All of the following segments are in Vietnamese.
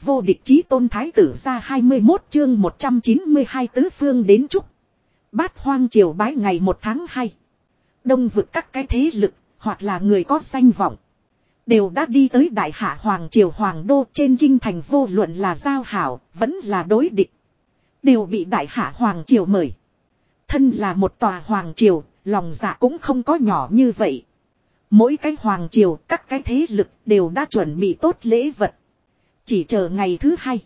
Vô địch chí tôn thái tử ra 21 chương 192 tứ phương đến chúc. Bát hoang triều bái ngày 1 tháng 2. Đông vực các cái thế lực, hoặc là người có danh vọng. Đều đã đi tới đại hạ hoàng triều hoàng đô trên kinh thành vô luận là giao hảo, vẫn là đối địch. Đều bị đại hạ hoàng triều mời. Thân là một tòa hoàng triều, lòng dạ cũng không có nhỏ như vậy. Mỗi cái hoàng triều, các cái thế lực đều đã chuẩn bị tốt lễ vật. Chỉ chờ ngày thứ hai.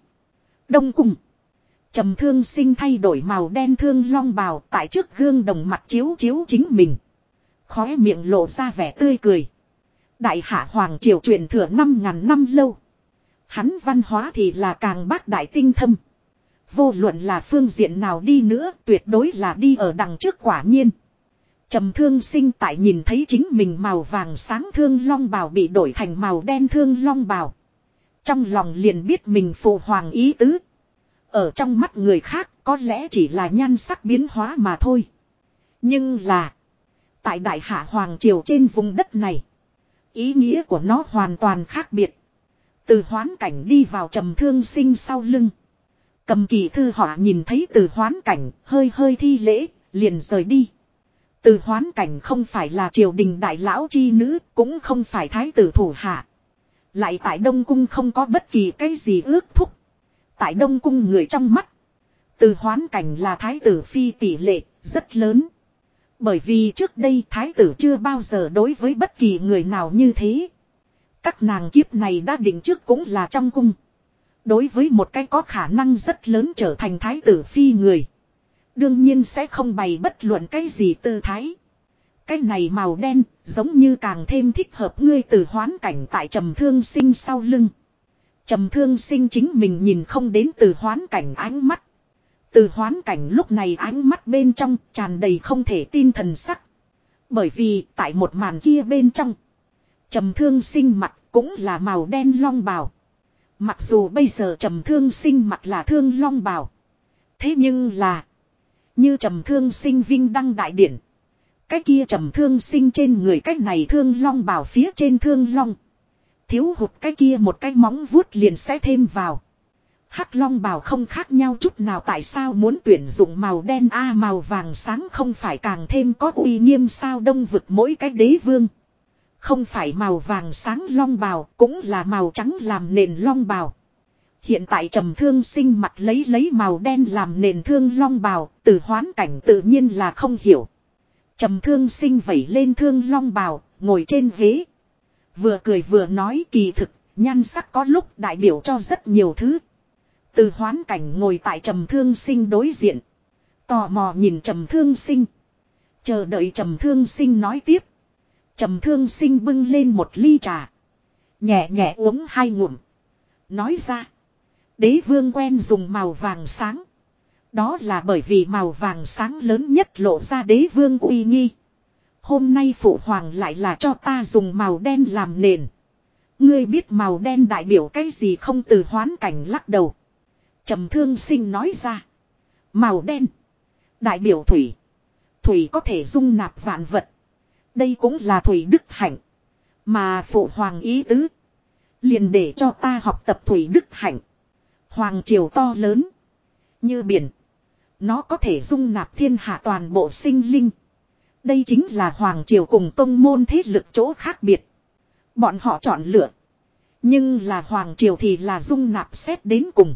Đông cùng. trầm thương sinh thay đổi màu đen thương long bào tại trước gương đồng mặt chiếu chiếu chính mình. Khóe miệng lộ ra vẻ tươi cười. Đại hạ hoàng triều truyền thừa năm ngàn năm lâu. Hắn văn hóa thì là càng bác đại tinh thâm. Vô luận là phương diện nào đi nữa, tuyệt đối là đi ở đằng trước quả nhiên. Trầm thương sinh tại nhìn thấy chính mình màu vàng sáng thương long bào bị đổi thành màu đen thương long bào. Trong lòng liền biết mình phụ hoàng ý tứ. Ở trong mắt người khác, có lẽ chỉ là nhan sắc biến hóa mà thôi. Nhưng là. Tại đại hạ hoàng triều trên vùng đất này. Ý nghĩa của nó hoàn toàn khác biệt. Từ hoán cảnh đi vào trầm thương sinh sau lưng. Cầm kỳ thư họa nhìn thấy từ hoán cảnh hơi hơi thi lễ, liền rời đi. Từ hoán cảnh không phải là triều đình đại lão chi nữ, cũng không phải thái tử thủ hạ. Lại tại Đông Cung không có bất kỳ cái gì ước thúc. Tại Đông Cung người trong mắt. Từ hoán cảnh là thái tử phi tỷ lệ rất lớn. Bởi vì trước đây thái tử chưa bao giờ đối với bất kỳ người nào như thế. Các nàng kiếp này đã định trước cũng là trong cung. Đối với một cái có khả năng rất lớn trở thành thái tử phi người. Đương nhiên sẽ không bày bất luận cái gì tư thái. Cái này màu đen, giống như càng thêm thích hợp ngươi từ hoán cảnh tại trầm thương sinh sau lưng. Trầm thương sinh chính mình nhìn không đến từ hoán cảnh ánh mắt. Từ hoán cảnh lúc này ánh mắt bên trong tràn đầy không thể tin thần sắc. Bởi vì tại một màn kia bên trong. Trầm thương sinh mặt cũng là màu đen long bào. Mặc dù bây giờ trầm thương sinh mặt là thương long bào. Thế nhưng là. Như trầm thương sinh vinh đăng đại điển. Cái kia trầm thương sinh trên người cái này thương long bào phía trên thương long. Thiếu hụt cái kia một cái móng vuốt liền sẽ thêm vào. Hắc long bào không khác nhau chút nào tại sao muốn tuyển dụng màu đen a à, màu vàng sáng không phải càng thêm có uy nghiêm sao đông vực mỗi cái đế vương. Không phải màu vàng sáng long bào cũng là màu trắng làm nền long bào. Hiện tại trầm thương sinh mặt lấy lấy màu đen làm nền thương long bào, từ hoán cảnh tự nhiên là không hiểu. Trầm thương sinh vẩy lên thương long bào, ngồi trên ghế. Vừa cười vừa nói kỳ thực, nhan sắc có lúc đại biểu cho rất nhiều thứ. Từ hoán cảnh ngồi tại trầm thương sinh đối diện. Tò mò nhìn trầm thương sinh. Chờ đợi trầm thương sinh nói tiếp. Trầm thương sinh bưng lên một ly trà. Nhẹ nhẹ uống hai ngụm. Nói ra. Đế vương quen dùng màu vàng sáng. Đó là bởi vì màu vàng sáng lớn nhất lộ ra đế vương uy nghi. Hôm nay phụ hoàng lại là cho ta dùng màu đen làm nền. Ngươi biết màu đen đại biểu cái gì không từ hoán cảnh lắc đầu. trầm thương sinh nói ra. Màu đen. Đại biểu thủy. Thủy có thể dung nạp vạn vật. Đây cũng là thủy đức hạnh. Mà phụ hoàng ý tứ. Liền để cho ta học tập thủy đức hạnh. Hoàng triều to lớn. Như biển. Nó có thể dung nạp thiên hạ toàn bộ sinh linh. Đây chính là Hoàng triều cùng tông môn thế lực chỗ khác biệt. Bọn họ chọn lựa. Nhưng là Hoàng triều thì là dung nạp xét đến cùng.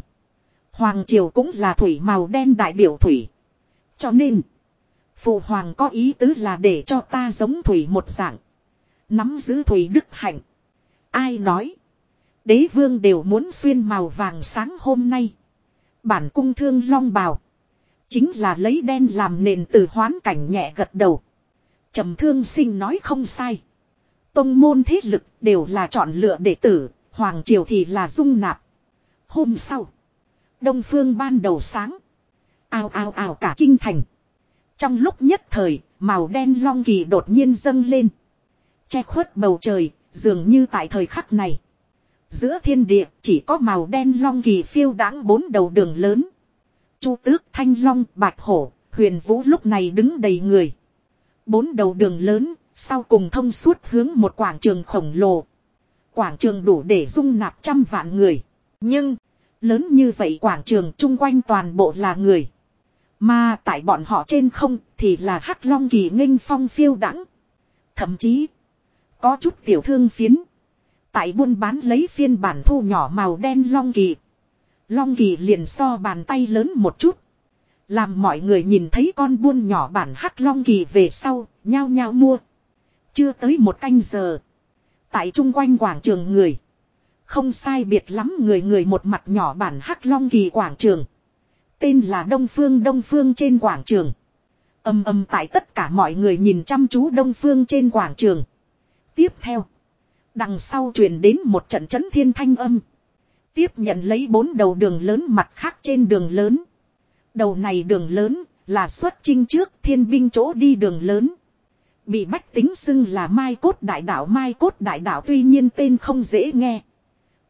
Hoàng triều cũng là thủy màu đen đại biểu thủy. Cho nên. Phụ hoàng có ý tứ là để cho ta giống thủy một dạng. Nắm giữ thủy đức hạnh. Ai nói. Đế vương đều muốn xuyên màu vàng sáng hôm nay. Bản cung thương long bào. Chính là lấy đen làm nền từ hoán cảnh nhẹ gật đầu. trầm thương sinh nói không sai. Tông môn thế lực đều là chọn lựa đệ tử. Hoàng triều thì là dung nạp. Hôm sau. Đông phương ban đầu sáng. Ao ao ao cả kinh thành. Trong lúc nhất thời, màu đen long kỳ đột nhiên dâng lên. Che khuất bầu trời, dường như tại thời khắc này. Giữa thiên địa chỉ có màu đen long kỳ phiêu đáng bốn đầu đường lớn. Chu tước thanh long bạch hổ, huyền vũ lúc này đứng đầy người. Bốn đầu đường lớn, sau cùng thông suốt hướng một quảng trường khổng lồ. Quảng trường đủ để dung nạp trăm vạn người. Nhưng, Lớn như vậy quảng trường chung quanh toàn bộ là người. Mà tại bọn họ trên không thì là hắc long kỳ nghênh phong phiêu đẳng. Thậm chí có chút tiểu thương phiến. Tại buôn bán lấy phiên bản thu nhỏ màu đen long kỳ. Long kỳ liền so bàn tay lớn một chút. Làm mọi người nhìn thấy con buôn nhỏ bản hắc long kỳ về sau, nhao nhao mua. Chưa tới một canh giờ. Tại chung quanh quảng trường người. Không sai biệt lắm người người một mặt nhỏ bản hắc long kỳ quảng trường. Tên là Đông Phương Đông Phương trên quảng trường. Âm âm tại tất cả mọi người nhìn chăm chú Đông Phương trên quảng trường. Tiếp theo. Đằng sau truyền đến một trận chấn thiên thanh âm. Tiếp nhận lấy bốn đầu đường lớn mặt khác trên đường lớn. Đầu này đường lớn là xuất chinh trước thiên binh chỗ đi đường lớn. Bị bách tính xưng là Mai Cốt Đại Đạo Mai Cốt Đại Đạo tuy nhiên tên không dễ nghe.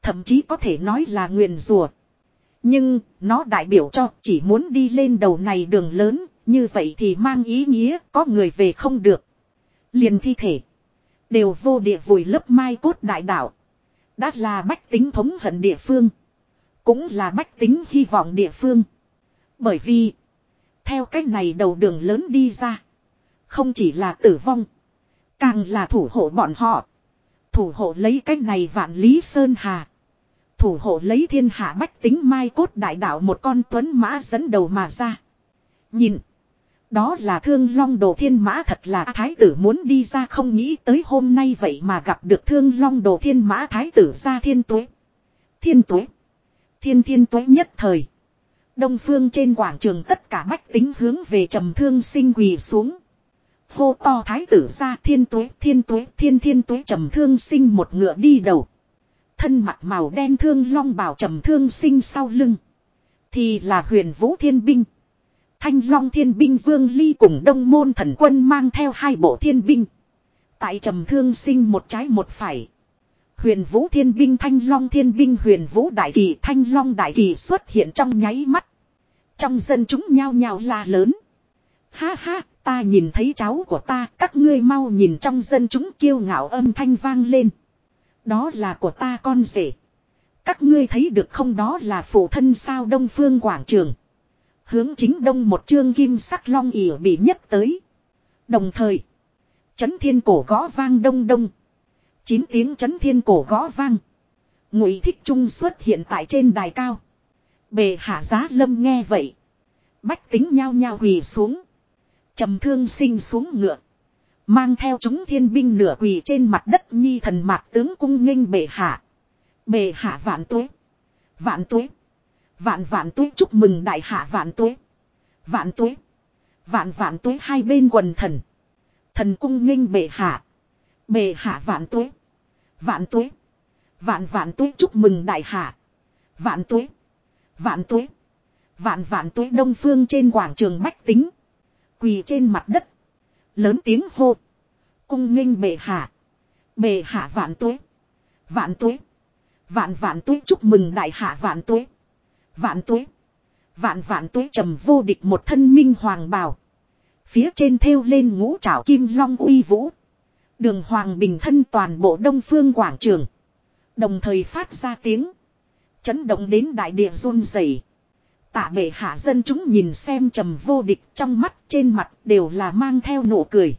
Thậm chí có thể nói là nguyền rùa. Nhưng nó đại biểu cho chỉ muốn đi lên đầu này đường lớn. Như vậy thì mang ý nghĩa có người về không được. Liền thi thể. Đều vô địa vùi lấp Mai Cốt Đại Đạo. Đã là bách tính thống hận địa phương. Cũng là bách tính hy vọng địa phương. Bởi vì. Theo cách này đầu đường lớn đi ra. Không chỉ là tử vong. Càng là thủ hộ bọn họ. Thủ hộ lấy cách này vạn lý sơn hà. Thủ hộ lấy thiên hạ bách tính mai cốt đại đạo một con tuấn mã dẫn đầu mà ra. Nhìn. Đó là thương long đồ thiên mã thật là thái tử muốn đi ra không nghĩ tới hôm nay vậy mà gặp được thương long đồ thiên mã thái tử ra thiên tuế. Thiên tuế. Thiên thiên tuế nhất thời. Đông phương trên quảng trường tất cả bách tính hướng về trầm thương sinh quỳ xuống. Hô to thái tử ra thiên tuế thiên tuế, thiên thiên tuế trầm thương sinh một ngựa đi đầu. Thân mặt màu đen thương long bảo trầm thương sinh sau lưng. Thì là huyền vũ thiên binh. Thanh long thiên binh vương ly cùng đông môn thần quân mang theo hai bộ thiên binh. Tại trầm thương sinh một trái một phải. Huyền vũ thiên binh thanh long thiên binh huyền vũ đại kỳ thanh long đại kỳ xuất hiện trong nháy mắt. Trong dân chúng nhao nhao la lớn. Ha ha, ta nhìn thấy cháu của ta, các ngươi mau nhìn trong dân chúng kiêu ngạo âm thanh vang lên. Đó là của ta con rể. Các ngươi thấy được không đó là phụ thân sao đông phương quảng trường. Hướng chính đông một chương kim sắc long ỉa bị nhất tới. Đồng thời. Chấn thiên cổ gõ vang đông đông. Chín tiếng chấn thiên cổ gõ vang. Ngụy thích trung xuất hiện tại trên đài cao. Bề hạ giá lâm nghe vậy. Bách tính nhao nhao quỳ xuống. trầm thương sinh xuống ngựa. Mang theo chúng thiên binh nửa quỳ trên mặt đất nhi thần mạc tướng cung nghênh bệ hạ. Bệ hạ vạn tuế. Vạn tuế. Vạn vạn tuế chúc mừng đại hạ vạn tuế. Vạn tuế. Vạn vạn tuế hai bên quần thần. Thần cung nghênh bệ hạ. Bệ hạ vạn tuế. Vạn tuế. Vạn vạn tuế chúc mừng đại hạ. Vạn tuế. Vạn tuế. Vạn vạn tuế đông phương trên quảng trường bách tính. Quỳ trên mặt đất. Lớn tiếng hô. Cung nghênh bệ hạ. Bệ hạ vạn tuế. Vạn tuế. Vạn vạn tuế chúc mừng đại hạ vạn tuế. Vạn tuế. Vạn vạn tuế trầm vô địch một thân minh hoàng bào. Phía trên thêu lên ngũ trảo kim long uy vũ. Đường hoàng bình thân toàn bộ đông phương quảng trường. Đồng thời phát ra tiếng. Chấn động đến đại địa run rẩy. Tạ bệ hạ dân chúng nhìn xem trầm vô địch trong mắt trên mặt đều là mang theo nụ cười.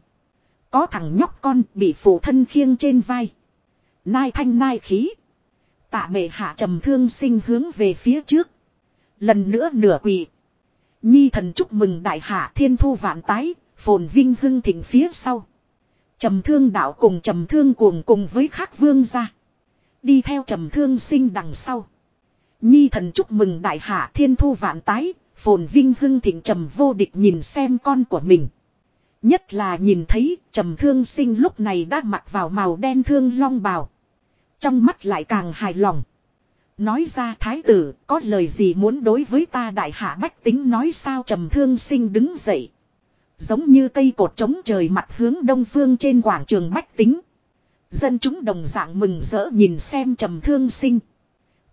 Có thằng nhóc con bị phụ thân khiêng trên vai. Nai thanh nai khí. Tạ bệ hạ trầm thương sinh hướng về phía trước. Lần nữa nửa quỳ. Nhi thần chúc mừng đại hạ thiên thu vạn tái, phồn vinh hưng thịnh phía sau. Trầm thương đạo cùng trầm thương cuồng cùng với khắc vương ra. Đi theo trầm thương sinh đằng sau. Nhi thần chúc mừng đại hạ thiên thu vạn tái, phồn vinh hưng thịnh trầm vô địch nhìn xem con của mình. Nhất là nhìn thấy trầm thương sinh lúc này đã mặc vào màu đen thương long bào. Trong mắt lại càng hài lòng. Nói ra thái tử, có lời gì muốn đối với ta đại hạ bách tính nói sao trầm thương sinh đứng dậy. Giống như cây cột trống trời mặt hướng đông phương trên quảng trường bách tính. Dân chúng đồng dạng mừng rỡ nhìn xem trầm thương sinh.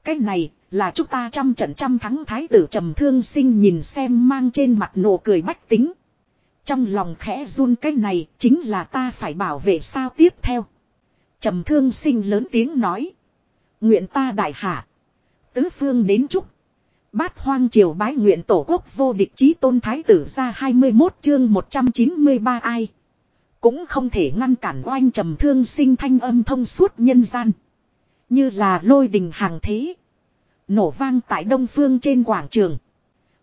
Cái này là chúng ta trăm trận trăm thắng thái tử trầm thương sinh nhìn xem mang trên mặt nụ cười bách tính. Trong lòng khẽ run, cái này chính là ta phải bảo vệ sao tiếp theo. Trầm thương sinh lớn tiếng nói. Nguyện ta đại hạ. Tứ phương đến chúc. Bát hoang triều bái nguyện tổ quốc vô địch chí tôn thái tử ra 21 chương 193 ai. Cũng không thể ngăn cản oanh trầm thương sinh thanh âm thông suốt nhân gian. Như là lôi đình hàng thế. Nổ vang tại đông phương trên quảng trường.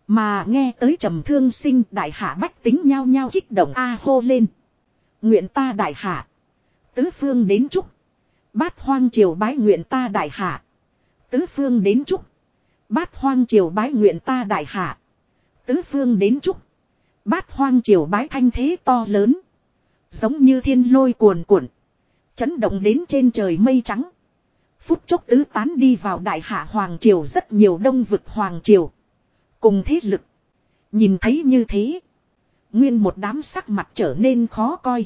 Mà nghe tới trầm thương sinh đại hạ bách tính nhao nhao kích động A hô lên. Nguyện ta đại hạ. Tứ phương đến chúc. Bát hoang triều bái nguyện ta đại hạ. Tứ phương đến chúc. Bát hoang triều bái nguyện ta đại hạ. Tứ phương đến chúc. Bát hoang triều bái thanh thế to lớn. Giống như thiên lôi cuồn cuộn. Chấn động đến trên trời mây trắng. Phút chốc tứ tán đi vào đại hạ hoàng triều rất nhiều đông vực hoàng triều. Cùng thế lực. Nhìn thấy như thế. Nguyên một đám sắc mặt trở nên khó coi.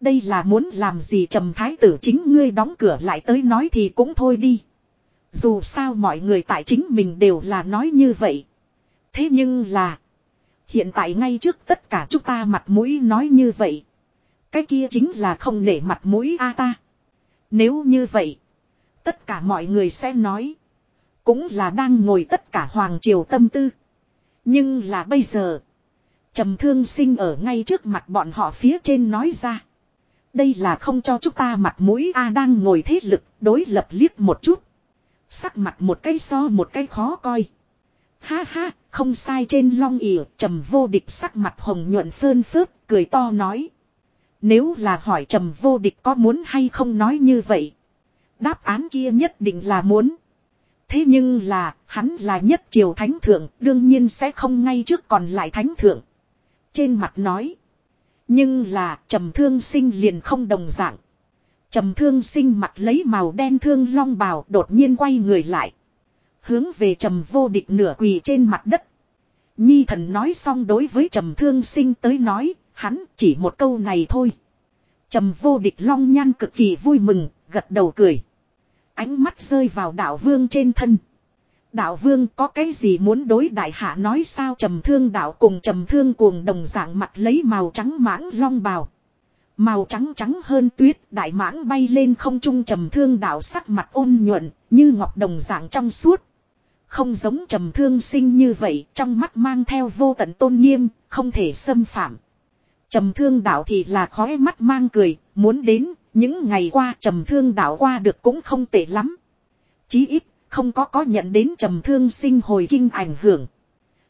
Đây là muốn làm gì trầm thái tử chính ngươi đóng cửa lại tới nói thì cũng thôi đi. Dù sao mọi người tại chính mình đều là nói như vậy. Thế nhưng là. Hiện tại ngay trước tất cả chúng ta mặt mũi nói như vậy. Cái kia chính là không nể mặt mũi a ta. Nếu như vậy. Tất cả mọi người sẽ nói. Cũng là đang ngồi tất cả hoàng triều tâm tư. Nhưng là bây giờ. trầm thương sinh ở ngay trước mặt bọn họ phía trên nói ra. Đây là không cho chúng ta mặt mũi A đang ngồi thế lực, đối lập liếc một chút. Sắc mặt một cái so một cái khó coi. Ha ha, không sai trên long ỉa, trầm vô địch sắc mặt hồng nhuận phơn phớt, cười to nói. Nếu là hỏi trầm vô địch có muốn hay không nói như vậy. Đáp án kia nhất định là muốn. Thế nhưng là, hắn là nhất triều thánh thượng, đương nhiên sẽ không ngay trước còn lại thánh thượng. Trên mặt nói. Nhưng là, trầm thương sinh liền không đồng dạng. Trầm thương sinh mặt lấy màu đen thương long bào đột nhiên quay người lại. Hướng về trầm vô địch nửa quỳ trên mặt đất. Nhi thần nói xong đối với trầm thương sinh tới nói, hắn chỉ một câu này thôi. Trầm vô địch long nhan cực kỳ vui mừng, gật đầu cười. Ánh mắt rơi vào đạo vương trên thân. Đạo vương có cái gì muốn đối đại hạ nói sao trầm thương đạo cùng trầm thương cuồng đồng dạng mặt lấy màu trắng mãng long bào. Màu trắng trắng hơn tuyết, đại mãng bay lên không trung trầm thương đạo sắc mặt ôn nhuận, như ngọc đồng dạng trong suốt. Không giống trầm thương sinh như vậy, trong mắt mang theo vô tận tôn nghiêm, không thể xâm phạm. Trầm thương đạo thì là khói mắt mang cười, muốn đến, những ngày qua trầm thương đạo qua được cũng không tệ lắm. Chí ít, không có có nhận đến trầm thương sinh hồi kinh ảnh hưởng.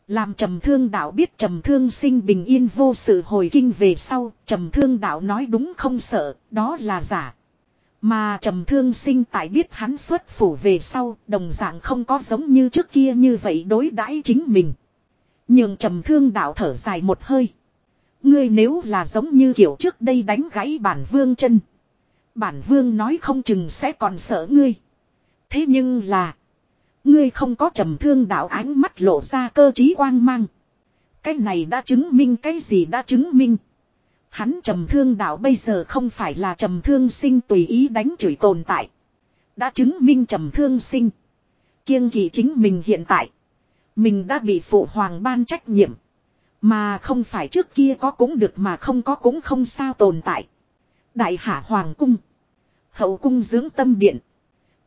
Làm trầm thương đạo biết trầm thương sinh bình yên vô sự hồi kinh về sau, trầm thương đạo nói đúng không sợ, đó là giả. Mà trầm thương sinh tại biết hắn xuất phủ về sau, đồng dạng không có giống như trước kia như vậy đối đãi chính mình. Nhưng trầm thương đạo thở dài một hơi. Ngươi nếu là giống như kiểu trước đây đánh gãy bản vương chân. Bản vương nói không chừng sẽ còn sợ ngươi. Thế nhưng là. Ngươi không có trầm thương đạo ánh mắt lộ ra cơ trí quang mang. Cái này đã chứng minh, cái gì đã chứng minh. Hắn trầm thương đạo bây giờ không phải là trầm thương sinh tùy ý đánh chửi tồn tại. Đã chứng minh trầm thương sinh. Kiêng kỳ chính mình hiện tại. Mình đã bị phụ hoàng ban trách nhiệm. Mà không phải trước kia có cũng được mà không có cũng không sao tồn tại. Đại hạ hoàng cung. Hậu cung dưỡng tâm điện.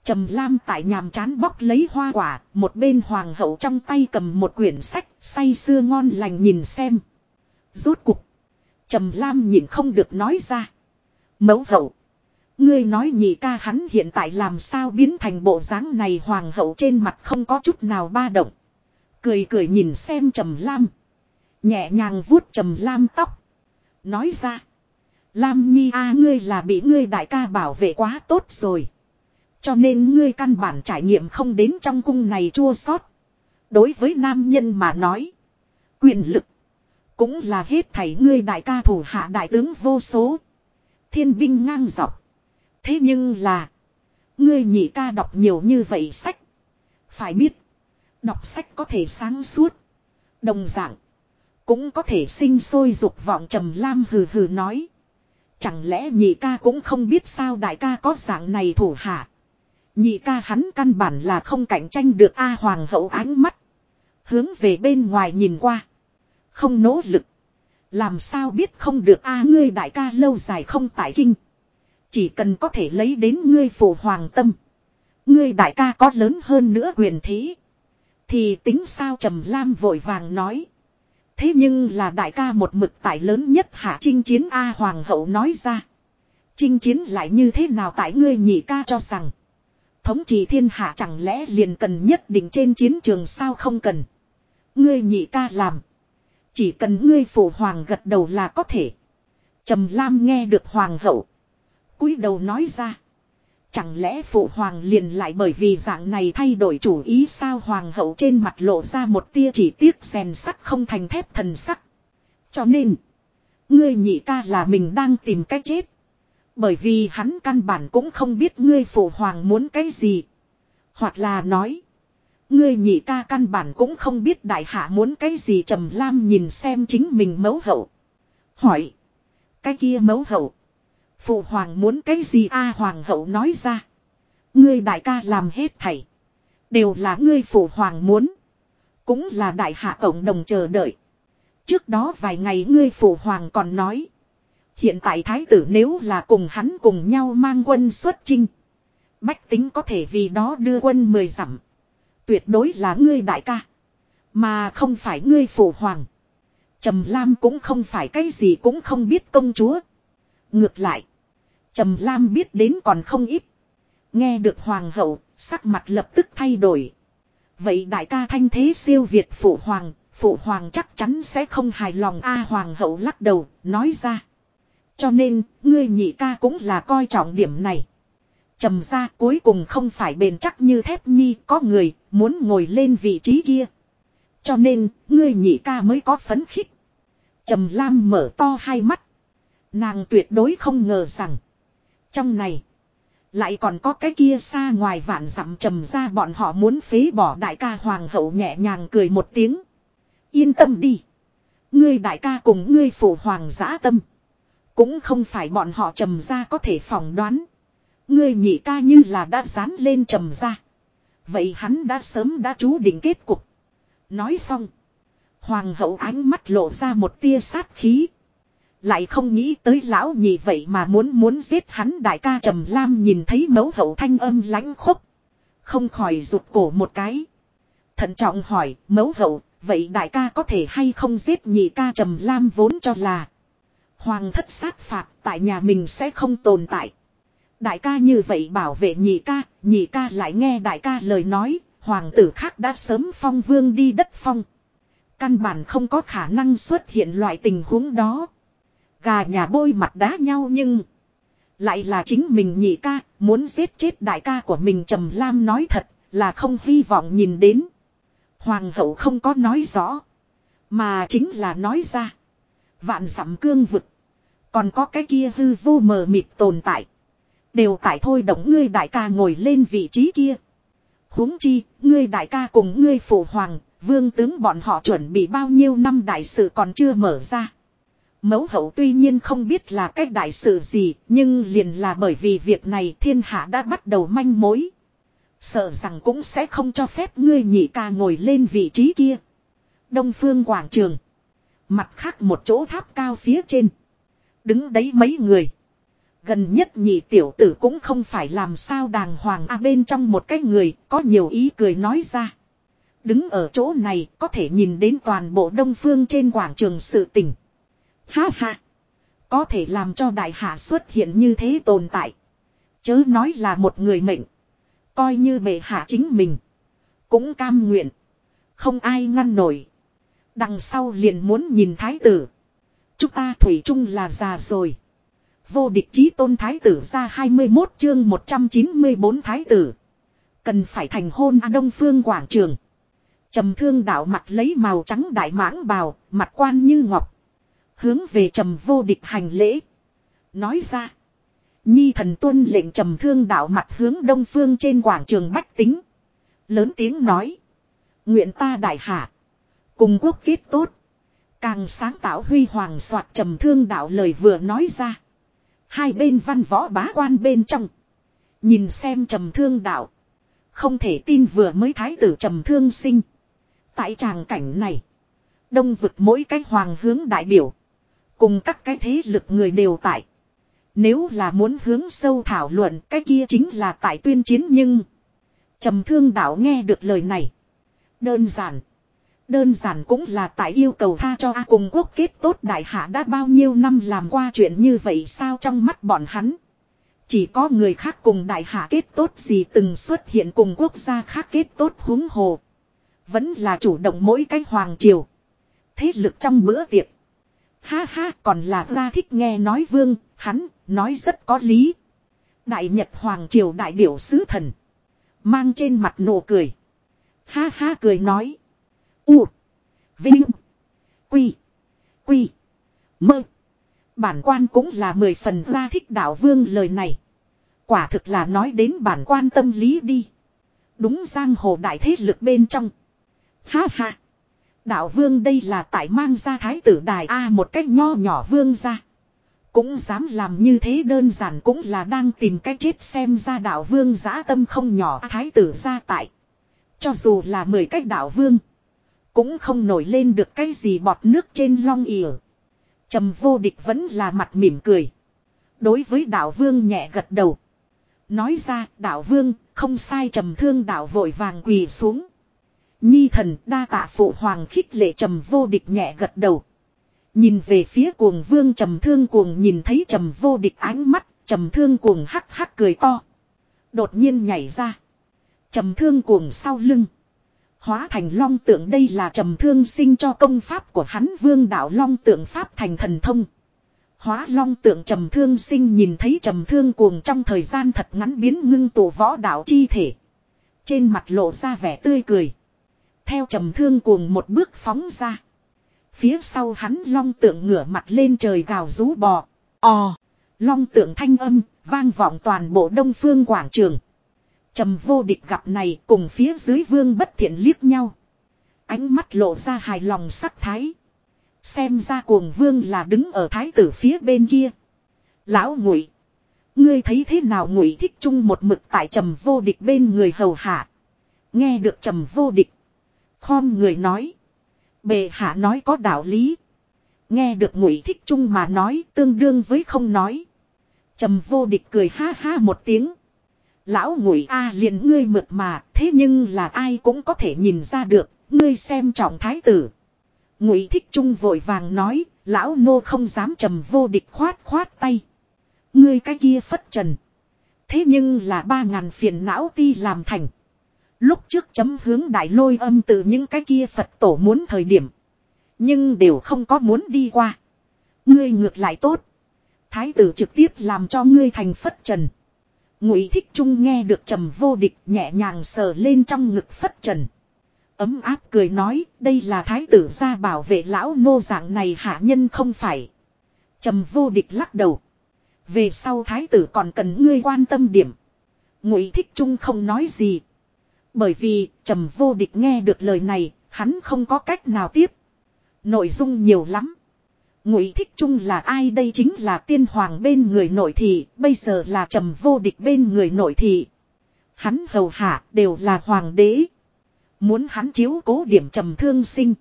Trầm Lam tại nhàm chán bóc lấy hoa quả, một bên hoàng hậu trong tay cầm một quyển sách, say sưa ngon lành nhìn xem. Rốt cục. Trầm Lam nhìn không được nói ra. Mẫu hậu. Ngươi nói nhị ca hắn hiện tại làm sao biến thành bộ dáng này hoàng hậu trên mặt không có chút nào ba động. Cười cười nhìn xem Trầm Lam. Nhẹ nhàng vuốt Trầm Lam tóc. Nói ra. Lam Nhi a ngươi là bị ngươi đại ca bảo vệ quá tốt rồi. Cho nên ngươi căn bản trải nghiệm không đến trong cung này chua sót. Đối với nam nhân mà nói. Quyền lực. Cũng là hết thảy ngươi đại ca thủ hạ đại tướng vô số. Thiên binh ngang dọc. Thế nhưng là. Ngươi nhị ca đọc nhiều như vậy sách. Phải biết. Đọc sách có thể sáng suốt. Đồng dạng. Cũng có thể sinh sôi dục vọng trầm lam hừ hừ nói. Chẳng lẽ nhị ca cũng không biết sao đại ca có dạng này thủ hạ. Nhị ca hắn căn bản là không cạnh tranh được A Hoàng hậu ánh mắt. Hướng về bên ngoài nhìn qua. Không nỗ lực. Làm sao biết không được A ngươi đại ca lâu dài không tại kinh. Chỉ cần có thể lấy đến ngươi phù hoàng tâm. Ngươi đại ca có lớn hơn nữa quyền thế. Thì tính sao trầm lam vội vàng nói. Thế nhưng là đại ca một mực tại lớn nhất hạ chinh chiến A Hoàng hậu nói ra. Chinh chiến lại như thế nào tại ngươi nhị ca cho rằng. Thống trị thiên hạ chẳng lẽ liền cần nhất định trên chiến trường sao không cần. Ngươi nhị ca làm. Chỉ cần ngươi phụ hoàng gật đầu là có thể. Trầm Lam nghe được hoàng hậu. cúi đầu nói ra. Chẳng lẽ phụ hoàng liền lại bởi vì dạng này thay đổi chủ ý sao hoàng hậu trên mặt lộ ra một tia chỉ tiếc rèn sắt không thành thép thần sắc. Cho nên, ngươi nhị ca là mình đang tìm cách chết. Bởi vì hắn căn bản cũng không biết ngươi phụ hoàng muốn cái gì. Hoặc là nói, ngươi nhị ca căn bản cũng không biết đại hạ muốn cái gì trầm lam nhìn xem chính mình mấu hậu. Hỏi, cái kia mấu hậu. Phụ hoàng muốn cái gì a hoàng hậu nói ra. Ngươi đại ca làm hết thảy. Đều là ngươi phụ hoàng muốn. Cũng là đại hạ cộng đồng chờ đợi. Trước đó vài ngày ngươi phụ hoàng còn nói. Hiện tại thái tử nếu là cùng hắn cùng nhau mang quân xuất chinh. Bách tính có thể vì đó đưa quân mười dặm. Tuyệt đối là ngươi đại ca. Mà không phải ngươi phụ hoàng. Trầm Lam cũng không phải cái gì cũng không biết công chúa. Ngược lại. Trầm Lam biết đến còn không ít. Nghe được hoàng hậu, sắc mặt lập tức thay đổi. Vậy đại ca thanh thế siêu việt phụ hoàng, phụ hoàng chắc chắn sẽ không hài lòng a hoàng hậu lắc đầu, nói ra. Cho nên, ngươi nhị ca cũng là coi trọng điểm này. Trầm ra cuối cùng không phải bền chắc như thép nhi có người muốn ngồi lên vị trí kia. Cho nên, ngươi nhị ca mới có phấn khích. Trầm Lam mở to hai mắt. Nàng tuyệt đối không ngờ rằng. Trong này. Lại còn có cái kia xa ngoài vạn dặm trầm ra bọn họ muốn phế bỏ đại ca hoàng hậu nhẹ nhàng cười một tiếng. Yên tâm đi. Ngươi đại ca cùng ngươi phụ hoàng giã tâm. Cũng không phải bọn họ trầm ra có thể phỏng đoán. Ngươi nhị ca như là đã dán lên trầm ra. Vậy hắn đã sớm đã chú định kết cục. Nói xong. Hoàng hậu ánh mắt lộ ra một tia sát khí. Lại không nghĩ tới lão nhị vậy mà muốn muốn giết hắn đại ca trầm lam nhìn thấy mẫu hậu thanh âm lãnh khúc. Không khỏi rụt cổ một cái. Thận trọng hỏi mẫu hậu, vậy đại ca có thể hay không giết nhị ca trầm lam vốn cho là. Hoàng thất sát phạt tại nhà mình sẽ không tồn tại. Đại ca như vậy bảo vệ nhị ca, nhị ca lại nghe đại ca lời nói, hoàng tử khác đã sớm phong vương đi đất phong. Căn bản không có khả năng xuất hiện loại tình huống đó. Gà nhà bôi mặt đá nhau nhưng. Lại là chính mình nhị ca, muốn giết chết đại ca của mình Trầm Lam nói thật, là không hy vọng nhìn đến. Hoàng hậu không có nói rõ. Mà chính là nói ra. Vạn dặm cương vực. Còn có cái kia hư vô mờ mịt tồn tại. Đều tại thôi động ngươi đại ca ngồi lên vị trí kia. huống chi, ngươi đại ca cùng ngươi phụ hoàng, vương tướng bọn họ chuẩn bị bao nhiêu năm đại sự còn chưa mở ra. Mẫu hậu tuy nhiên không biết là cách đại sự gì, nhưng liền là bởi vì việc này thiên hạ đã bắt đầu manh mối. Sợ rằng cũng sẽ không cho phép ngươi nhị ca ngồi lên vị trí kia. Đông phương quảng trường. Mặt khác một chỗ tháp cao phía trên. Đứng đấy mấy người. Gần nhất nhị tiểu tử cũng không phải làm sao đàng hoàng a bên trong một cái người, có nhiều ý cười nói ra. Đứng ở chỗ này, có thể nhìn đến toàn bộ đông phương trên quảng trường sự tình. Ha ha. Có thể làm cho đại hạ xuất hiện như thế tồn tại. Chớ nói là một người mệnh. Coi như bệ hạ chính mình. Cũng cam nguyện. Không ai ngăn nổi. Đằng sau liền muốn nhìn thái tử. Chúng ta thủy chung là già rồi. Vô địch chí tôn thái tử ra 21 chương 194 thái tử. Cần phải thành hôn A Đông Phương Quảng Trường. Trầm thương đạo mặt lấy màu trắng đại mãng bào, mặt quan như ngọc. Hướng về trầm vô địch hành lễ. Nói ra. Nhi thần tuân lệnh trầm thương đạo mặt hướng đông phương trên quảng trường bách tính. Lớn tiếng nói. Nguyện ta đại hạ. Cùng quốc kết tốt. Càng sáng tạo huy hoàng soạt trầm thương đạo lời vừa nói ra. Hai bên văn võ bá quan bên trong. Nhìn xem trầm thương đạo. Không thể tin vừa mới thái tử trầm thương sinh. Tại tràng cảnh này. Đông vực mỗi cái hoàng hướng đại biểu. Cùng các cái thế lực người đều tại. Nếu là muốn hướng sâu thảo luận, cái kia chính là tại tuyên chiến nhưng. trầm thương đạo nghe được lời này. Đơn giản. Đơn giản cũng là tại yêu cầu tha cho A cùng quốc kết tốt đại hạ đã bao nhiêu năm làm qua chuyện như vậy sao trong mắt bọn hắn. Chỉ có người khác cùng đại hạ kết tốt gì từng xuất hiện cùng quốc gia khác kết tốt húng hồ. Vẫn là chủ động mỗi cái hoàng triều. Thế lực trong bữa tiệc. Ha ha còn là ra thích nghe nói vương, hắn, nói rất có lý. Đại Nhật Hoàng Triều đại biểu sứ thần. Mang trên mặt nụ cười. Ha ha cười nói. U. Vinh. Quy. Quy. Mơ. Bản quan cũng là mười phần ra thích đạo vương lời này. Quả thực là nói đến bản quan tâm lý đi. Đúng giang hồ đại thế lực bên trong. Ha ha. Đạo vương đây là tại mang ra thái tử đài A một cách nho nhỏ vương ra. Cũng dám làm như thế đơn giản cũng là đang tìm cách chết xem ra đạo vương giã tâm không nhỏ thái tử ra tại. Cho dù là mười cách đạo vương. Cũng không nổi lên được cái gì bọt nước trên long ỉa. trầm vô địch vẫn là mặt mỉm cười. Đối với đạo vương nhẹ gật đầu. Nói ra đạo vương không sai trầm thương đạo vội vàng quỳ xuống. Nhi thần đa tạ phụ hoàng khích lệ trầm vô địch nhẹ gật đầu. Nhìn về phía cuồng vương trầm thương cuồng nhìn thấy trầm vô địch ánh mắt, trầm thương cuồng hắc hắc cười to. Đột nhiên nhảy ra. Trầm thương cuồng sau lưng. Hóa thành long tượng đây là trầm thương sinh cho công pháp của hắn vương đạo long tượng pháp thành thần thông. Hóa long tượng trầm thương sinh nhìn thấy trầm thương cuồng trong thời gian thật ngắn biến ngưng tụ võ đạo chi thể. Trên mặt lộ ra vẻ tươi cười. Theo trầm thương cuồng một bước phóng ra. Phía sau hắn long tượng ngửa mặt lên trời gào rú bò. Ò. Long tượng thanh âm vang vọng toàn bộ đông phương quảng trường. Trầm vô địch gặp này cùng phía dưới vương bất thiện liếc nhau. Ánh mắt lộ ra hài lòng sắc thái. Xem ra cuồng vương là đứng ở thái tử phía bên kia. Lão ngụy. Ngươi thấy thế nào ngụy thích chung một mực tại trầm vô địch bên người hầu hạ. Nghe được trầm vô địch. Khom người nói. Bệ hạ nói có đạo lý. Nghe được ngụy thích chung mà nói tương đương với không nói. Trầm vô địch cười ha ha một tiếng. Lão ngụy a liền ngươi mượt mà, thế nhưng là ai cũng có thể nhìn ra được. Ngươi xem trọng thái tử. Ngụy thích trung vội vàng nói. Lão nô không dám trầm vô địch khoát khoát tay. Ngươi cái kia phất trần. Thế nhưng là ba ngàn phiền não ti làm thành. Lúc trước chấm hướng đại lôi âm từ những cái kia Phật tổ muốn thời điểm. Nhưng đều không có muốn đi qua. Ngươi ngược lại tốt. Thái tử trực tiếp làm cho ngươi thành phất trần. Ngụy thích trung nghe được trầm vô địch nhẹ nhàng sờ lên trong ngực phất trần. Ấm áp cười nói đây là thái tử ra bảo vệ lão nô dạng này hạ nhân không phải. Trầm vô địch lắc đầu. Về sau thái tử còn cần ngươi quan tâm điểm. Ngụy thích trung không nói gì. Bởi vì trầm vô địch nghe được lời này, hắn không có cách nào tiếp. Nội dung nhiều lắm. Ngụy thích trung là ai đây chính là tiên hoàng bên người nội thị, bây giờ là trầm vô địch bên người nội thị. Hắn hầu hạ đều là hoàng đế. Muốn hắn chiếu cố điểm trầm thương sinh.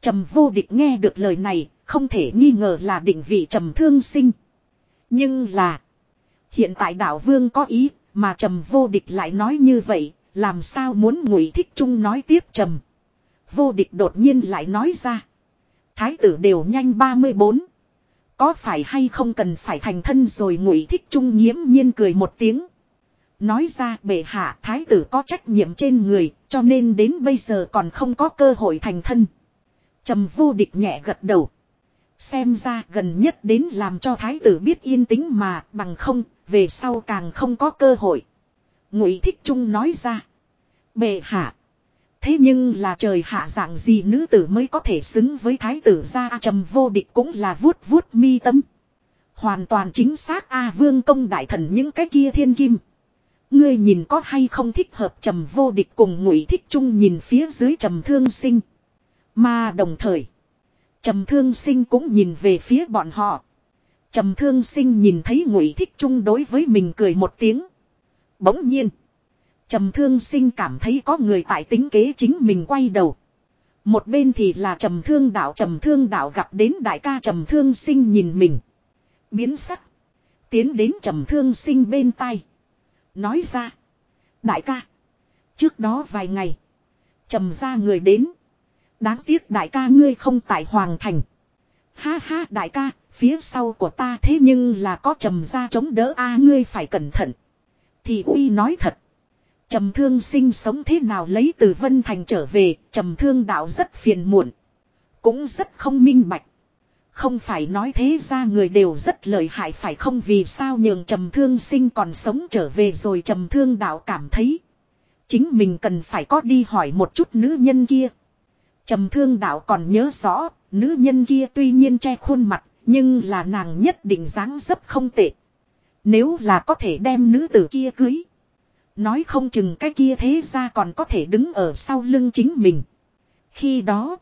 Trầm vô địch nghe được lời này, không thể nghi ngờ là định vị trầm thương sinh. Nhưng là, hiện tại đạo vương có ý, mà trầm vô địch lại nói như vậy, làm sao muốn ngụy thích trung nói tiếp trầm. Vô địch đột nhiên lại nói ra. Thái tử đều nhanh 34. Có phải hay không cần phải thành thân rồi ngụy thích trung nghiễm nhiên cười một tiếng. Nói ra, bệ hạ, thái tử có trách nhiệm trên người, cho nên đến bây giờ còn không có cơ hội thành thân. trầm vô địch nhẹ gật đầu. Xem ra gần nhất đến làm cho thái tử biết yên tĩnh mà, bằng không, về sau càng không có cơ hội. Ngụy Thích Trung nói ra. Bệ hạ. Thế nhưng là trời hạ dạng gì nữ tử mới có thể xứng với thái tử gia trầm vô địch cũng là vuốt vuốt mi tâm. Hoàn toàn chính xác A vương công đại thần những cái kia thiên kim. Ngươi nhìn có hay không thích hợp trầm vô địch cùng ngụy thích trung nhìn phía dưới trầm thương sinh. Mà đồng thời. Trầm thương sinh cũng nhìn về phía bọn họ. Trầm thương sinh nhìn thấy ngụy thích trung đối với mình cười một tiếng. Bỗng nhiên. Trầm thương sinh cảm thấy có người tại tính kế chính mình quay đầu. Một bên thì là trầm thương đạo trầm thương đạo gặp đến đại ca trầm thương sinh nhìn mình. Biến sắc. Tiến đến trầm thương sinh bên tai. Nói ra. Đại ca. Trước đó vài ngày. trầm ra người đến. Đáng tiếc đại ca ngươi không tại Hoàng Thành. Ha ha đại ca, phía sau của ta thế nhưng là có trầm ra chống đỡ a ngươi phải cẩn thận. Thì uy nói thật. Trầm thương sinh sống thế nào lấy từ Vân Thành trở về, trầm thương đạo rất phiền muộn. Cũng rất không minh bạch. Không phải nói thế ra người đều rất lợi hại phải không vì sao nhường trầm thương sinh còn sống trở về rồi trầm thương đạo cảm thấy. Chính mình cần phải có đi hỏi một chút nữ nhân kia. Trầm thương đạo còn nhớ rõ, nữ nhân kia tuy nhiên che khuôn mặt, nhưng là nàng nhất định dáng dấp không tệ. Nếu là có thể đem nữ tử kia cưới. Nói không chừng cái kia thế ra còn có thể đứng ở sau lưng chính mình. Khi đó,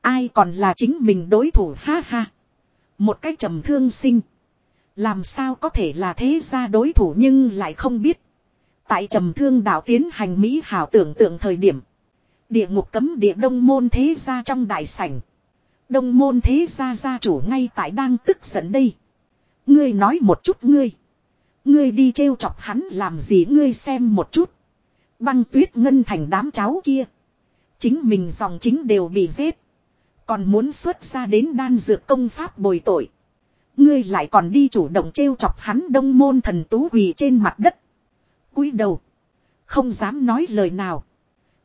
ai còn là chính mình đối thủ ha ha. Một cái trầm thương sinh. Làm sao có thể là thế ra đối thủ nhưng lại không biết. Tại trầm thương đạo tiến hành Mỹ hảo tưởng tượng thời điểm. Địa ngục cấm địa đông môn thế gia trong đại sảnh. Đông môn thế gia gia chủ ngay tại đang tức giận đây. Ngươi nói một chút ngươi. Ngươi đi trêu chọc hắn làm gì ngươi xem một chút. Băng tuyết ngân thành đám cháu kia. Chính mình dòng chính đều bị giết. Còn muốn xuất ra đến đan dược công pháp bồi tội. Ngươi lại còn đi chủ động trêu chọc hắn đông môn thần tú quỳ trên mặt đất. cúi đầu. Không dám nói lời nào.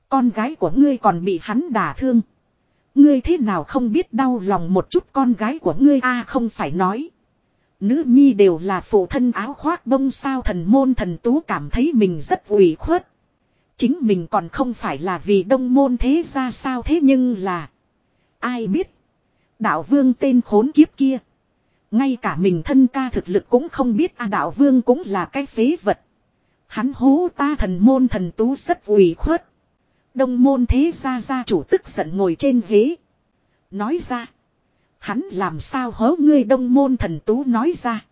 Con gái của ngươi còn bị hắn đả thương. Ngươi thế nào không biết đau lòng một chút con gái của ngươi a, không phải nói. Nữ nhi đều là phụ thân áo khoác bông sao thần môn thần tú cảm thấy mình rất ủy khuất. Chính mình còn không phải là vì đông môn thế ra sao thế nhưng là. Ai biết. Đạo vương tên khốn kiếp kia. Ngay cả mình thân ca thực lực cũng không biết a đạo vương cũng là cái phế vật. Hắn hố ta thần môn thần tú rất ủy khuất. Đông môn thế gia gia chủ tức giận ngồi trên ghế. Nói ra. Hắn làm sao hớ ngươi đông môn thần tú nói ra.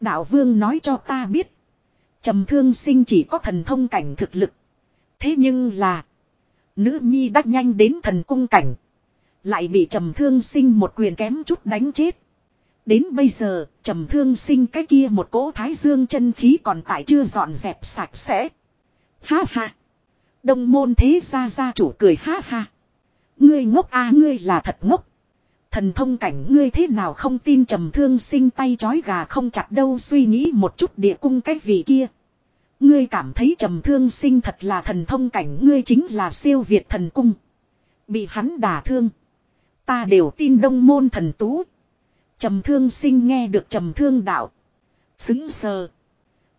Đạo vương nói cho ta biết. trầm thương sinh chỉ có thần thông cảnh thực lực. Thế nhưng là. Nữ nhi đắc nhanh đến thần cung cảnh. Lại bị trầm thương sinh một quyền kém chút đánh chết. Đến bây giờ, trầm thương sinh cái kia một cỗ thái dương chân khí còn tại chưa dọn dẹp sạch sẽ. Ha ha. Đông môn thế gia gia chủ cười ha ha. Ngươi ngốc a ngươi là thật ngốc. Thần thông cảnh ngươi thế nào không tin trầm thương sinh tay chói gà không chặt đâu suy nghĩ một chút địa cung cái vị kia. Ngươi cảm thấy trầm thương sinh thật là thần thông cảnh ngươi chính là siêu việt thần cung. Bị hắn đả thương. Ta đều tin đông môn thần tú. Trầm thương sinh nghe được trầm thương đạo. Xứng sờ.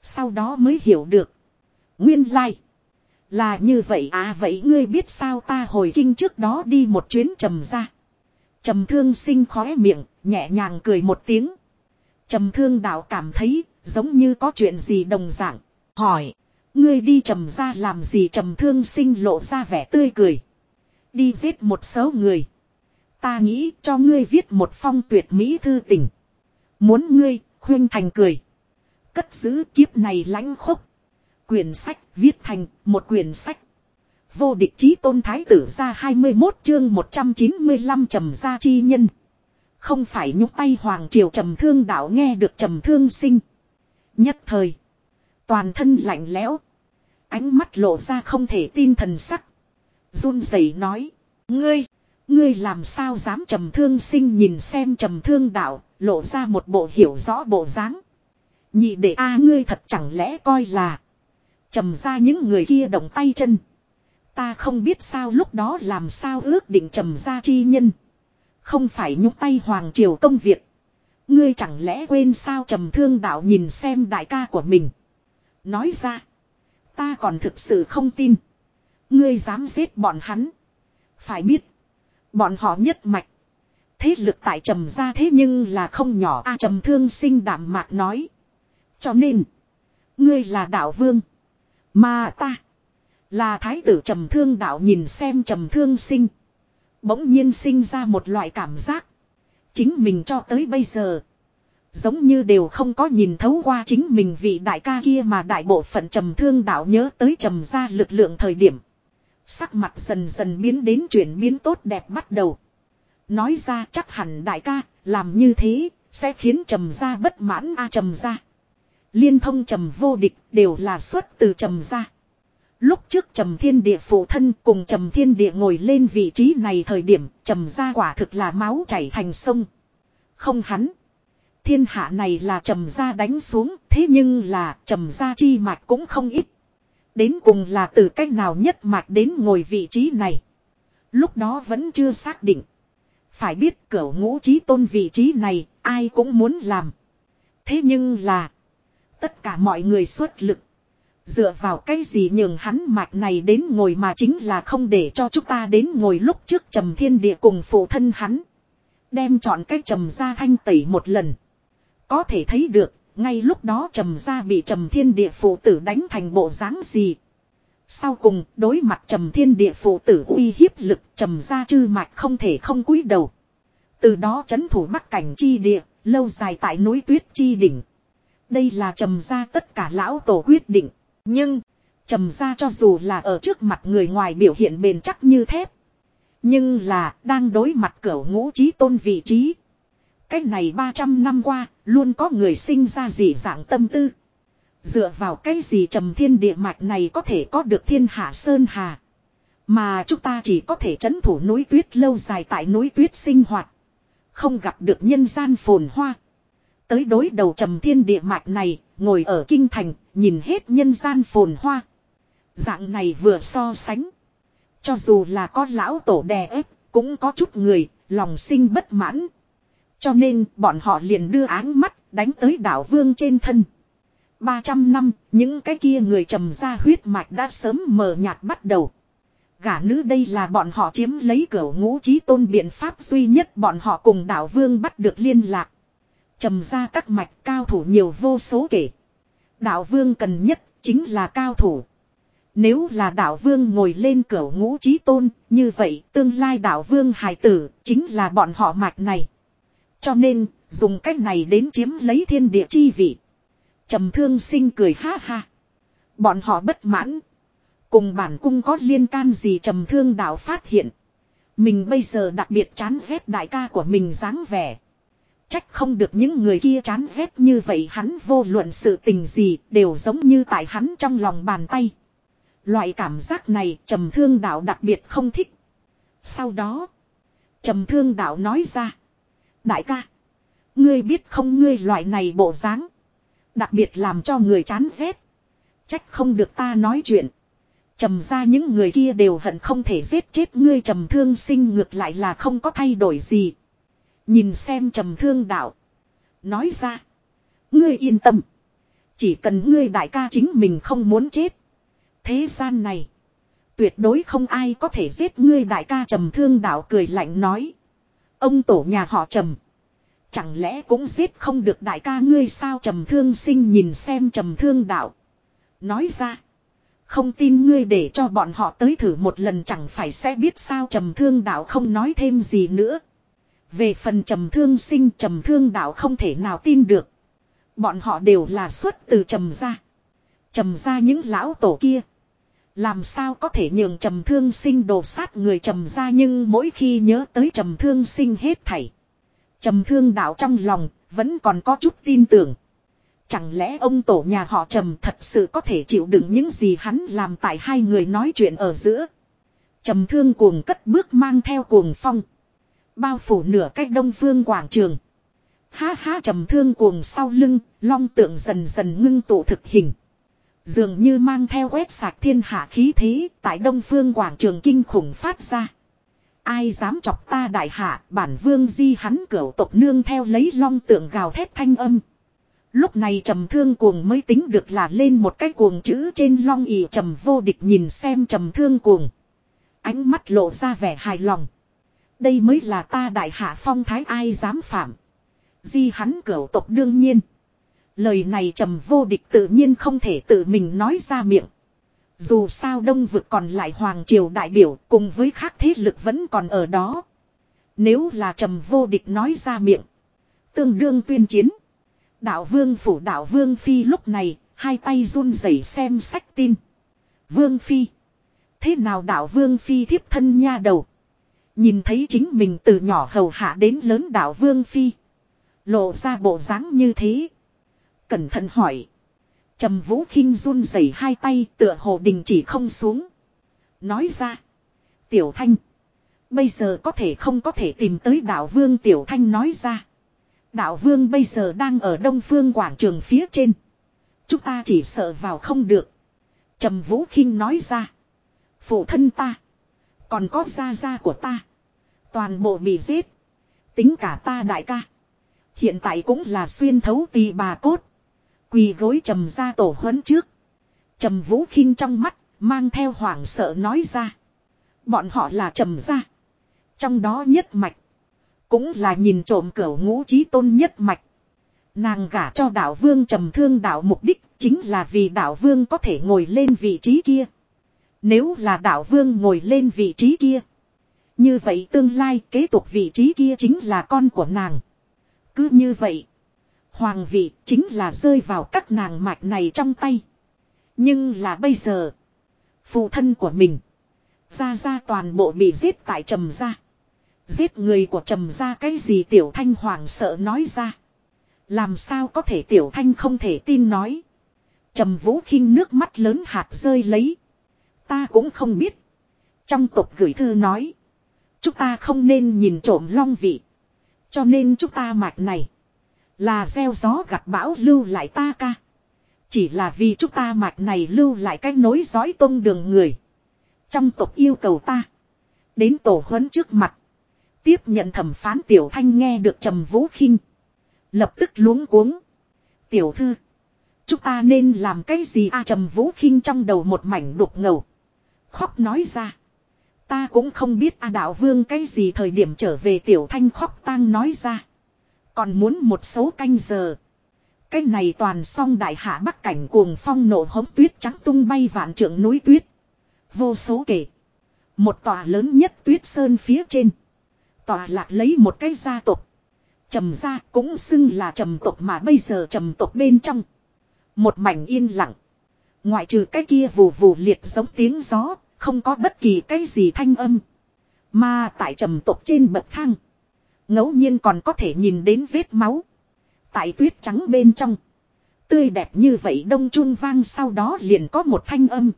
Sau đó mới hiểu được. Nguyên lai. Là như vậy à vậy ngươi biết sao ta hồi kinh trước đó đi một chuyến trầm ra. Trầm thương sinh khóe miệng, nhẹ nhàng cười một tiếng. Trầm thương đạo cảm thấy, giống như có chuyện gì đồng dạng. Hỏi, ngươi đi trầm ra làm gì trầm thương sinh lộ ra vẻ tươi cười. Đi giết một số người. Ta nghĩ cho ngươi viết một phong tuyệt mỹ thư tình. Muốn ngươi, khuyên thành cười. Cất giữ kiếp này lãnh khúc Quyển sách viết thành một quyển sách. Vô địch chí tôn thái tử ra 21 chương 195 trầm gia chi nhân. Không phải nhúc tay hoàng triều trầm thương đạo nghe được trầm thương sinh. Nhất thời. Toàn thân lạnh lẽo. Ánh mắt lộ ra không thể tin thần sắc. run rẩy nói. Ngươi. Ngươi làm sao dám trầm thương sinh nhìn xem trầm thương đạo. Lộ ra một bộ hiểu rõ bộ dáng. Nhị đệ a, ngươi thật chẳng lẽ coi là. Trầm ra những người kia động tay chân. Ta không biết sao lúc đó làm sao ước định trầm ra chi nhân. Không phải nhúc tay hoàng triều công việc. Ngươi chẳng lẽ quên sao trầm thương đạo nhìn xem đại ca của mình. Nói ra. Ta còn thực sự không tin. Ngươi dám giết bọn hắn. Phải biết. Bọn họ nhất mạch. Thế lực tại trầm ra thế nhưng là không nhỏ a trầm thương sinh đảm mạc nói. Cho nên. Ngươi là đạo vương. Mà ta. Là thái tử trầm thương đạo nhìn xem trầm thương sinh. Bỗng nhiên sinh ra một loại cảm giác. Chính mình cho tới bây giờ. Giống như đều không có nhìn thấu qua chính mình vị đại ca kia mà đại bộ phận trầm thương đạo nhớ tới trầm ra lực lượng thời điểm. Sắc mặt dần dần biến đến chuyển biến tốt đẹp bắt đầu. Nói ra chắc hẳn đại ca, làm như thế, sẽ khiến trầm ra bất mãn a à, trầm ra. Liên thông trầm vô địch đều là xuất từ trầm ra. Lúc trước Trầm Thiên Địa phụ thân cùng Trầm Thiên Địa ngồi lên vị trí này thời điểm, Trầm ra quả thực là máu chảy thành sông. Không hắn. Thiên hạ này là Trầm ra đánh xuống, thế nhưng là Trầm ra chi mạch cũng không ít. Đến cùng là từ cách nào nhất mạch đến ngồi vị trí này. Lúc đó vẫn chưa xác định. Phải biết cửa ngũ trí tôn vị trí này, ai cũng muốn làm. Thế nhưng là. Tất cả mọi người xuất lực. Dựa vào cái gì nhường hắn mạch này đến ngồi mà chính là không để cho chúng ta đến ngồi lúc trước trầm thiên địa cùng phụ thân hắn. Đem chọn cái trầm ra thanh tẩy một lần. Có thể thấy được, ngay lúc đó trầm ra bị trầm thiên địa phụ tử đánh thành bộ dáng gì. Sau cùng, đối mặt trầm thiên địa phụ tử uy hiếp lực trầm ra chư mạch không thể không cúi đầu. Từ đó chấn thủ bắc cảnh chi địa, lâu dài tại núi tuyết chi đỉnh. Đây là trầm ra tất cả lão tổ quyết định. Nhưng, trầm ra cho dù là ở trước mặt người ngoài biểu hiện bền chắc như thép. Nhưng là, đang đối mặt cửa ngũ trí tôn vị trí. Cách này 300 năm qua, luôn có người sinh ra dị dạng tâm tư. Dựa vào cái gì trầm thiên địa mạch này có thể có được thiên hạ sơn hà. Mà chúng ta chỉ có thể chấn thủ núi tuyết lâu dài tại núi tuyết sinh hoạt. Không gặp được nhân gian phồn hoa. Tới đối đầu trầm thiên địa mạch này, ngồi ở kinh thành, nhìn hết nhân gian phồn hoa. Dạng này vừa so sánh. Cho dù là có lão tổ đè ép, cũng có chút người, lòng sinh bất mãn. Cho nên, bọn họ liền đưa áng mắt, đánh tới đảo vương trên thân. 300 năm, những cái kia người trầm ra huyết mạch đã sớm mờ nhạt bắt đầu. Gả nữ đây là bọn họ chiếm lấy cửa ngũ trí tôn biện pháp duy nhất bọn họ cùng đảo vương bắt được liên lạc. Trầm ra các mạch cao thủ nhiều vô số kể. Đạo vương cần nhất chính là cao thủ. Nếu là đạo vương ngồi lên cửa ngũ trí tôn, như vậy tương lai đạo vương hải tử chính là bọn họ mạch này. Cho nên, dùng cách này đến chiếm lấy thiên địa chi vị. trầm thương sinh cười ha ha. Bọn họ bất mãn. Cùng bản cung có liên can gì trầm thương đạo phát hiện. Mình bây giờ đặc biệt chán ghét đại ca của mình dáng vẻ. Trách không được những người kia chán ghét như vậy hắn vô luận sự tình gì đều giống như tại hắn trong lòng bàn tay. Loại cảm giác này trầm thương đạo đặc biệt không thích. Sau đó, trầm thương đạo nói ra. Đại ca, ngươi biết không ngươi loại này bộ dáng Đặc biệt làm cho người chán ghét. Trách không được ta nói chuyện. Trầm ra những người kia đều hận không thể giết chết ngươi trầm thương sinh ngược lại là không có thay đổi gì. Nhìn xem trầm thương đạo. Nói ra. Ngươi yên tâm. Chỉ cần ngươi đại ca chính mình không muốn chết. Thế gian này. Tuyệt đối không ai có thể giết ngươi đại ca trầm thương đạo cười lạnh nói. Ông tổ nhà họ trầm. Chẳng lẽ cũng giết không được đại ca ngươi sao trầm thương sinh nhìn xem trầm thương đạo. Nói ra. Không tin ngươi để cho bọn họ tới thử một lần chẳng phải sẽ biết sao trầm thương đạo không nói thêm gì nữa. Về phần trầm thương sinh, trầm thương đạo không thể nào tin được. Bọn họ đều là xuất từ trầm gia. Trầm gia những lão tổ kia. Làm sao có thể nhường trầm thương sinh đồ sát người trầm gia nhưng mỗi khi nhớ tới trầm thương sinh hết thảy. Trầm thương đạo trong lòng vẫn còn có chút tin tưởng. Chẳng lẽ ông tổ nhà họ trầm thật sự có thể chịu đựng những gì hắn làm tại hai người nói chuyện ở giữa. Trầm thương cuồng cất bước mang theo cuồng phong. Bao phủ nửa cách đông phương quảng trường. Ha ha trầm thương cuồng sau lưng, long tượng dần dần ngưng tụ thực hình. Dường như mang theo quét sạc thiên hạ khí thế, tại đông phương quảng trường kinh khủng phát ra. Ai dám chọc ta đại hạ, bản vương di hắn cửu tộc nương theo lấy long tượng gào thét thanh âm. Lúc này trầm thương cuồng mới tính được là lên một cái cuồng chữ trên long ỉ trầm vô địch nhìn xem trầm thương cuồng. Ánh mắt lộ ra vẻ hài lòng. Đây mới là ta đại hạ phong thái ai dám phạm. Di hắn cửu tộc đương nhiên. Lời này trầm vô địch tự nhiên không thể tự mình nói ra miệng. Dù sao đông vực còn lại hoàng triều đại biểu cùng với khác thế lực vẫn còn ở đó. Nếu là trầm vô địch nói ra miệng. Tương đương tuyên chiến. Đạo vương phủ đạo vương phi lúc này, hai tay run rẩy xem sách tin. Vương phi. Thế nào đạo vương phi thiếp thân nha đầu. Nhìn thấy chính mình từ nhỏ hầu hạ đến lớn đạo Vương Phi. Lộ ra bộ dáng như thế. Cẩn thận hỏi. Trầm Vũ khinh run rẩy hai tay tựa hồ đình chỉ không xuống. Nói ra. Tiểu Thanh. Bây giờ có thể không có thể tìm tới đạo vương Tiểu Thanh nói ra. Đạo vương bây giờ đang ở đông phương quảng trường phía trên. Chúng ta chỉ sợ vào không được. Trầm Vũ khinh nói ra. Phụ thân ta. Còn có gia gia của ta. Toàn bộ bị giết. Tính cả ta đại ca. Hiện tại cũng là xuyên thấu tì bà cốt. Quỳ gối trầm ra tổ huấn trước. Trầm vũ khinh trong mắt, mang theo hoảng sợ nói ra. Bọn họ là trầm ra. Trong đó nhất mạch. Cũng là nhìn trộm cửa ngũ trí tôn nhất mạch. Nàng gả cho đạo vương trầm thương đạo mục đích chính là vì đạo vương có thể ngồi lên vị trí kia. Nếu là đạo vương ngồi lên vị trí kia. Như vậy tương lai kế tục vị trí kia chính là con của nàng. Cứ như vậy. Hoàng vị chính là rơi vào các nàng mạch này trong tay. Nhưng là bây giờ. Phụ thân của mình. Ra ra toàn bộ bị giết tại trầm gia. Giết người của trầm gia cái gì tiểu thanh hoàng sợ nói ra. Làm sao có thể tiểu thanh không thể tin nói. Trầm vũ khinh nước mắt lớn hạt rơi lấy. Ta cũng không biết. Trong tộc gửi thư nói. Chúng ta không nên nhìn trộm long vị. Cho nên chúng ta mạch này. Là gieo gió gặt bão lưu lại ta ca. Chỉ là vì chúng ta mạch này lưu lại cái nối dõi tôn đường người. Trong tộc yêu cầu ta. Đến tổ huấn trước mặt. Tiếp nhận thẩm phán tiểu thanh nghe được trầm vũ khinh. Lập tức luống cuống. Tiểu thư. Chúng ta nên làm cái gì a trầm vũ khinh trong đầu một mảnh đục ngầu. Khóc nói ra. Ta cũng không biết A đạo vương cái gì thời điểm trở về tiểu thanh khóc tang nói ra. Còn muốn một số canh giờ. Cái này toàn song đại hạ bắc cảnh cuồng phong nổ hống tuyết trắng tung bay vạn trượng núi tuyết. Vô số kể. Một tòa lớn nhất tuyết sơn phía trên. Tòa lạc lấy một cái gia tộc. Trầm gia cũng xưng là trầm tộc mà bây giờ trầm tộc bên trong. Một mảnh yên lặng. Ngoại trừ cái kia vù vù liệt giống tiếng gió, không có bất kỳ cái gì thanh âm. Mà tại trầm tộc trên bậc thang. ngẫu nhiên còn có thể nhìn đến vết máu. Tại tuyết trắng bên trong. Tươi đẹp như vậy đông trung vang sau đó liền có một thanh âm.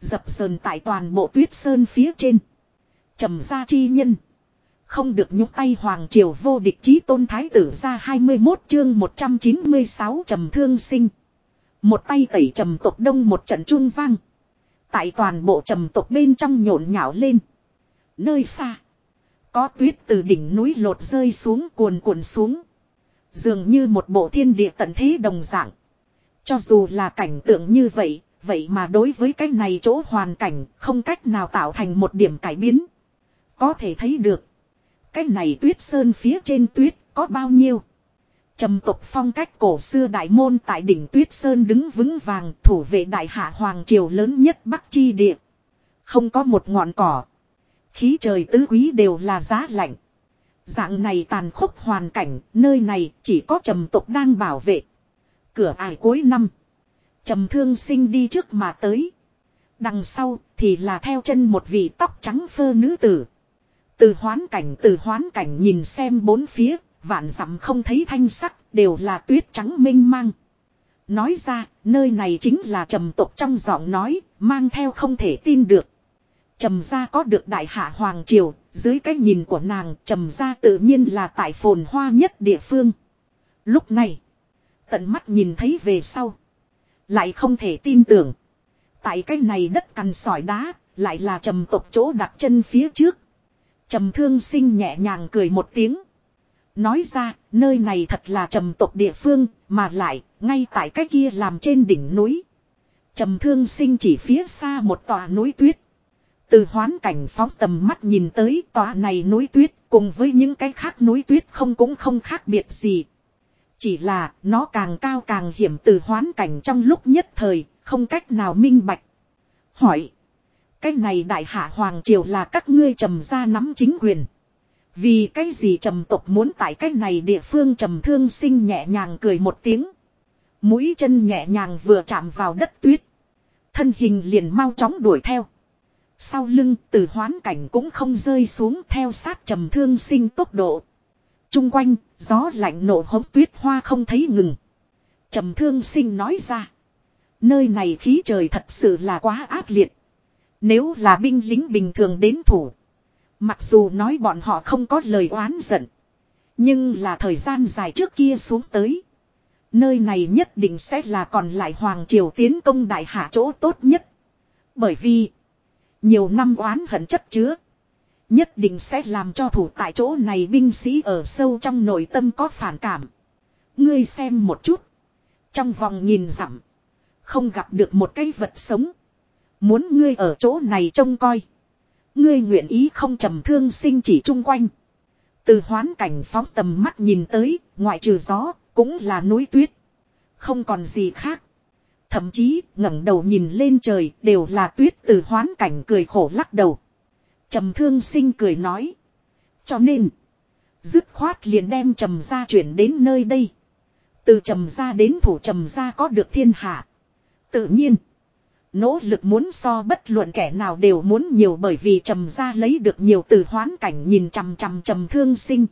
Dập sờn tại toàn bộ tuyết sơn phía trên. trầm gia chi nhân. Không được nhúc tay Hoàng Triều vô địch chí tôn thái tử ra 21 chương 196 trầm thương sinh. Một tay tẩy trầm tộc đông một trận trung vang. Tại toàn bộ trầm tộc bên trong nhộn nhạo lên. Nơi xa. Có tuyết từ đỉnh núi lột rơi xuống cuồn cuộn xuống. Dường như một bộ thiên địa tận thế đồng dạng. Cho dù là cảnh tượng như vậy, vậy mà đối với cái này chỗ hoàn cảnh không cách nào tạo thành một điểm cải biến. Có thể thấy được. Cái này tuyết sơn phía trên tuyết có bao nhiêu. Trầm tục phong cách cổ xưa đại môn tại đỉnh Tuyết Sơn đứng vững vàng thủ vệ đại hạ hoàng triều lớn nhất Bắc Chi địa. Không có một ngọn cỏ. Khí trời tứ quý đều là giá lạnh. Dạng này tàn khốc hoàn cảnh, nơi này chỉ có trầm tục đang bảo vệ. Cửa ải cuối năm. Trầm thương sinh đi trước mà tới. Đằng sau thì là theo chân một vị tóc trắng phơ nữ tử. Từ hoán cảnh từ hoán cảnh nhìn xem bốn phía vạn dặm không thấy thanh sắc, đều là tuyết trắng minh mang. Nói ra, nơi này chính là trầm tộc trong giọng nói, mang theo không thể tin được. Trầm gia có được đại hạ hoàng triều, dưới cái nhìn của nàng, trầm gia tự nhiên là tại phồn hoa nhất địa phương. Lúc này, tận mắt nhìn thấy về sau, lại không thể tin tưởng. Tại cái này đất cằn sỏi đá, lại là trầm tộc chỗ đặt chân phía trước. Trầm thương sinh nhẹ nhàng cười một tiếng. Nói ra, nơi này thật là trầm tộc địa phương, mà lại, ngay tại cái kia làm trên đỉnh núi. Trầm thương sinh chỉ phía xa một tòa núi tuyết. Từ hoán cảnh phóng tầm mắt nhìn tới tòa này núi tuyết, cùng với những cái khác núi tuyết không cũng không khác biệt gì. Chỉ là, nó càng cao càng hiểm từ hoán cảnh trong lúc nhất thời, không cách nào minh bạch. Hỏi, cái này đại hạ hoàng triều là các ngươi trầm ra nắm chính quyền. Vì cái gì trầm tộc muốn tại cái này địa phương trầm thương sinh nhẹ nhàng cười một tiếng. Mũi chân nhẹ nhàng vừa chạm vào đất tuyết. Thân hình liền mau chóng đuổi theo. Sau lưng từ hoán cảnh cũng không rơi xuống theo sát trầm thương sinh tốc độ. Trung quanh, gió lạnh nổ hống tuyết hoa không thấy ngừng. Trầm thương sinh nói ra. Nơi này khí trời thật sự là quá ác liệt. Nếu là binh lính bình thường đến thủ. Mặc dù nói bọn họ không có lời oán giận. Nhưng là thời gian dài trước kia xuống tới. Nơi này nhất định sẽ là còn lại Hoàng Triều tiến công đại hạ chỗ tốt nhất. Bởi vì. Nhiều năm oán hận chất chứa. Nhất định sẽ làm cho thủ tại chỗ này binh sĩ ở sâu trong nội tâm có phản cảm. Ngươi xem một chút. Trong vòng nhìn dặm. Không gặp được một cái vật sống. Muốn ngươi ở chỗ này trông coi. Ngươi nguyện ý không trầm thương sinh chỉ chung quanh. Từ hoán cảnh phóng tầm mắt nhìn tới, ngoại trừ gió, cũng là núi tuyết. Không còn gì khác. Thậm chí, ngẩng đầu nhìn lên trời, đều là tuyết từ hoán cảnh cười khổ lắc đầu. Trầm thương sinh cười nói. Cho nên, dứt khoát liền đem trầm ra chuyển đến nơi đây. Từ trầm ra đến thủ trầm ra có được thiên hạ. Tự nhiên. Nỗ lực muốn so bất luận kẻ nào đều muốn nhiều bởi vì trầm ra lấy được nhiều từ hoán cảnh nhìn chằm chằm trầm thương sinh.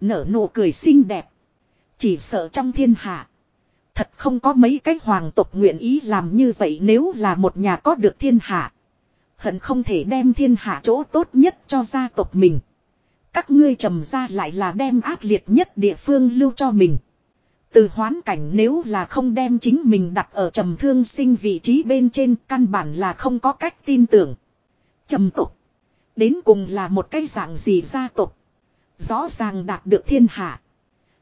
Nở nụ cười xinh đẹp. Chỉ sợ trong thiên hạ. Thật không có mấy cái hoàng tộc nguyện ý làm như vậy nếu là một nhà có được thiên hạ. Hận không thể đem thiên hạ chỗ tốt nhất cho gia tộc mình. Các ngươi trầm ra lại là đem ác liệt nhất địa phương lưu cho mình. Từ hoán cảnh nếu là không đem chính mình đặt ở trầm thương sinh vị trí bên trên, căn bản là không có cách tin tưởng. Trầm tục. Đến cùng là một cái dạng gì gia tộc. Rõ ràng đạt được thiên hạ.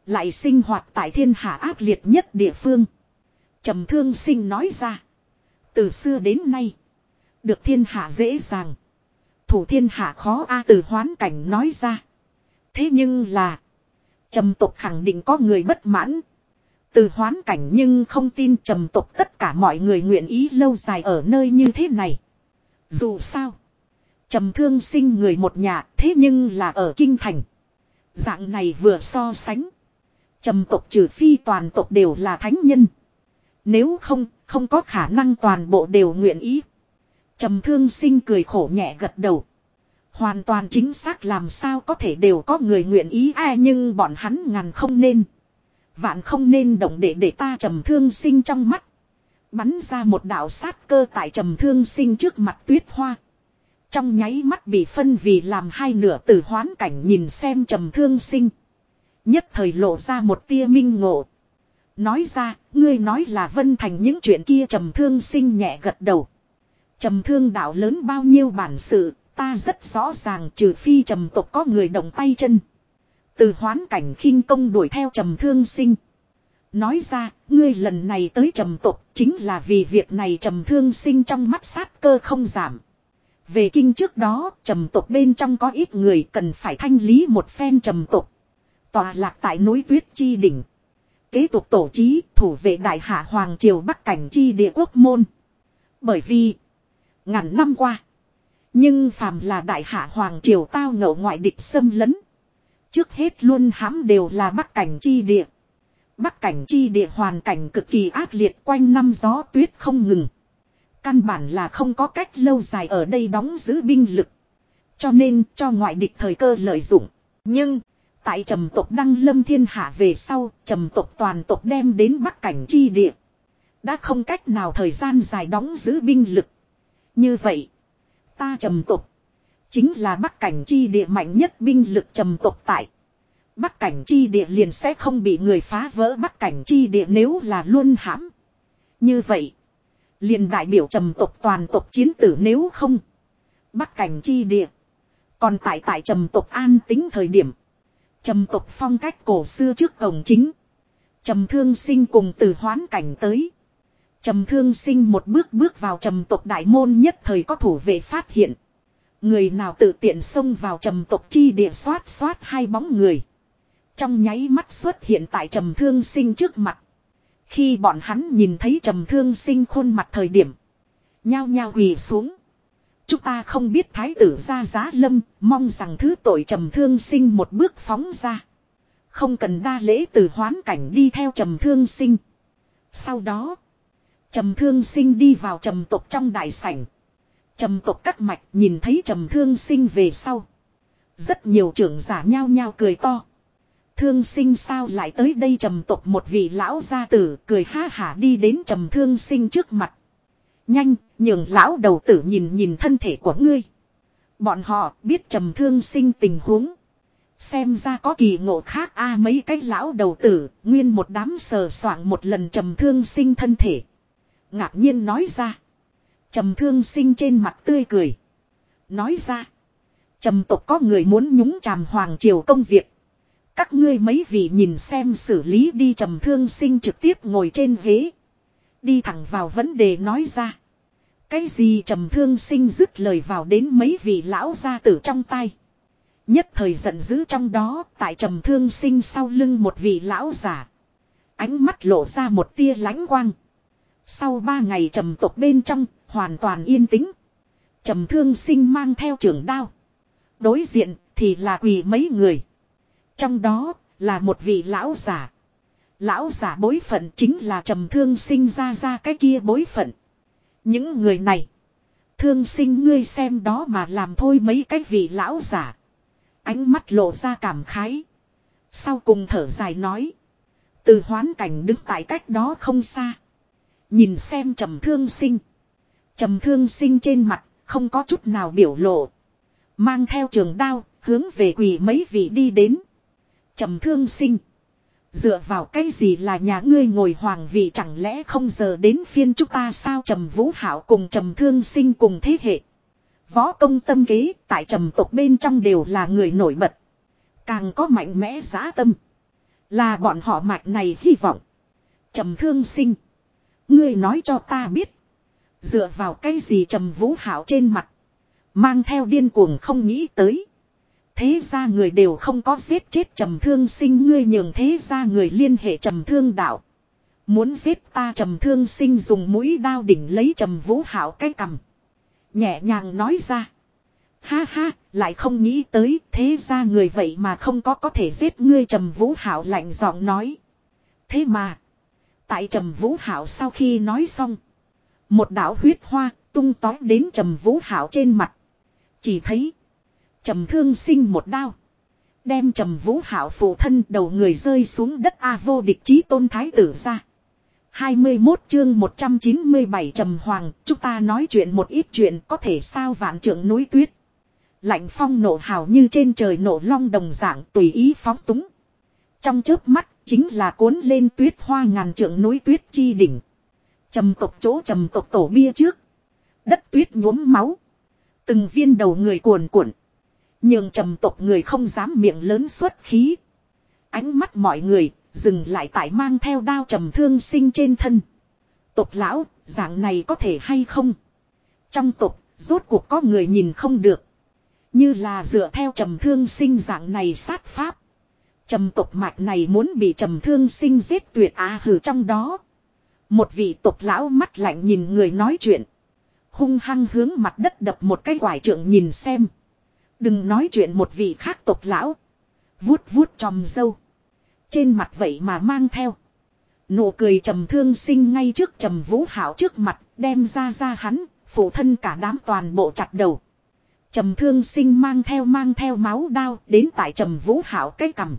Lại sinh hoạt tại thiên hạ ác liệt nhất địa phương. Trầm thương sinh nói ra. Từ xưa đến nay. Được thiên hạ dễ dàng. Thủ thiên hạ khó a từ hoán cảnh nói ra. Thế nhưng là. Trầm tục khẳng định có người bất mãn. Từ hoán cảnh nhưng không tin trầm tục tất cả mọi người nguyện ý lâu dài ở nơi như thế này. Dù sao. Trầm thương sinh người một nhà thế nhưng là ở kinh thành. Dạng này vừa so sánh. Trầm tục trừ phi toàn tộc đều là thánh nhân. Nếu không, không có khả năng toàn bộ đều nguyện ý. Trầm thương sinh cười khổ nhẹ gật đầu. Hoàn toàn chính xác làm sao có thể đều có người nguyện ý ai nhưng bọn hắn ngàn không nên. Vạn không nên động để để ta trầm thương sinh trong mắt. Bắn ra một đạo sát cơ tại trầm thương sinh trước mặt tuyết hoa. Trong nháy mắt bị phân vì làm hai nửa từ hoán cảnh nhìn xem trầm thương sinh. Nhất thời lộ ra một tia minh ngộ. Nói ra, ngươi nói là vân thành những chuyện kia trầm thương sinh nhẹ gật đầu. Trầm thương đạo lớn bao nhiêu bản sự, ta rất rõ ràng trừ phi trầm tộc có người động tay chân. Từ hoán cảnh khinh công đuổi theo trầm thương sinh. Nói ra, ngươi lần này tới trầm tộc chính là vì việc này trầm thương sinh trong mắt sát cơ không giảm. Về kinh trước đó, trầm tộc bên trong có ít người cần phải thanh lý một phen trầm tộc. Tòa lạc tại núi tuyết chi đỉnh. Kế tục tổ trí, thủ vệ đại hạ hoàng triều bắc cảnh chi địa quốc môn. Bởi vì, ngàn năm qua, nhưng phàm là đại hạ hoàng triều tao ngộ ngoại địch xâm lấn. Trước hết luôn hãm đều là bắc cảnh chi địa. Bắc cảnh chi địa hoàn cảnh cực kỳ ác liệt quanh năm gió tuyết không ngừng. Căn bản là không có cách lâu dài ở đây đóng giữ binh lực. Cho nên cho ngoại địch thời cơ lợi dụng. Nhưng, tại trầm tộc đăng lâm thiên hạ về sau, trầm tộc toàn tộc đem đến bắc cảnh chi địa. Đã không cách nào thời gian dài đóng giữ binh lực. Như vậy, ta trầm tộc Chính là bắc cảnh chi địa mạnh nhất binh lực trầm tộc tại. Bắc cảnh chi địa liền sẽ không bị người phá vỡ bắc cảnh chi địa nếu là luôn hãm. Như vậy. Liền đại biểu trầm tộc toàn tộc chiến tử nếu không. Bắc cảnh chi địa. Còn tại tại trầm tộc an tính thời điểm. Trầm tộc phong cách cổ xưa trước cổng chính. Trầm thương sinh cùng từ hoán cảnh tới. Trầm thương sinh một bước bước vào trầm tộc đại môn nhất thời có thủ vệ phát hiện. Người nào tự tiện xông vào trầm tộc chi địa xoát xoát hai bóng người. Trong nháy mắt xuất hiện tại trầm thương sinh trước mặt. Khi bọn hắn nhìn thấy trầm thương sinh khuôn mặt thời điểm. Nhao nhao quỳ xuống. Chúng ta không biết thái tử ra giá lâm, mong rằng thứ tội trầm thương sinh một bước phóng ra. Không cần đa lễ từ hoán cảnh đi theo trầm thương sinh. Sau đó, trầm thương sinh đi vào trầm tộc trong đại sảnh. Trầm tộc các mạch nhìn thấy trầm thương sinh về sau. Rất nhiều trưởng giả nhao nhao cười to. thương sinh sao lại tới đây trầm tộc một vị lão gia tử cười ha hả đi đến trầm thương sinh trước mặt. Nhanh, nhường lão đầu tử nhìn nhìn thân thể của ngươi. Bọn họ biết trầm thương sinh tình huống. Xem ra có kỳ ngộ khác a mấy cái lão đầu tử, nguyên một đám sờ soạng một lần trầm thương sinh thân thể. Ngạc nhiên nói ra. Trầm thương sinh trên mặt tươi cười. Nói ra. Trầm tộc có người muốn nhúng chàm hoàng triều công việc. Các ngươi mấy vị nhìn xem xử lý đi trầm thương sinh trực tiếp ngồi trên ghế. Đi thẳng vào vấn đề nói ra. Cái gì trầm thương sinh dứt lời vào đến mấy vị lão gia tử trong tay. Nhất thời giận dữ trong đó, tại trầm thương sinh sau lưng một vị lão giả. Ánh mắt lộ ra một tia lãnh quang. Sau ba ngày trầm tộc bên trong, hoàn toàn yên tĩnh. Trầm thương sinh mang theo trường đao. Đối diện thì là quỳ mấy người. Trong đó là một vị lão giả. Lão giả bối phận chính là trầm thương sinh ra ra cái kia bối phận. Những người này. Thương sinh ngươi xem đó mà làm thôi mấy cái vị lão giả. Ánh mắt lộ ra cảm khái. Sau cùng thở dài nói. Từ hoán cảnh đứng tại cách đó không xa. Nhìn xem trầm thương sinh. Trầm thương sinh trên mặt, không có chút nào biểu lộ. Mang theo trường đao, hướng về quỳ mấy vị đi đến. Trầm thương sinh. Dựa vào cái gì là nhà ngươi ngồi hoàng vị chẳng lẽ không giờ đến phiên chúng ta sao trầm vũ hảo cùng trầm thương sinh cùng thế hệ. Võ công tâm kế tại trầm tộc bên trong đều là người nổi bật. Càng có mạnh mẽ giá tâm. Là bọn họ mạch này hy vọng. Trầm thương sinh. Ngươi nói cho ta biết. Dựa vào cái gì trầm vũ hảo trên mặt. Mang theo điên cuồng không nghĩ tới. Thế ra người đều không có giết chết trầm thương sinh ngươi nhường thế ra người liên hệ trầm thương đạo. Muốn giết ta trầm thương sinh dùng mũi đao đỉnh lấy trầm vũ hảo cái cầm. Nhẹ nhàng nói ra. Ha ha, lại không nghĩ tới thế ra người vậy mà không có có thể giết ngươi trầm vũ hảo lạnh giọng nói. Thế mà. Tại trầm vũ hảo sau khi nói xong. Một đạo huyết hoa tung tói đến trầm vũ hảo trên mặt. Chỉ thấy. Trầm thương sinh một đao. Đem trầm vũ hảo phụ thân đầu người rơi xuống đất A vô địch chí tôn thái tử ra. 21 chương 197 trầm hoàng, chúng ta nói chuyện một ít chuyện có thể sao vạn trưởng núi tuyết. Lạnh phong nổ hào như trên trời nổ long đồng dạng tùy ý phóng túng. Trong chớp mắt chính là cuốn lên tuyết hoa ngàn trượng núi tuyết chi đỉnh. Trầm tộc chỗ trầm tộc tổ bia trước. Đất tuyết nhuốm máu. Từng viên đầu người cuồn cuộn. Nhưng trầm tộc người không dám miệng lớn xuất khí. Ánh mắt mọi người dừng lại tại mang theo đao trầm thương sinh trên thân. Tộc lão, dạng này có thể hay không? Trong tộc, rốt cuộc có người nhìn không được. Như là dựa theo trầm thương sinh dạng này sát pháp. Trầm tộc mạch này muốn bị trầm thương sinh giết tuyệt á hử trong đó. Một vị tộc lão mắt lạnh nhìn người nói chuyện. Hung hăng hướng mặt đất đập một cái quải trượng nhìn xem. Đừng nói chuyện một vị khác tộc lão. Vuốt vuốt tròm dâu. Trên mặt vậy mà mang theo. Nụ cười trầm thương sinh ngay trước trầm vũ hảo trước mặt đem ra ra hắn, phụ thân cả đám toàn bộ chặt đầu. Trầm thương sinh mang theo mang theo máu đao đến tại trầm vũ hảo cái cằm.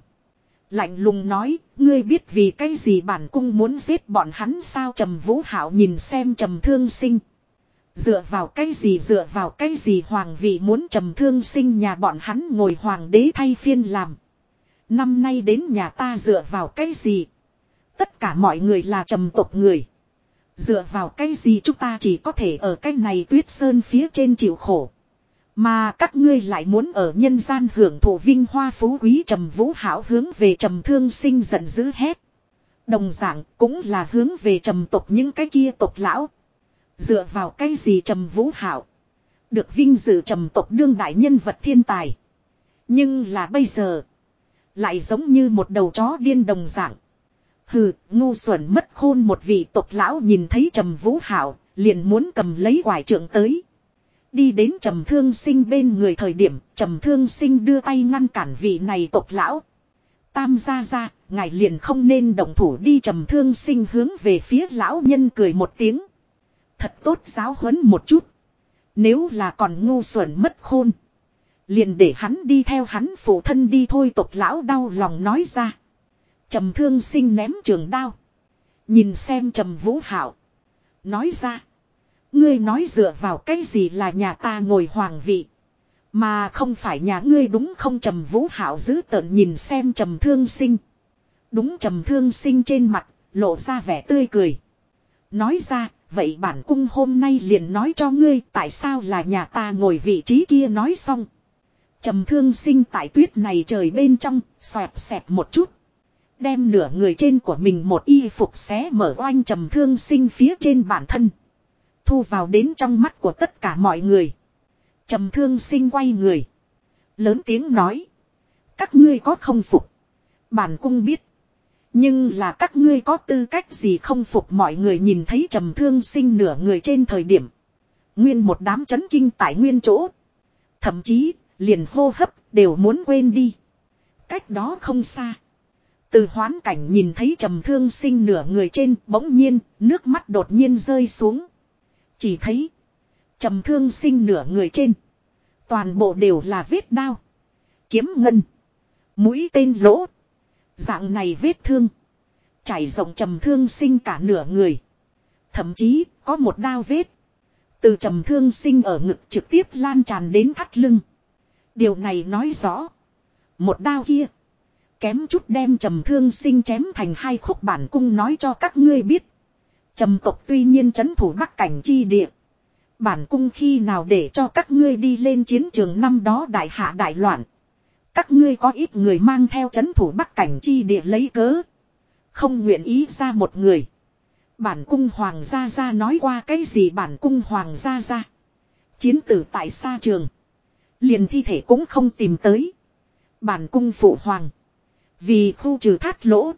Lạnh lùng nói, ngươi biết vì cái gì bản cung muốn giết bọn hắn sao trầm vũ hảo nhìn xem trầm thương sinh. Dựa vào cái gì dựa vào cái gì hoàng vị muốn trầm thương sinh nhà bọn hắn ngồi hoàng đế thay phiên làm. Năm nay đến nhà ta dựa vào cái gì? Tất cả mọi người là trầm tộc người. Dựa vào cái gì chúng ta chỉ có thể ở cái này tuyết sơn phía trên chịu khổ. Mà các ngươi lại muốn ở nhân gian hưởng thụ vinh hoa phú quý trầm vũ hảo hướng về trầm thương sinh giận dữ hết. Đồng dạng cũng là hướng về trầm tộc những cái kia tộc lão. Dựa vào cái gì trầm vũ hảo. Được vinh dự trầm tộc đương đại nhân vật thiên tài. Nhưng là bây giờ. Lại giống như một đầu chó điên đồng dạng. Hừ, ngu xuẩn mất khôn một vị tộc lão nhìn thấy trầm vũ hảo, liền muốn cầm lấy quải trượng tới. Đi đến trầm thương sinh bên người thời điểm, trầm thương sinh đưa tay ngăn cản vị này tộc lão. Tam gia gia, ngài liền không nên động thủ đi trầm thương sinh hướng về phía lão nhân cười một tiếng. Thật tốt giáo huấn một chút. Nếu là còn ngu xuẩn mất khôn. Liền để hắn đi theo hắn phụ thân đi thôi tộc lão đau lòng nói ra. Trầm thương sinh ném trường đao. Nhìn xem trầm vũ hảo. Nói ra. Ngươi nói dựa vào cái gì là nhà ta ngồi hoàng vị. Mà không phải nhà ngươi đúng không trầm vũ hảo giữ tợn nhìn xem trầm thương sinh. Đúng trầm thương sinh trên mặt, lộ ra vẻ tươi cười. Nói ra, vậy bản cung hôm nay liền nói cho ngươi tại sao là nhà ta ngồi vị trí kia nói xong. Trầm thương sinh tại tuyết này trời bên trong, xoẹt xẹt một chút. Đem nửa người trên của mình một y phục xé mở oanh trầm thương sinh phía trên bản thân. Thu vào đến trong mắt của tất cả mọi người. Trầm thương sinh quay người. Lớn tiếng nói. Các ngươi có không phục. Bản cung biết. Nhưng là các ngươi có tư cách gì không phục mọi người nhìn thấy trầm thương sinh nửa người trên thời điểm. Nguyên một đám chấn kinh tại nguyên chỗ. Thậm chí, liền hô hấp, đều muốn quên đi. Cách đó không xa. Từ hoán cảnh nhìn thấy trầm thương sinh nửa người trên, bỗng nhiên, nước mắt đột nhiên rơi xuống. Chỉ thấy, trầm thương sinh nửa người trên. Toàn bộ đều là vết đao. Kiếm ngân. Mũi tên lỗ. Dạng này vết thương. Chảy rộng trầm thương sinh cả nửa người. Thậm chí có một đao vết. Từ trầm thương sinh ở ngực trực tiếp lan tràn đến thắt lưng. Điều này nói rõ. Một đao kia. Kém chút đem trầm thương sinh chém thành hai khúc bản cung nói cho các ngươi biết. Trầm tộc tuy nhiên chấn thủ bắc cảnh chi địa. Bản cung khi nào để cho các ngươi đi lên chiến trường năm đó đại hạ đại loạn. Các ngươi có ít người mang theo chấn thủ bắc cảnh chi địa lấy cớ. Không nguyện ý ra một người. Bản cung hoàng gia gia nói qua cái gì bản cung hoàng gia gia. Chiến tử tại xa trường. Liền thi thể cũng không tìm tới. Bản cung phụ hoàng. Vì khu trừ thát lỗ.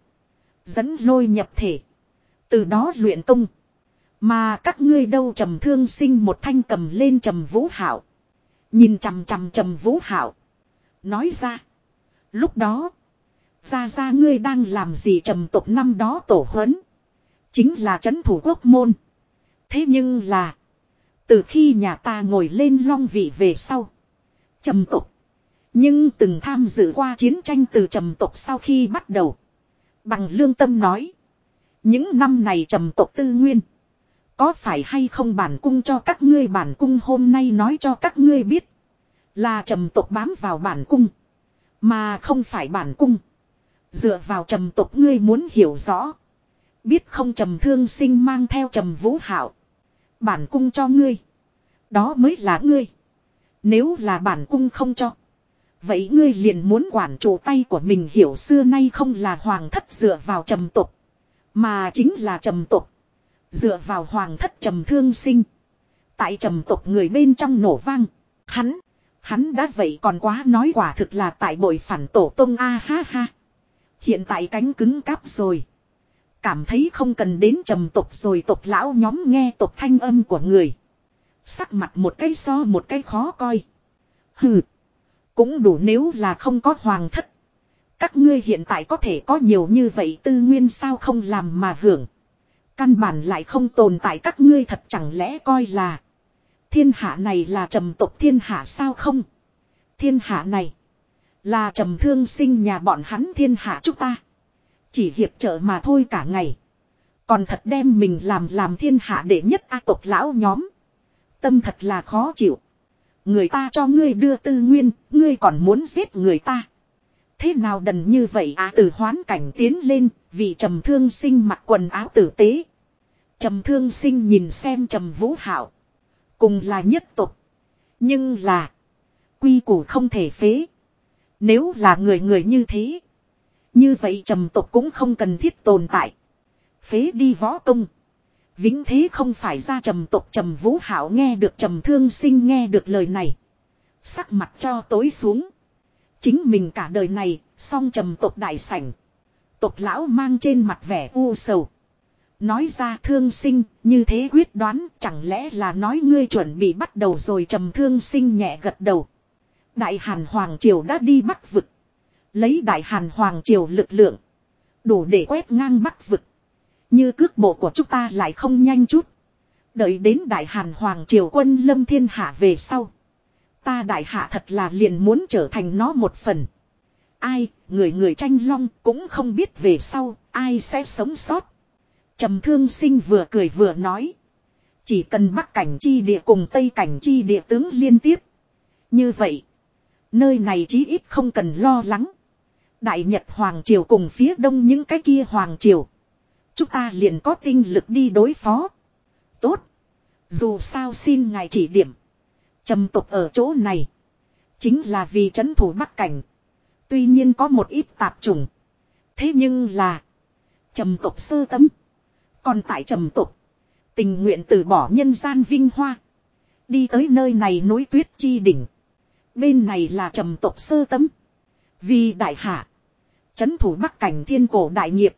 Dẫn lôi nhập thể. Từ đó luyện tung. Mà các ngươi đâu trầm thương sinh một thanh cầm lên trầm vũ hảo. Nhìn trầm trầm trầm vũ hảo. Nói ra. Lúc đó. Ra ra ngươi đang làm gì trầm tộc năm đó tổ huấn. Chính là trấn thủ quốc môn. Thế nhưng là. Từ khi nhà ta ngồi lên long vị về sau. Trầm tộc Nhưng từng tham dự qua chiến tranh từ trầm tộc sau khi bắt đầu. Bằng lương tâm nói. Những năm này trầm tộc tư nguyên. Có phải hay không bản cung cho các ngươi bản cung hôm nay nói cho các ngươi biết. Là trầm tộc bám vào bản cung. Mà không phải bản cung. Dựa vào trầm tộc ngươi muốn hiểu rõ. Biết không trầm thương sinh mang theo trầm vũ hạo Bản cung cho ngươi. Đó mới là ngươi. Nếu là bản cung không cho. Vậy ngươi liền muốn quản chủ tay của mình hiểu xưa nay không là hoàng thất dựa vào trầm tục. Mà chính là trầm tục. Dựa vào hoàng thất trầm thương sinh. Tại trầm tục người bên trong nổ vang. Hắn. Hắn đã vậy còn quá nói quả thực là tại bội phản tổ tông a ha ha. Hiện tại cánh cứng cáp rồi. Cảm thấy không cần đến trầm tục rồi tục lão nhóm nghe tục thanh âm của người. Sắc mặt một cái so một cái khó coi. Hừ. Cũng đủ nếu là không có hoàng thất. Các ngươi hiện tại có thể có nhiều như vậy tư nguyên sao không làm mà hưởng. Căn bản lại không tồn tại các ngươi thật chẳng lẽ coi là. Thiên hạ này là trầm tộc thiên hạ sao không? Thiên hạ này. Là trầm thương sinh nhà bọn hắn thiên hạ chúng ta. Chỉ hiệp trợ mà thôi cả ngày. Còn thật đem mình làm làm thiên hạ đệ nhất A tộc lão nhóm. Tâm thật là khó chịu. Người ta cho ngươi đưa tư nguyên, ngươi còn muốn giết người ta. Thế nào đần như vậy à từ hoán cảnh tiến lên, vì trầm thương sinh mặc quần áo tử tế. Trầm thương sinh nhìn xem trầm vũ hảo. Cùng là nhất tục. Nhưng là. Quy củ không thể phế. Nếu là người người như thế. Như vậy trầm tục cũng không cần thiết tồn tại. Phế đi võ công. Vĩnh thế không phải ra trầm tục trầm vũ hảo nghe được trầm thương sinh nghe được lời này. Sắc mặt cho tối xuống. Chính mình cả đời này, song trầm tộc đại sảnh. Tộc lão mang trên mặt vẻ u sầu. Nói ra thương sinh, như thế quyết đoán, chẳng lẽ là nói ngươi chuẩn bị bắt đầu rồi trầm thương sinh nhẹ gật đầu. Đại Hàn Hoàng Triều đã đi bắc vực. Lấy Đại Hàn Hoàng Triều lực lượng. Đủ để quét ngang bắc vực. Như cước bộ của chúng ta lại không nhanh chút. Đợi đến Đại Hàn Hoàng Triều quân lâm thiên hạ về sau. Ta đại hạ thật là liền muốn trở thành nó một phần. Ai, người người tranh long cũng không biết về sau, ai sẽ sống sót. trầm thương sinh vừa cười vừa nói. Chỉ cần bắc cảnh chi địa cùng tây cảnh chi địa tướng liên tiếp. Như vậy, nơi này chí ít không cần lo lắng. Đại Nhật Hoàng Triều cùng phía đông những cái kia Hoàng Triều. Chúng ta liền có tinh lực đi đối phó. Tốt. Dù sao xin ngài chỉ điểm trầm tục ở chỗ này. Chính là vì chấn thủ bắc cảnh. Tuy nhiên có một ít tạp trùng. Thế nhưng là. trầm tục sơ tấm. Còn tại trầm tục. Tình nguyện từ bỏ nhân gian vinh hoa. Đi tới nơi này núi tuyết chi đỉnh. Bên này là trầm tục sơ tấm. Vì đại hạ. Chấn thủ bắc cảnh thiên cổ đại nghiệp.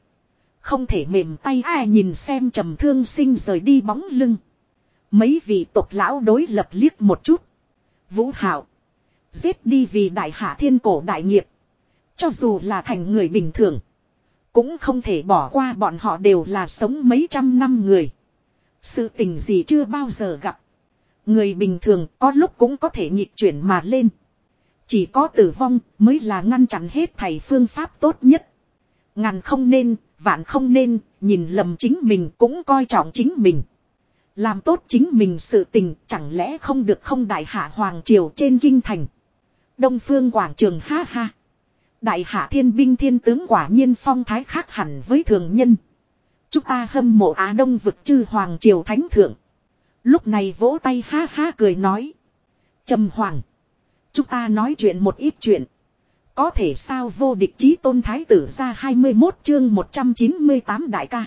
Không thể mềm tay ai nhìn xem trầm thương sinh rời đi bóng lưng. Mấy vị tộc lão đối lập liếc một chút. Vũ hạo. Giết đi vì đại hạ thiên cổ đại nghiệp. Cho dù là thành người bình thường. Cũng không thể bỏ qua bọn họ đều là sống mấy trăm năm người. Sự tình gì chưa bao giờ gặp. Người bình thường có lúc cũng có thể nhịp chuyển mà lên. Chỉ có tử vong mới là ngăn chặn hết thầy phương pháp tốt nhất. Ngàn không nên, vạn không nên, nhìn lầm chính mình cũng coi trọng chính mình. Làm tốt chính mình sự tình, chẳng lẽ không được không đại hạ hoàng triều trên kinh thành. Đông phương quảng trường ha ha. Đại hạ thiên binh thiên tướng quả nhiên phong thái khác hẳn với thường nhân. Chúng ta hâm mộ Á Đông vực chư hoàng triều thánh thượng. Lúc này vỗ tay ha ha cười nói. Trầm hoàng. Chúng ta nói chuyện một ít chuyện. Có thể sao vô địch chí tôn thái tử ra 21 chương 198 đại ca.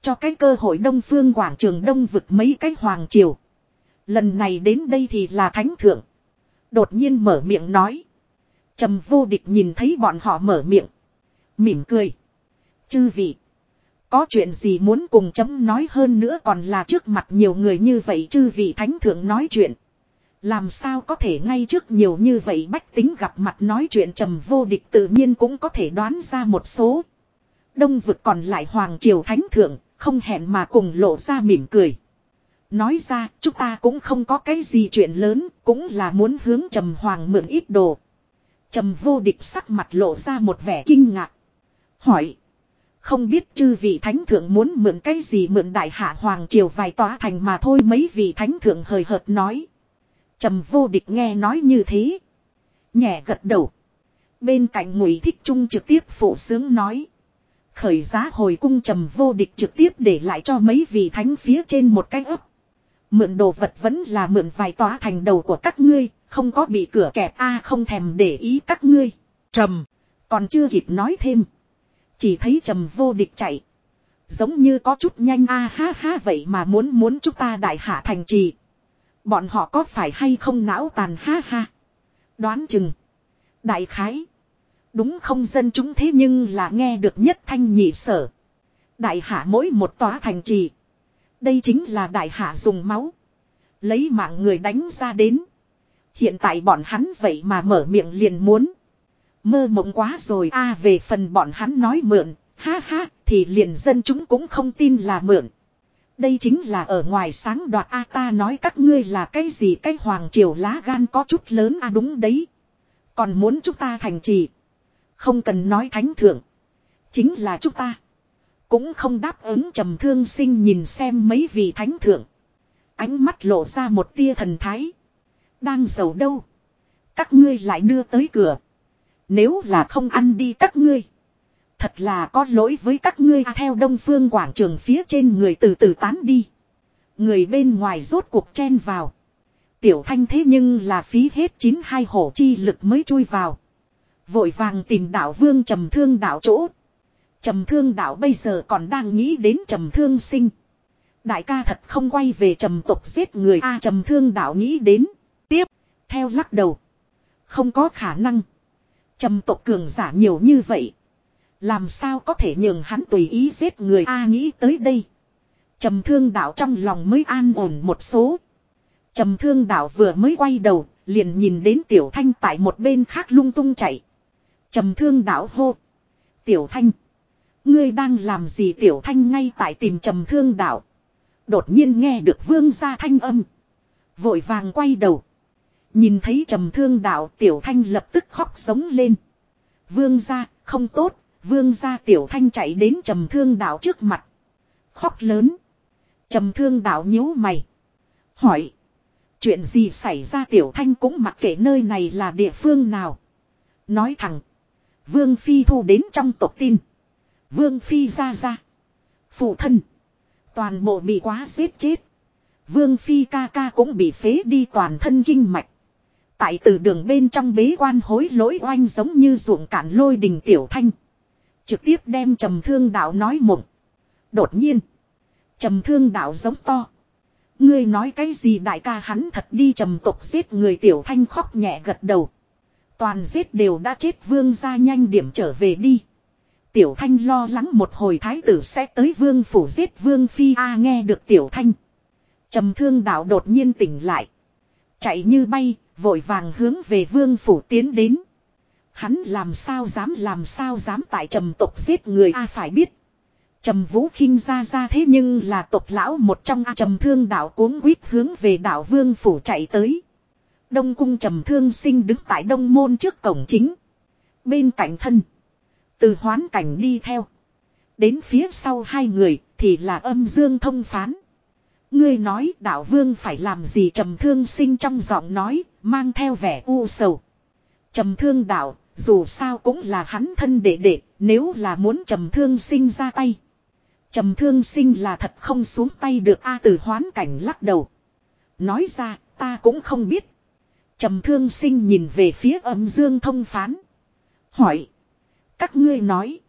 Cho cái cơ hội đông phương quảng trường đông vực mấy cái hoàng triều. Lần này đến đây thì là thánh thượng. Đột nhiên mở miệng nói. trầm vô địch nhìn thấy bọn họ mở miệng. Mỉm cười. Chư vị. Có chuyện gì muốn cùng chấm nói hơn nữa còn là trước mặt nhiều người như vậy chư vị thánh thượng nói chuyện. Làm sao có thể ngay trước nhiều như vậy bách tính gặp mặt nói chuyện trầm vô địch tự nhiên cũng có thể đoán ra một số. Đông vực còn lại Hoàng Triều Thánh Thượng, không hẹn mà cùng lộ ra mỉm cười. Nói ra, chúng ta cũng không có cái gì chuyện lớn, cũng là muốn hướng trầm hoàng mượn ít đồ. Trầm vô địch sắc mặt lộ ra một vẻ kinh ngạc. Hỏi. Không biết chư vị thánh thượng muốn mượn cái gì mượn đại hạ hoàng triều vài tòa thành mà thôi mấy vị thánh thượng hời hợt nói. Trầm vô địch nghe nói như thế. Nhẹ gật đầu. Bên cạnh ngụy thích trung trực tiếp phụ sướng nói. Khởi giá hồi cung trầm vô địch trực tiếp để lại cho mấy vị thánh phía trên một cái ấp. Mượn đồ vật vẫn là mượn vài tòa thành đầu của các ngươi, không có bị cửa kẹp a không thèm để ý các ngươi. Trầm, còn chưa kịp nói thêm. Chỉ thấy trầm vô địch chạy. Giống như có chút nhanh a ha ha vậy mà muốn muốn chúng ta đại hạ thành trì. Bọn họ có phải hay không não tàn ha ha. Đoán chừng. Đại khái. Đúng không dân chúng thế nhưng là nghe được nhất thanh nhị sở. Đại hạ mỗi một tòa thành trì. Đây chính là đại hạ dùng máu. Lấy mạng người đánh ra đến. Hiện tại bọn hắn vậy mà mở miệng liền muốn. Mơ mộng quá rồi, a, về phần bọn hắn nói mượn. Ha ha, thì liền dân chúng cũng không tin là mượn. Đây chính là ở ngoài sáng đoạt, A, ta nói các ngươi là cái gì, cái hoàng triều lá gan có chút lớn, a, đúng đấy. Còn muốn chúng ta thành trì. Không cần nói thánh thượng. Chính là chúng ta. Cũng không đáp ứng trầm thương sinh nhìn xem mấy vị thánh thượng. Ánh mắt lộ ra một tia thần thái. Đang giàu đâu. Các ngươi lại đưa tới cửa. Nếu là không ăn đi các ngươi. Thật là có lỗi với các ngươi theo đông phương quảng trường phía trên người từ từ tán đi. Người bên ngoài rốt cuộc chen vào. Tiểu thanh thế nhưng là phí hết chín hai hổ chi lực mới chui vào. Vội vàng tìm đạo vương trầm thương đạo chỗ. Trầm thương đạo bây giờ còn đang nghĩ đến trầm thương sinh. Đại ca thật không quay về trầm tục giết người a trầm thương đạo nghĩ đến. Tiếp, theo lắc đầu. Không có khả năng. Trầm tục cường giả nhiều như vậy. Làm sao có thể nhường hắn tùy ý giết người A nghĩ tới đây. Trầm thương đạo trong lòng mới an ổn một số. Trầm thương đạo vừa mới quay đầu, liền nhìn đến tiểu thanh tại một bên khác lung tung chạy. Trầm thương đạo hô. Tiểu thanh. Ngươi đang làm gì tiểu thanh ngay tại tìm trầm thương đạo. Đột nhiên nghe được vương gia thanh âm. Vội vàng quay đầu. Nhìn thấy trầm thương đạo tiểu thanh lập tức khóc sống lên. Vương gia không tốt, vương gia tiểu thanh chạy đến trầm thương đạo trước mặt. Khóc lớn. Trầm thương đạo nhíu mày. Hỏi. Chuyện gì xảy ra tiểu thanh cũng mặc kệ nơi này là địa phương nào. Nói thẳng. Vương Phi thu đến trong tộc tin. Vương Phi ra ra. Phụ thân. Toàn bộ bị quá giết chết. Vương Phi ca ca cũng bị phế đi toàn thân kinh mạch. Tại từ đường bên trong bế quan hối lỗi oanh giống như ruộng cản lôi đình tiểu thanh. Trực tiếp đem trầm thương đạo nói mộng. Đột nhiên. trầm thương đạo giống to. Ngươi nói cái gì đại ca hắn thật đi trầm tục giết người tiểu thanh khóc nhẹ gật đầu. Toàn giết đều đã chết vương ra nhanh điểm trở về đi. Tiểu thanh lo lắng một hồi thái tử sẽ tới vương phủ giết vương phi a nghe được tiểu thanh. trầm thương đạo đột nhiên tỉnh lại. Chạy như bay, vội vàng hướng về vương phủ tiến đến. Hắn làm sao dám làm sao dám tại trầm tộc giết người a phải biết. Trầm vũ khinh ra ra thế nhưng là tộc lão một trong a trầm thương đạo cuống quýt hướng về đạo vương phủ chạy tới. Đông cung trầm thương sinh đứng tại đông môn trước cổng chính. Bên cạnh thân. Từ hoán cảnh đi theo. Đến phía sau hai người thì là âm dương thông phán. Ngươi nói đạo vương phải làm gì trầm thương sinh trong giọng nói, mang theo vẻ u sầu. Trầm thương đạo, dù sao cũng là hắn thân đệ đệ, nếu là muốn trầm thương sinh ra tay. Trầm thương sinh là thật không xuống tay được A từ hoán cảnh lắc đầu. Nói ra, ta cũng không biết. Trầm thương sinh nhìn về phía âm dương thông phán. Hỏi. Các ngươi nói.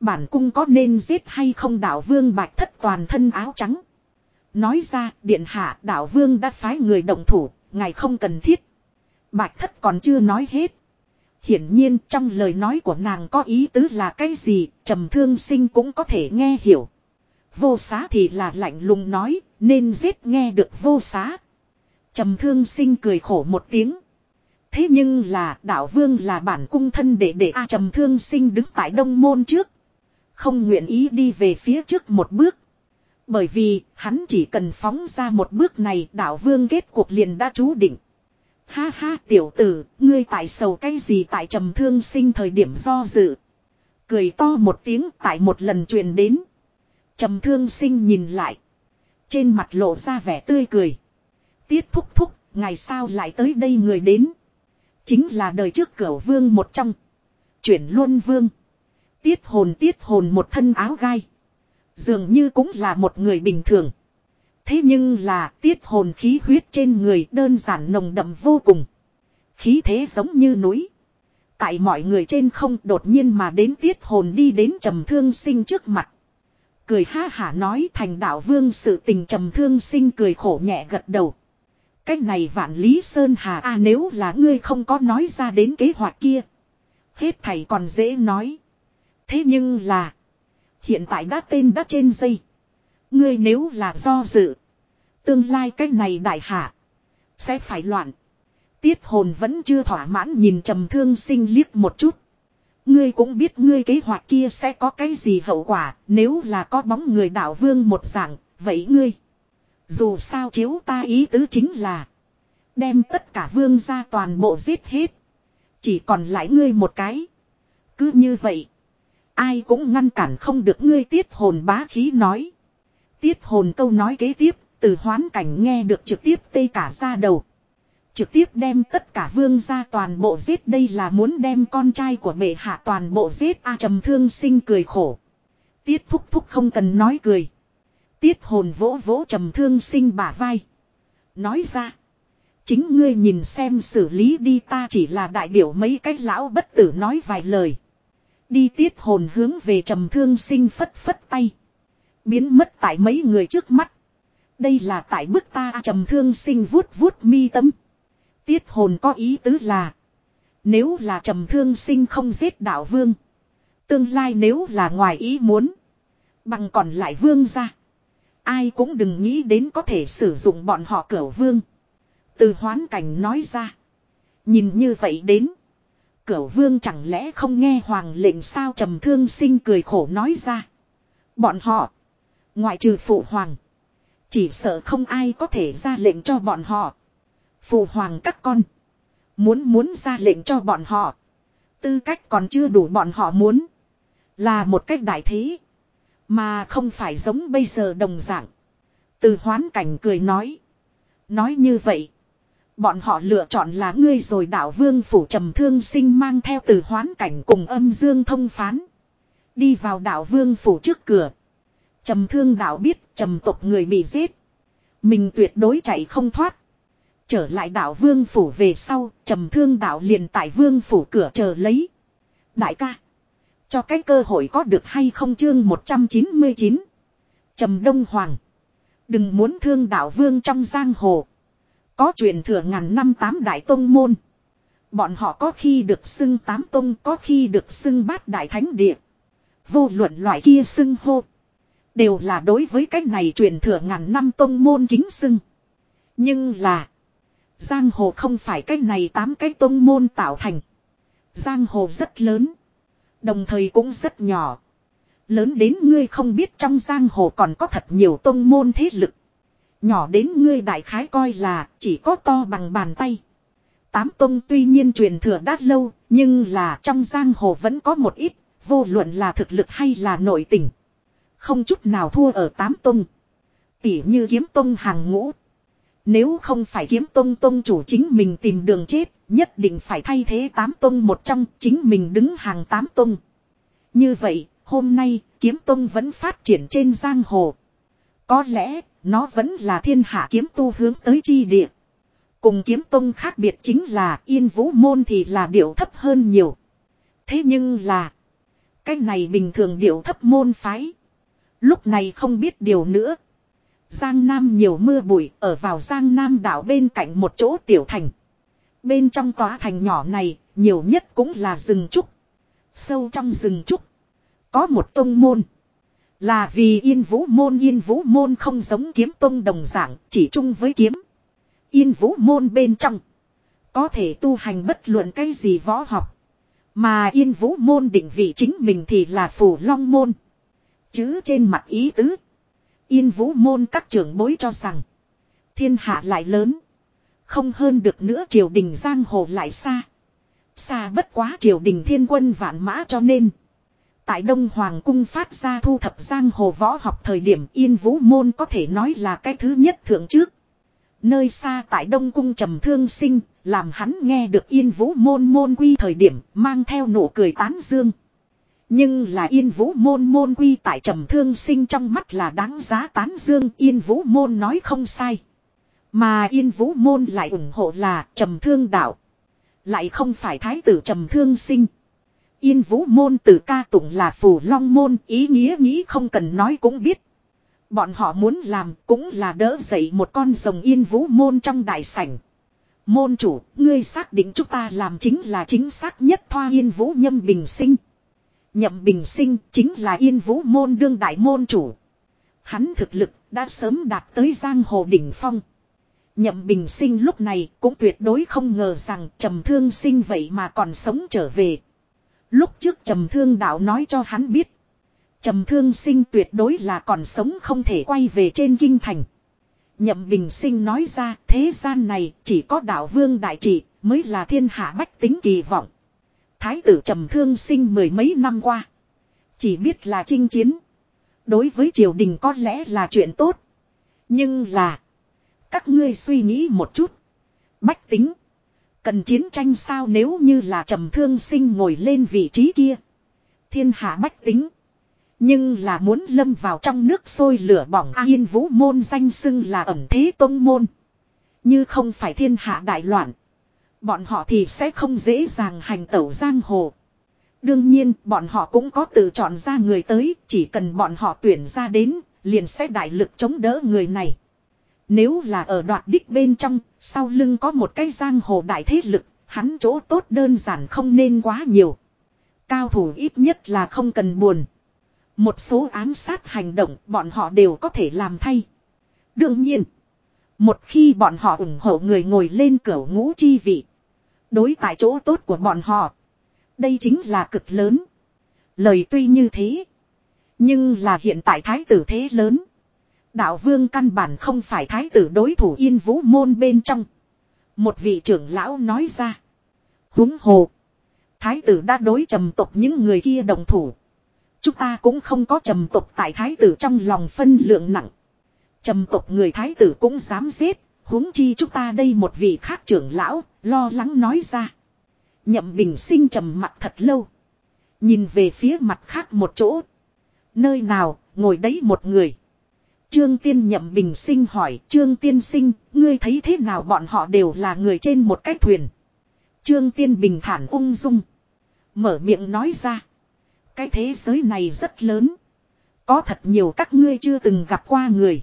Bản cung có nên giết hay không đạo vương bạch thất toàn thân áo trắng. Nói ra điện hạ đạo vương đã phái người động thủ. Ngài không cần thiết. Bạch thất còn chưa nói hết. Hiển nhiên trong lời nói của nàng có ý tứ là cái gì, trầm thương sinh cũng có thể nghe hiểu. Vô xá thì là lạnh lùng nói, nên giết nghe được vô xá. Trầm thương sinh cười khổ một tiếng. Thế nhưng là đạo vương là bản cung thân để để A trầm thương sinh đứng tại đông môn trước. Không nguyện ý đi về phía trước một bước. Bởi vì hắn chỉ cần phóng ra một bước này đạo vương kết cuộc liền đã chú định. Ha ha tiểu tử, ngươi tại sầu cái gì tại trầm thương sinh thời điểm do dự. Cười to một tiếng tại một lần truyền đến. Trầm thương sinh nhìn lại. Trên mặt lộ ra vẻ tươi cười. Tiết thúc thúc, ngày sao lại tới đây người đến. Chính là đời trước cửa vương một trong. Chuyển luân vương. Tiết hồn tiết hồn một thân áo gai. Dường như cũng là một người bình thường. Thế nhưng là tiết hồn khí huyết trên người đơn giản nồng đậm vô cùng. Khí thế giống như núi. Tại mọi người trên không đột nhiên mà đến tiết hồn đi đến trầm thương sinh trước mặt. Cười ha hả nói thành đạo vương sự tình trầm thương sinh cười khổ nhẹ gật đầu. Cách này vạn lý sơn hà a nếu là ngươi không có nói ra đến kế hoạch kia. Hết thầy còn dễ nói. Thế nhưng là. Hiện tại đã tên đã trên dây. Ngươi nếu là do dự. Tương lai cái này đại hạ. Sẽ phải loạn. Tiết hồn vẫn chưa thỏa mãn nhìn trầm thương sinh liếc một chút. Ngươi cũng biết ngươi kế hoạch kia sẽ có cái gì hậu quả, nếu là có bóng người đạo vương một dạng. Vậy ngươi. Dù sao chiếu ta ý tứ chính là. Đem tất cả vương gia toàn bộ giết hết. Chỉ còn lại ngươi một cái. Cứ như vậy. Ai cũng ngăn cản không được ngươi tiết hồn bá khí nói. Tiết hồn câu nói kế tiếp, từ hoán cảnh nghe được trực tiếp tê cả ra đầu. Trực tiếp đem tất cả vương gia toàn bộ giết đây là muốn đem con trai của bệ hạ toàn bộ giết a trầm thương sinh cười khổ. Tiết thúc thúc không cần nói cười. Tiết hồn vỗ vỗ trầm thương sinh bả vai. Nói ra. Chính ngươi nhìn xem xử lý đi ta chỉ là đại biểu mấy cái lão bất tử nói vài lời. Đi tiết hồn hướng về trầm thương sinh phất phất tay. Biến mất tại mấy người trước mắt. Đây là tại bức ta trầm thương sinh vuốt vuốt mi tâm. Tiết hồn có ý tứ là. Nếu là trầm thương sinh không giết đạo vương. Tương lai nếu là ngoài ý muốn. Bằng còn lại vương ra. Ai cũng đừng nghĩ đến có thể sử dụng bọn họ cửa vương. Từ hoán cảnh nói ra. Nhìn như vậy đến. Cửa vương chẳng lẽ không nghe hoàng lệnh sao trầm thương sinh cười khổ nói ra. Bọn họ. Ngoại trừ phụ hoàng. Chỉ sợ không ai có thể ra lệnh cho bọn họ. Phụ hoàng các con. Muốn muốn ra lệnh cho bọn họ. Tư cách còn chưa đủ bọn họ muốn. Là một cách đại thế. Mà không phải giống bây giờ đồng dạng. Từ hoán cảnh cười nói. Nói như vậy. Bọn họ lựa chọn là ngươi rồi đạo vương phủ trầm thương sinh mang theo từ hoán cảnh cùng âm dương thông phán. Đi vào đạo vương phủ trước cửa. Trầm thương đạo biết trầm tộc người bị giết. Mình tuyệt đối chạy không thoát. Trở lại đạo vương phủ về sau, trầm thương đạo liền tại vương phủ cửa chờ lấy. Đại ca. Cho cái cơ hội có được hay không chương 199. Trầm Đông Hoàng. Đừng muốn thương đạo vương trong giang hồ. Có truyền thừa ngàn năm tám đại tông môn. Bọn họ có khi được xưng tám tông, có khi được xưng bát đại thánh địa. Vô luận loại kia xưng hô. Đều là đối với cái này truyền thừa ngàn năm tông môn kính xưng. Nhưng là. Giang hồ không phải cái này tám cái tông môn tạo thành. Giang hồ rất lớn. Đồng thời cũng rất nhỏ. Lớn đến ngươi không biết trong giang hồ còn có thật nhiều tông môn thế lực. Nhỏ đến ngươi đại khái coi là chỉ có to bằng bàn tay. Tám tông tuy nhiên truyền thừa đã lâu, nhưng là trong giang hồ vẫn có một ít, vô luận là thực lực hay là nội tình. Không chút nào thua ở tám tông. Tỉ như kiếm tông hàng ngũ. Nếu không phải kiếm tông tông chủ chính mình tìm đường chết, nhất định phải thay thế tám tông một trong chính mình đứng hàng tám tông. Như vậy, hôm nay, kiếm tông vẫn phát triển trên giang hồ. Có lẽ, nó vẫn là thiên hạ kiếm tu hướng tới chi địa. Cùng kiếm tông khác biệt chính là yên vũ môn thì là điệu thấp hơn nhiều. Thế nhưng là, cái này bình thường điệu thấp môn phái. Lúc này không biết điều nữa. Giang Nam nhiều mưa bụi ở vào Giang Nam đảo bên cạnh một chỗ tiểu thành. Bên trong tòa thành nhỏ này, nhiều nhất cũng là rừng trúc. Sâu trong rừng trúc, có một tông môn. Là vì yên vũ môn yên vũ môn không giống kiếm tông đồng dạng, chỉ chung với kiếm. Yên vũ môn bên trong, có thể tu hành bất luận cái gì võ học. Mà yên vũ môn định vị chính mình thì là phủ long môn. Chứ trên mặt ý tứ. Yên vũ môn các trưởng bối cho rằng. Thiên hạ lại lớn. Không hơn được nữa triều đình giang hồ lại xa. Xa bất quá triều đình thiên quân vạn mã cho nên. Tại Đông Hoàng cung phát ra thu thập giang hồ võ học thời điểm yên vũ môn có thể nói là cái thứ nhất thượng trước. Nơi xa tại Đông Cung trầm thương sinh, làm hắn nghe được yên vũ môn môn quy thời điểm mang theo nụ cười tán dương. Nhưng là yên vũ môn môn quy tại trầm thương sinh trong mắt là đáng giá tán dương yên vũ môn nói không sai. Mà yên vũ môn lại ủng hộ là trầm thương đạo. Lại không phải thái tử trầm thương sinh. Yên vũ môn từ ca tụng là phù long môn ý nghĩa nghĩ không cần nói cũng biết. Bọn họ muốn làm cũng là đỡ dậy một con rồng yên vũ môn trong đại sảnh. Môn chủ, ngươi xác định chúng ta làm chính là chính xác nhất thoa yên vũ nhâm bình sinh. Nhậm bình sinh chính là yên vũ môn đương đại môn chủ. Hắn thực lực đã sớm đạt tới giang hồ đỉnh phong. Nhậm bình sinh lúc này cũng tuyệt đối không ngờ rằng trầm thương sinh vậy mà còn sống trở về. Lúc trước trầm thương đạo nói cho hắn biết. Trầm thương sinh tuyệt đối là còn sống không thể quay về trên kinh thành. Nhậm bình sinh nói ra, thế gian này chỉ có đạo vương đại trị mới là thiên hạ bách tính kỳ vọng. Thái tử trầm thương sinh mười mấy năm qua. Chỉ biết là chinh chiến. Đối với triều đình có lẽ là chuyện tốt. Nhưng là. Các ngươi suy nghĩ một chút. Bách tính. Cần chiến tranh sao nếu như là trầm thương sinh ngồi lên vị trí kia. Thiên hạ bách tính. Nhưng là muốn lâm vào trong nước sôi lửa bỏng A Yên Vũ môn danh xưng là ẩm thế tông môn. Như không phải thiên hạ đại loạn. Bọn họ thì sẽ không dễ dàng hành tẩu giang hồ. Đương nhiên, bọn họ cũng có tự chọn ra người tới. Chỉ cần bọn họ tuyển ra đến, liền sẽ đại lực chống đỡ người này. Nếu là ở đoạt đích bên trong, sau lưng có một cái giang hồ đại thế lực, hắn chỗ tốt đơn giản không nên quá nhiều. Cao thủ ít nhất là không cần buồn. Một số ám sát hành động bọn họ đều có thể làm thay. Đương nhiên, một khi bọn họ ủng hộ người ngồi lên cửa ngũ chi vị. Đối tại chỗ tốt của bọn họ. Đây chính là cực lớn. Lời tuy như thế. Nhưng là hiện tại thái tử thế lớn. Đạo vương căn bản không phải thái tử đối thủ yên vũ môn bên trong. Một vị trưởng lão nói ra. Húng hồ. Thái tử đã đối trầm tục những người kia đồng thủ. Chúng ta cũng không có trầm tục tại thái tử trong lòng phân lượng nặng. Trầm tục người thái tử cũng dám giết. huống chi chúng ta đây một vị khác trưởng lão, lo lắng nói ra. Nhậm bình sinh trầm mặt thật lâu. Nhìn về phía mặt khác một chỗ. Nơi nào, ngồi đấy một người. Trương Tiên nhậm bình sinh hỏi, Trương Tiên sinh, ngươi thấy thế nào bọn họ đều là người trên một cái thuyền. Trương Tiên bình thản ung dung. Mở miệng nói ra. Cái thế giới này rất lớn. Có thật nhiều các ngươi chưa từng gặp qua người.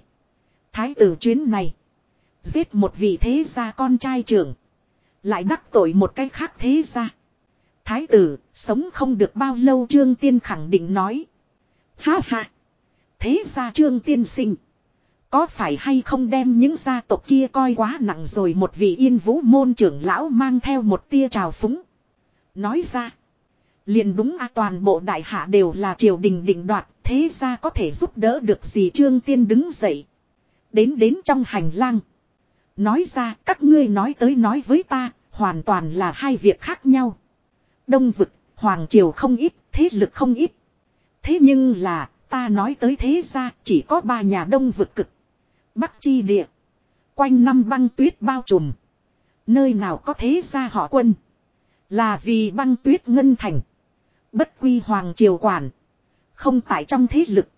Thái tử chuyến này. Giết một vị thế gia con trai trưởng. Lại đắc tội một cái khác thế gia. Thái tử, sống không được bao lâu Trương Tiên khẳng định nói. Ha ha. Thế gia Trương Tiên sinh. Có phải hay không đem những gia tộc kia coi quá nặng rồi một vị yên vũ môn trưởng lão mang theo một tia trào phúng. Nói ra. Liền đúng a toàn bộ đại hạ đều là triều đình định đoạt, thế ra có thể giúp đỡ được gì Trương Tiên đứng dậy. Đến đến trong hành lang. Nói ra các ngươi nói tới nói với ta, hoàn toàn là hai việc khác nhau. Đông vực, hoàng triều không ít, thế lực không ít. Thế nhưng là, ta nói tới thế ra chỉ có ba nhà đông vực cực. Bắc chi địa. Quanh năm băng tuyết bao trùm. Nơi nào có thế ra họ quân. Là vì băng tuyết ngân thành. Bất quy hoàng triều quản. Không tại trong thế lực.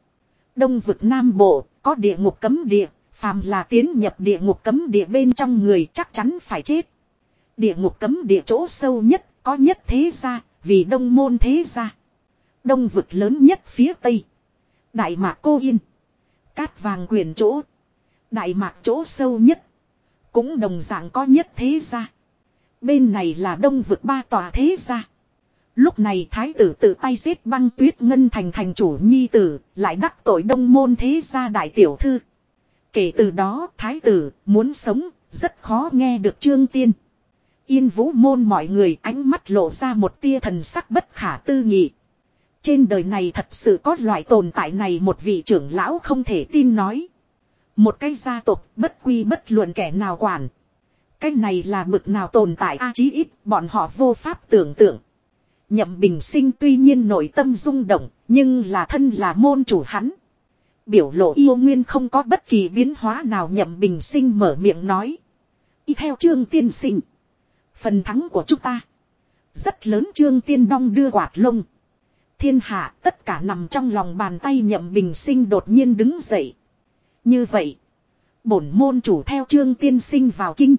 Đông vực Nam Bộ, có địa ngục cấm địa. Phàm là tiến nhập địa ngục cấm địa bên trong người chắc chắn phải chết. Địa ngục cấm địa chỗ sâu nhất, có nhất thế gia. Vì đông môn thế gia. Đông vực lớn nhất phía tây. Đại mạc cô yên. Cát vàng quyền chỗ. Đại mạc chỗ sâu nhất. Cũng đồng dạng có nhất thế gia. Bên này là đông vực ba tòa thế gia. Lúc này thái tử tự tay giết băng tuyết ngân thành thành chủ nhi tử, lại đắc tội đông môn thế gia đại tiểu thư. Kể từ đó thái tử muốn sống, rất khó nghe được trương tiên. Yên vũ môn mọi người ánh mắt lộ ra một tia thần sắc bất khả tư nghị. Trên đời này thật sự có loại tồn tại này một vị trưởng lão không thể tin nói. Một cái gia tộc bất quy bất luận kẻ nào quản. Cái này là mực nào tồn tại a chí ít bọn họ vô pháp tưởng tượng. Nhậm bình sinh tuy nhiên nội tâm rung động, nhưng là thân là môn chủ hắn. Biểu lộ yêu nguyên không có bất kỳ biến hóa nào nhậm bình sinh mở miệng nói. Y theo trương tiên sinh. Phần thắng của chúng ta. Rất lớn trương tiên đong đưa quạt lông. Thiên hạ tất cả nằm trong lòng bàn tay nhậm bình sinh đột nhiên đứng dậy. Như vậy. Bổn môn chủ theo trương tiên sinh vào kinh.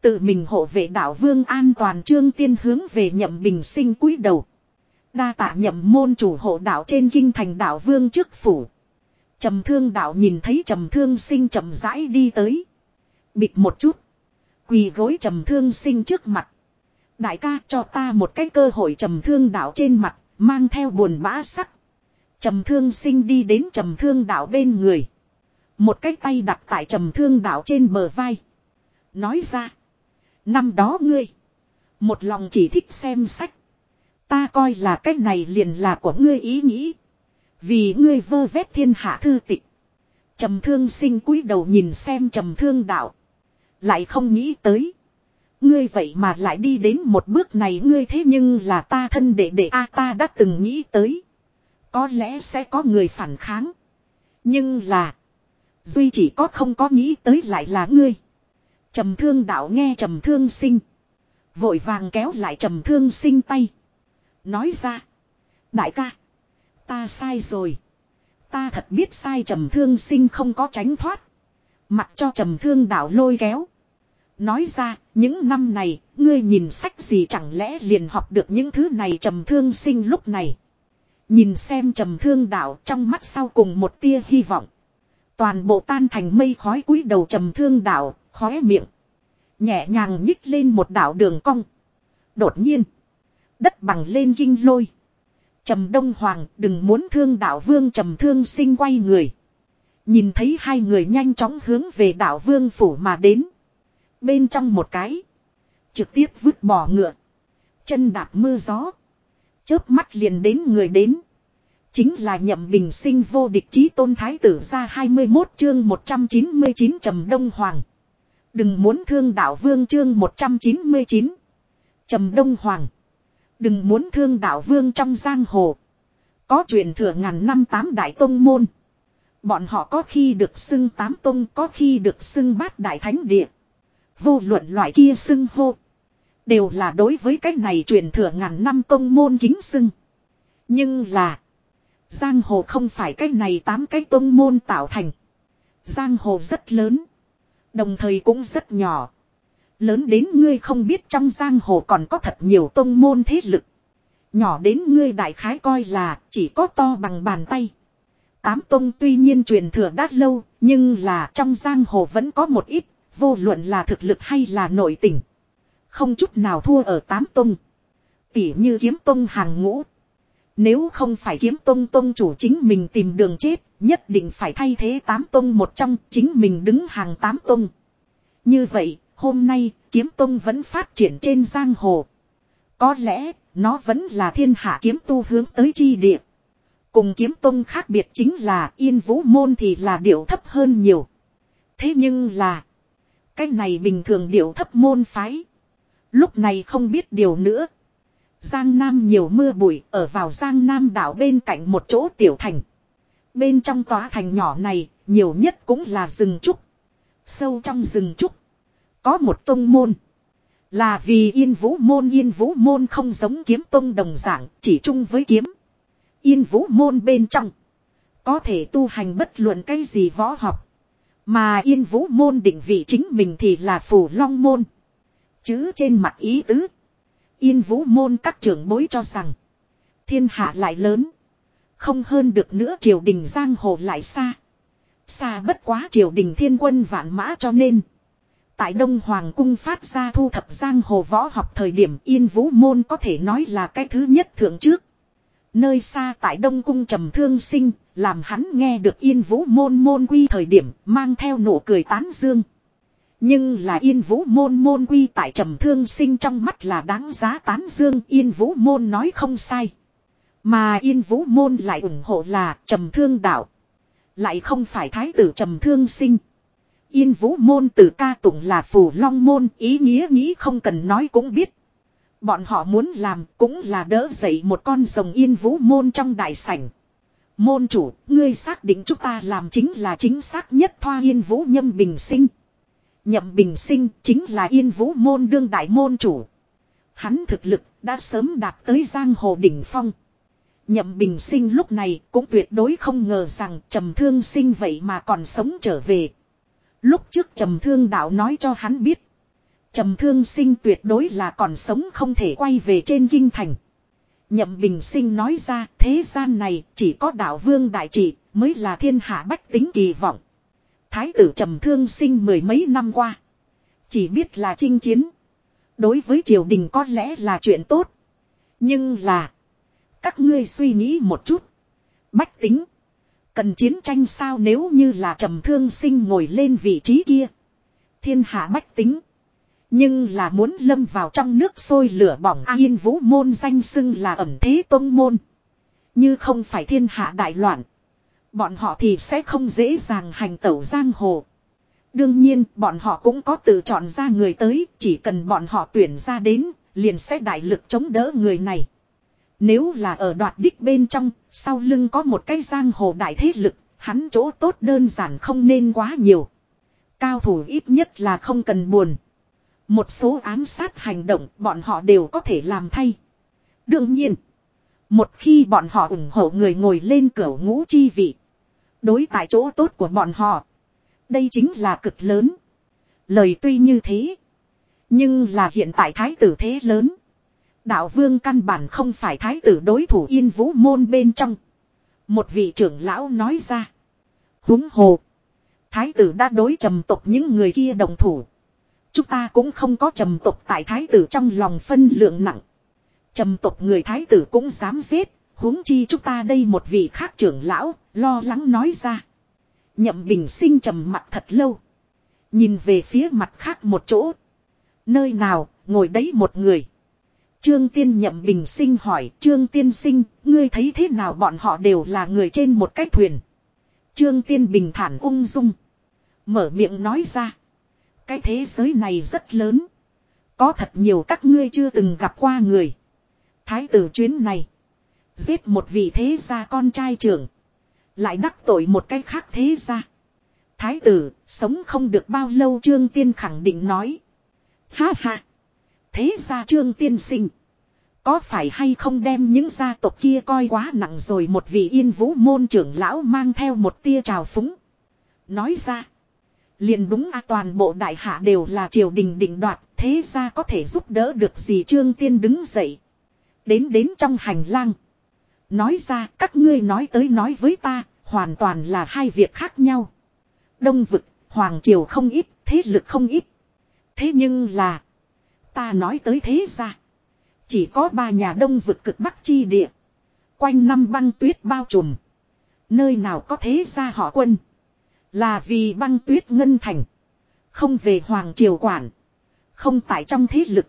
Tự mình hộ vệ đạo vương an toàn trương tiên hướng về nhậm bình sinh cúi đầu. Đa tạ nhậm môn chủ hộ đạo trên kinh thành đạo vương trước phủ. Trầm thương đạo nhìn thấy trầm thương sinh chậm rãi đi tới. Bịt một chút. Quỳ gối trầm thương sinh trước mặt. Đại ca cho ta một cái cơ hội trầm thương đạo trên mặt, mang theo buồn bã sắc. Trầm thương sinh đi đến trầm thương đạo bên người. Một cái tay đặt tại trầm thương đạo trên bờ vai. Nói ra. Năm đó ngươi. Một lòng chỉ thích xem sách. Ta coi là cái này liền là của ngươi ý nghĩ. Vì ngươi vơ vét thiên hạ thư tịch. Trầm thương sinh cúi đầu nhìn xem trầm thương đạo. Lại không nghĩ tới. Ngươi vậy mà lại đi đến một bước này ngươi thế nhưng là ta thân đệ đệ a, ta đã từng nghĩ tới. Có lẽ sẽ có người phản kháng. Nhưng là. Duy chỉ có không có nghĩ tới lại là ngươi. Trầm thương đạo nghe trầm thương sinh. Vội vàng kéo lại trầm thương sinh tay. Nói ra. Đại ca. Ta sai rồi. Ta thật biết sai trầm thương sinh không có tránh thoát. Mặc cho trầm thương đạo lôi kéo. Nói ra, những năm này, ngươi nhìn sách gì chẳng lẽ liền học được những thứ này trầm thương sinh lúc này. Nhìn xem trầm thương đạo trong mắt sau cùng một tia hy vọng. Toàn bộ tan thành mây khói cúi đầu trầm thương đạo, khóe miệng. Nhẹ nhàng nhích lên một đảo đường cong. Đột nhiên. Đất bằng lên kinh lôi. Trầm Đông Hoàng đừng muốn thương đạo vương trầm thương sinh quay người. Nhìn thấy hai người nhanh chóng hướng về đạo vương phủ mà đến. Bên trong một cái. Trực tiếp vứt bỏ ngựa. Chân đạp mưa gió. Chớp mắt liền đến người đến. Chính là nhậm bình sinh vô địch chí tôn thái tử ra 21 chương 199 trầm đông hoàng. Đừng muốn thương đạo vương chương 199. Trầm Đông Hoàng. Đừng muốn thương đạo vương trong giang hồ. Có truyền thừa ngàn năm tám đại tông môn. Bọn họ có khi được xưng tám tông, có khi được xưng bát đại thánh địa. Vô luận loại kia xưng hô. Đều là đối với cái này truyền thừa ngàn năm công môn kính xưng. Nhưng là. Giang hồ không phải cái này tám cái tông môn tạo thành. Giang hồ rất lớn. Đồng thời cũng rất nhỏ. Lớn đến ngươi không biết trong giang hồ còn có thật nhiều tông môn thế lực. Nhỏ đến ngươi đại khái coi là chỉ có to bằng bàn tay. Tám tông tuy nhiên truyền thừa đã lâu, nhưng là trong giang hồ vẫn có một ít, vô luận là thực lực hay là nội tình. Không chút nào thua ở tám tông. Tỉ như kiếm tông hàng ngũ. Nếu không phải kiếm tông tông chủ chính mình tìm đường chết, nhất định phải thay thế tám tông một trong chính mình đứng hàng tám tông. Như vậy, hôm nay, kiếm tông vẫn phát triển trên giang hồ. Có lẽ, nó vẫn là thiên hạ kiếm tu hướng tới chi địa. Cùng kiếm tông khác biệt chính là yên vũ môn thì là điệu thấp hơn nhiều. Thế nhưng là, cái này bình thường điệu thấp môn phái. Lúc này không biết điều nữa. Giang Nam nhiều mưa bụi ở vào Giang Nam đảo bên cạnh một chỗ tiểu thành. Bên trong tòa thành nhỏ này, nhiều nhất cũng là rừng trúc. Sâu trong rừng trúc, có một tông môn. Là vì yên vũ môn yên vũ môn không giống kiếm tông đồng dạng, chỉ chung với kiếm. Yên vũ môn bên trong, có thể tu hành bất luận cái gì võ học. Mà yên vũ môn định vị chính mình thì là phủ long môn. Chứ trên mặt ý tứ. Yên vũ môn các trưởng bối cho rằng. Thiên hạ lại lớn. Không hơn được nữa triều đình giang hồ lại xa. Xa bất quá triều đình thiên quân vạn mã cho nên. Tại Đông Hoàng cung phát ra thu thập giang hồ võ học thời điểm yên vũ môn có thể nói là cái thứ nhất thượng trước. Nơi xa tại Đông Cung trầm thương sinh, làm hắn nghe được yên vũ môn môn quy thời điểm mang theo nụ cười tán dương. Nhưng là yên vũ môn môn quy tại trầm thương sinh trong mắt là đáng giá tán dương, yên vũ môn nói không sai. Mà yên vũ môn lại ủng hộ là trầm thương đạo. Lại không phải thái tử trầm thương sinh. Yên vũ môn từ ca tụng là phù long môn, ý nghĩa nghĩ không cần nói cũng biết. Bọn họ muốn làm cũng là đỡ dậy một con rồng yên vũ môn trong đại sảnh. Môn chủ, ngươi xác định chúng ta làm chính là chính xác nhất thoa yên vũ nhâm bình sinh. Nhậm bình sinh chính là yên vũ môn đương đại môn chủ. Hắn thực lực đã sớm đạt tới giang hồ đỉnh phong. Nhậm bình sinh lúc này cũng tuyệt đối không ngờ rằng trầm thương sinh vậy mà còn sống trở về. Lúc trước trầm thương đạo nói cho hắn biết. Trầm thương sinh tuyệt đối là còn sống không thể quay về trên kinh thành. Nhậm bình sinh nói ra, thế gian này chỉ có đạo vương đại trị mới là thiên hạ bách tính kỳ vọng. Thái tử trầm thương sinh mười mấy năm qua. Chỉ biết là chinh chiến. Đối với triều đình có lẽ là chuyện tốt. Nhưng là. Các ngươi suy nghĩ một chút. Bách tính. Cần chiến tranh sao nếu như là trầm thương sinh ngồi lên vị trí kia. Thiên hạ bách tính. Nhưng là muốn lâm vào trong nước sôi lửa bỏng A Yên Vũ môn danh xưng là ẩm thế tông môn. Như không phải thiên hạ đại loạn. Bọn họ thì sẽ không dễ dàng hành tẩu giang hồ. Đương nhiên bọn họ cũng có tự chọn ra người tới. Chỉ cần bọn họ tuyển ra đến liền sẽ đại lực chống đỡ người này. Nếu là ở đoạt đích bên trong, sau lưng có một cái giang hồ đại thế lực, hắn chỗ tốt đơn giản không nên quá nhiều. Cao thủ ít nhất là không cần buồn. Một số ám sát hành động bọn họ đều có thể làm thay. Đương nhiên, một khi bọn họ ủng hộ người ngồi lên cửa ngũ chi vị. Đối tại chỗ tốt của bọn họ. Đây chính là cực lớn. Lời tuy như thế. Nhưng là hiện tại thái tử thế lớn. Đạo vương căn bản không phải thái tử đối thủ yên vũ môn bên trong. Một vị trưởng lão nói ra. Húng hồ. Thái tử đã đối trầm tục những người kia đồng thủ. Chúng ta cũng không có trầm tục tại thái tử trong lòng phân lượng nặng. Trầm tục người thái tử cũng dám giết. huống chi chúng ta đây một vị khác trưởng lão, lo lắng nói ra. Nhậm bình sinh trầm mặt thật lâu. Nhìn về phía mặt khác một chỗ. Nơi nào, ngồi đấy một người. Trương Tiên nhậm bình sinh hỏi Trương Tiên sinh, ngươi thấy thế nào bọn họ đều là người trên một cái thuyền. Trương Tiên bình thản ung dung. Mở miệng nói ra. Cái thế giới này rất lớn. Có thật nhiều các ngươi chưa từng gặp qua người. Thái tử chuyến này. Giết một vị thế gia con trai trưởng. Lại đắc tội một cái khác thế gia. Thái tử, sống không được bao lâu Trương Tiên khẳng định nói. Ha ha. Thế gia Trương Tiên sinh. Có phải hay không đem những gia tộc kia coi quá nặng rồi một vị yên vũ môn trưởng lão mang theo một tia trào phúng. Nói ra. Liền đúng a toàn bộ đại hạ đều là triều đình định đoạt. Thế ra có thể giúp đỡ được gì Trương Tiên đứng dậy. Đến đến trong hành lang. Nói ra các ngươi nói tới nói với ta. Hoàn toàn là hai việc khác nhau. Đông vực, Hoàng Triều không ít, thế lực không ít. Thế nhưng là. Ta nói tới thế ra. Chỉ có ba nhà đông vực cực bắc chi địa. Quanh năm băng tuyết bao trùm. Nơi nào có thế ra họ quân. Là vì băng tuyết ngân thành. Không về Hoàng Triều Quản. Không tại trong thế lực.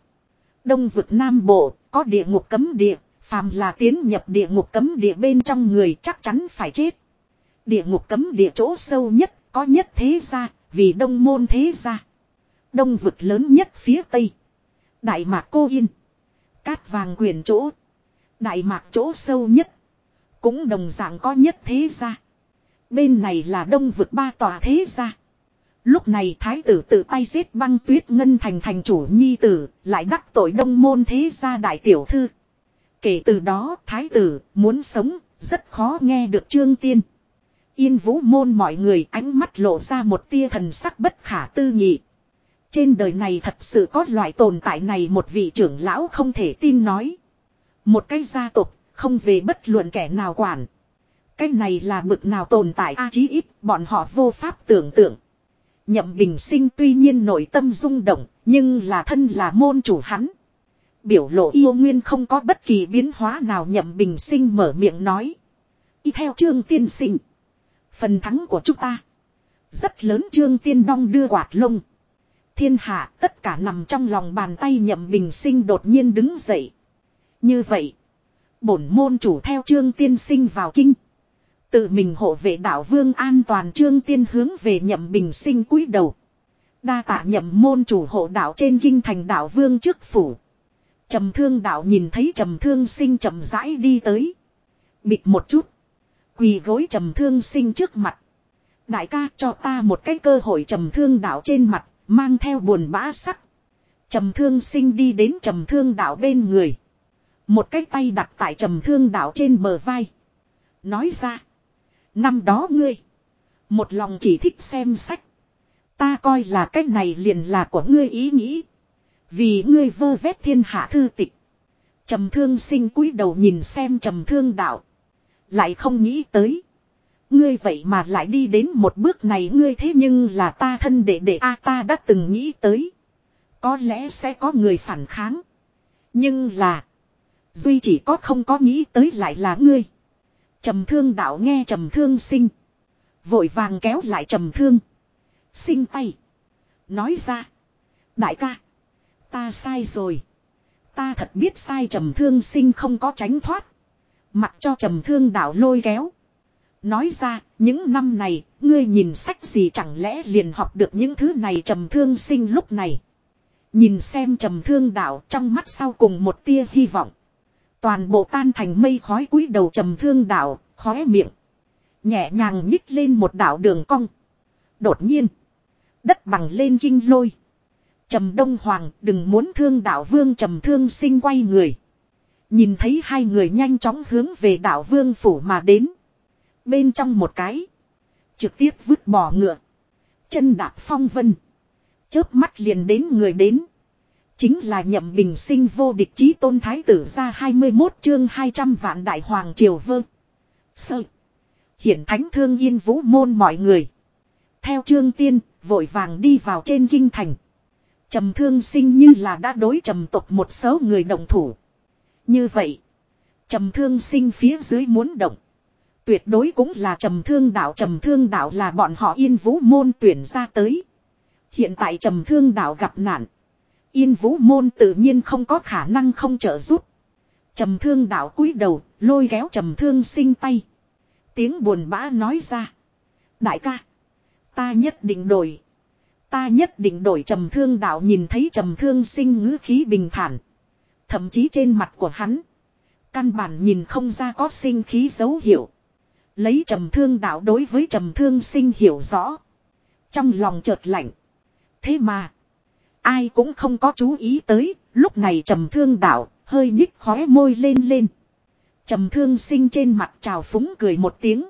Đông vực Nam Bộ có địa ngục cấm địa. Phàm là tiến nhập địa ngục cấm địa bên trong người chắc chắn phải chết. Địa ngục cấm địa chỗ sâu nhất có nhất thế gia, vì đông môn thế gia. Đông vực lớn nhất phía tây. Đại mạc cô yên. Cát vàng quyền chỗ. Đại mạc chỗ sâu nhất. Cũng đồng dạng có nhất thế gia. Bên này là đông vực ba tòa thế gia. Lúc này thái tử tự tay giết băng tuyết ngân thành thành chủ nhi tử, lại đắc tội đông môn thế gia đại tiểu thư. Kể từ đó thái tử muốn sống, rất khó nghe được trương tiên. Yên vũ môn mọi người ánh mắt lộ ra một tia thần sắc bất khả tư nghị. Trên đời này thật sự có loại tồn tại này một vị trưởng lão không thể tin nói. Một cái gia tộc không về bất luận kẻ nào quản. Cái này là mực nào tồn tại a, chí ít bọn họ vô pháp tưởng tượng. Nhậm bình sinh tuy nhiên nội tâm rung động, nhưng là thân là môn chủ hắn. Biểu lộ yêu nguyên không có bất kỳ biến hóa nào, nhậm bình sinh mở miệng nói. Y theo trương tiên sinh. Phần thắng của chúng ta. Rất lớn trương tiên đong đưa quạt lông. Thiên hạ, tất cả nằm trong lòng bàn tay nhậm bình sinh đột nhiên đứng dậy. Như vậy. Bổn môn chủ theo trương tiên sinh vào kinh. Tự mình hộ vệ đảo vương an toàn trương tiên hướng về nhậm bình sinh cúi đầu. Đa tạ nhậm môn chủ hộ đảo trên kinh thành đảo vương trước phủ. Trầm thương đảo nhìn thấy trầm thương sinh trầm rãi đi tới. Bịt một chút. Quỳ gối trầm thương sinh trước mặt. Đại ca cho ta một cái cơ hội trầm thương đạo trên mặt, mang theo buồn bã sắc. Trầm thương sinh đi đến trầm thương đạo bên người. Một cái tay đặt tại trầm thương đạo trên bờ vai. Nói ra. Năm đó ngươi. Một lòng chỉ thích xem sách. Ta coi là cái này liền là của ngươi ý nghĩ. Vì ngươi vơ vét thiên hạ thư tịch. Trầm thương sinh cúi đầu nhìn xem trầm thương đạo. Lại không nghĩ tới. Ngươi vậy mà lại đi đến một bước này ngươi thế nhưng là ta thân đệ đệ a, ta đã từng nghĩ tới. Có lẽ sẽ có người phản kháng. Nhưng là. Duy chỉ có không có nghĩ tới lại là ngươi. Trầm thương đạo nghe trầm thương sinh. Vội vàng kéo lại trầm thương. Sinh tay. Nói ra. Đại ca. Ta sai rồi. Ta thật biết sai trầm thương sinh không có tránh thoát. Mặc cho trầm thương đạo lôi kéo. Nói ra, những năm này, ngươi nhìn sách gì chẳng lẽ liền học được những thứ này trầm thương sinh lúc này. Nhìn xem trầm thương đạo trong mắt sau cùng một tia hy vọng. Toàn bộ tan thành mây khói cúi đầu trầm thương đạo, khóe miệng. Nhẹ nhàng nhích lên một đạo đường cong. Đột nhiên, đất bằng lên kinh lôi. Trầm Đông Hoàng đừng muốn thương đạo vương trầm thương sinh quay người. Nhìn thấy hai người nhanh chóng hướng về đảo vương phủ mà đến. Bên trong một cái. Trực tiếp vứt bỏ ngựa. Chân đạp phong vân. Chớp mắt liền đến người đến. Chính là nhậm bình sinh vô địch chí tôn thái tử ra 21 chương 200 vạn đại hoàng triều vương Sơ. Hiện thánh thương yên vũ môn mọi người. Theo chương tiên, vội vàng đi vào trên kinh thành. Trầm thương sinh như là đã đối trầm tục một số người đồng thủ. Như vậy, trầm thương sinh phía dưới muốn động. Tuyệt đối cũng là trầm thương đạo trầm thương đạo là bọn họ yên vũ môn tuyển ra tới. Hiện tại trầm thương đạo gặp nạn. Yên vũ môn tự nhiên không có khả năng không trợ giúp. Trầm thương đạo cúi đầu, lôi kéo trầm thương sinh tay. Tiếng buồn bã nói ra. Đại ca, ta nhất định đổi. Ta nhất định đổi trầm thương đạo nhìn thấy trầm thương sinh ngữ khí bình thản. Thậm chí trên mặt của hắn. Căn bản nhìn không ra có sinh khí dấu hiệu. Lấy trầm thương đạo đối với trầm thương sinh hiểu rõ. Trong lòng chợt lạnh. Thế mà. Ai cũng không có chú ý tới. Lúc này trầm thương đạo, hơi nhích khóe môi lên lên. Trầm thương sinh trên mặt trào phúng cười một tiếng.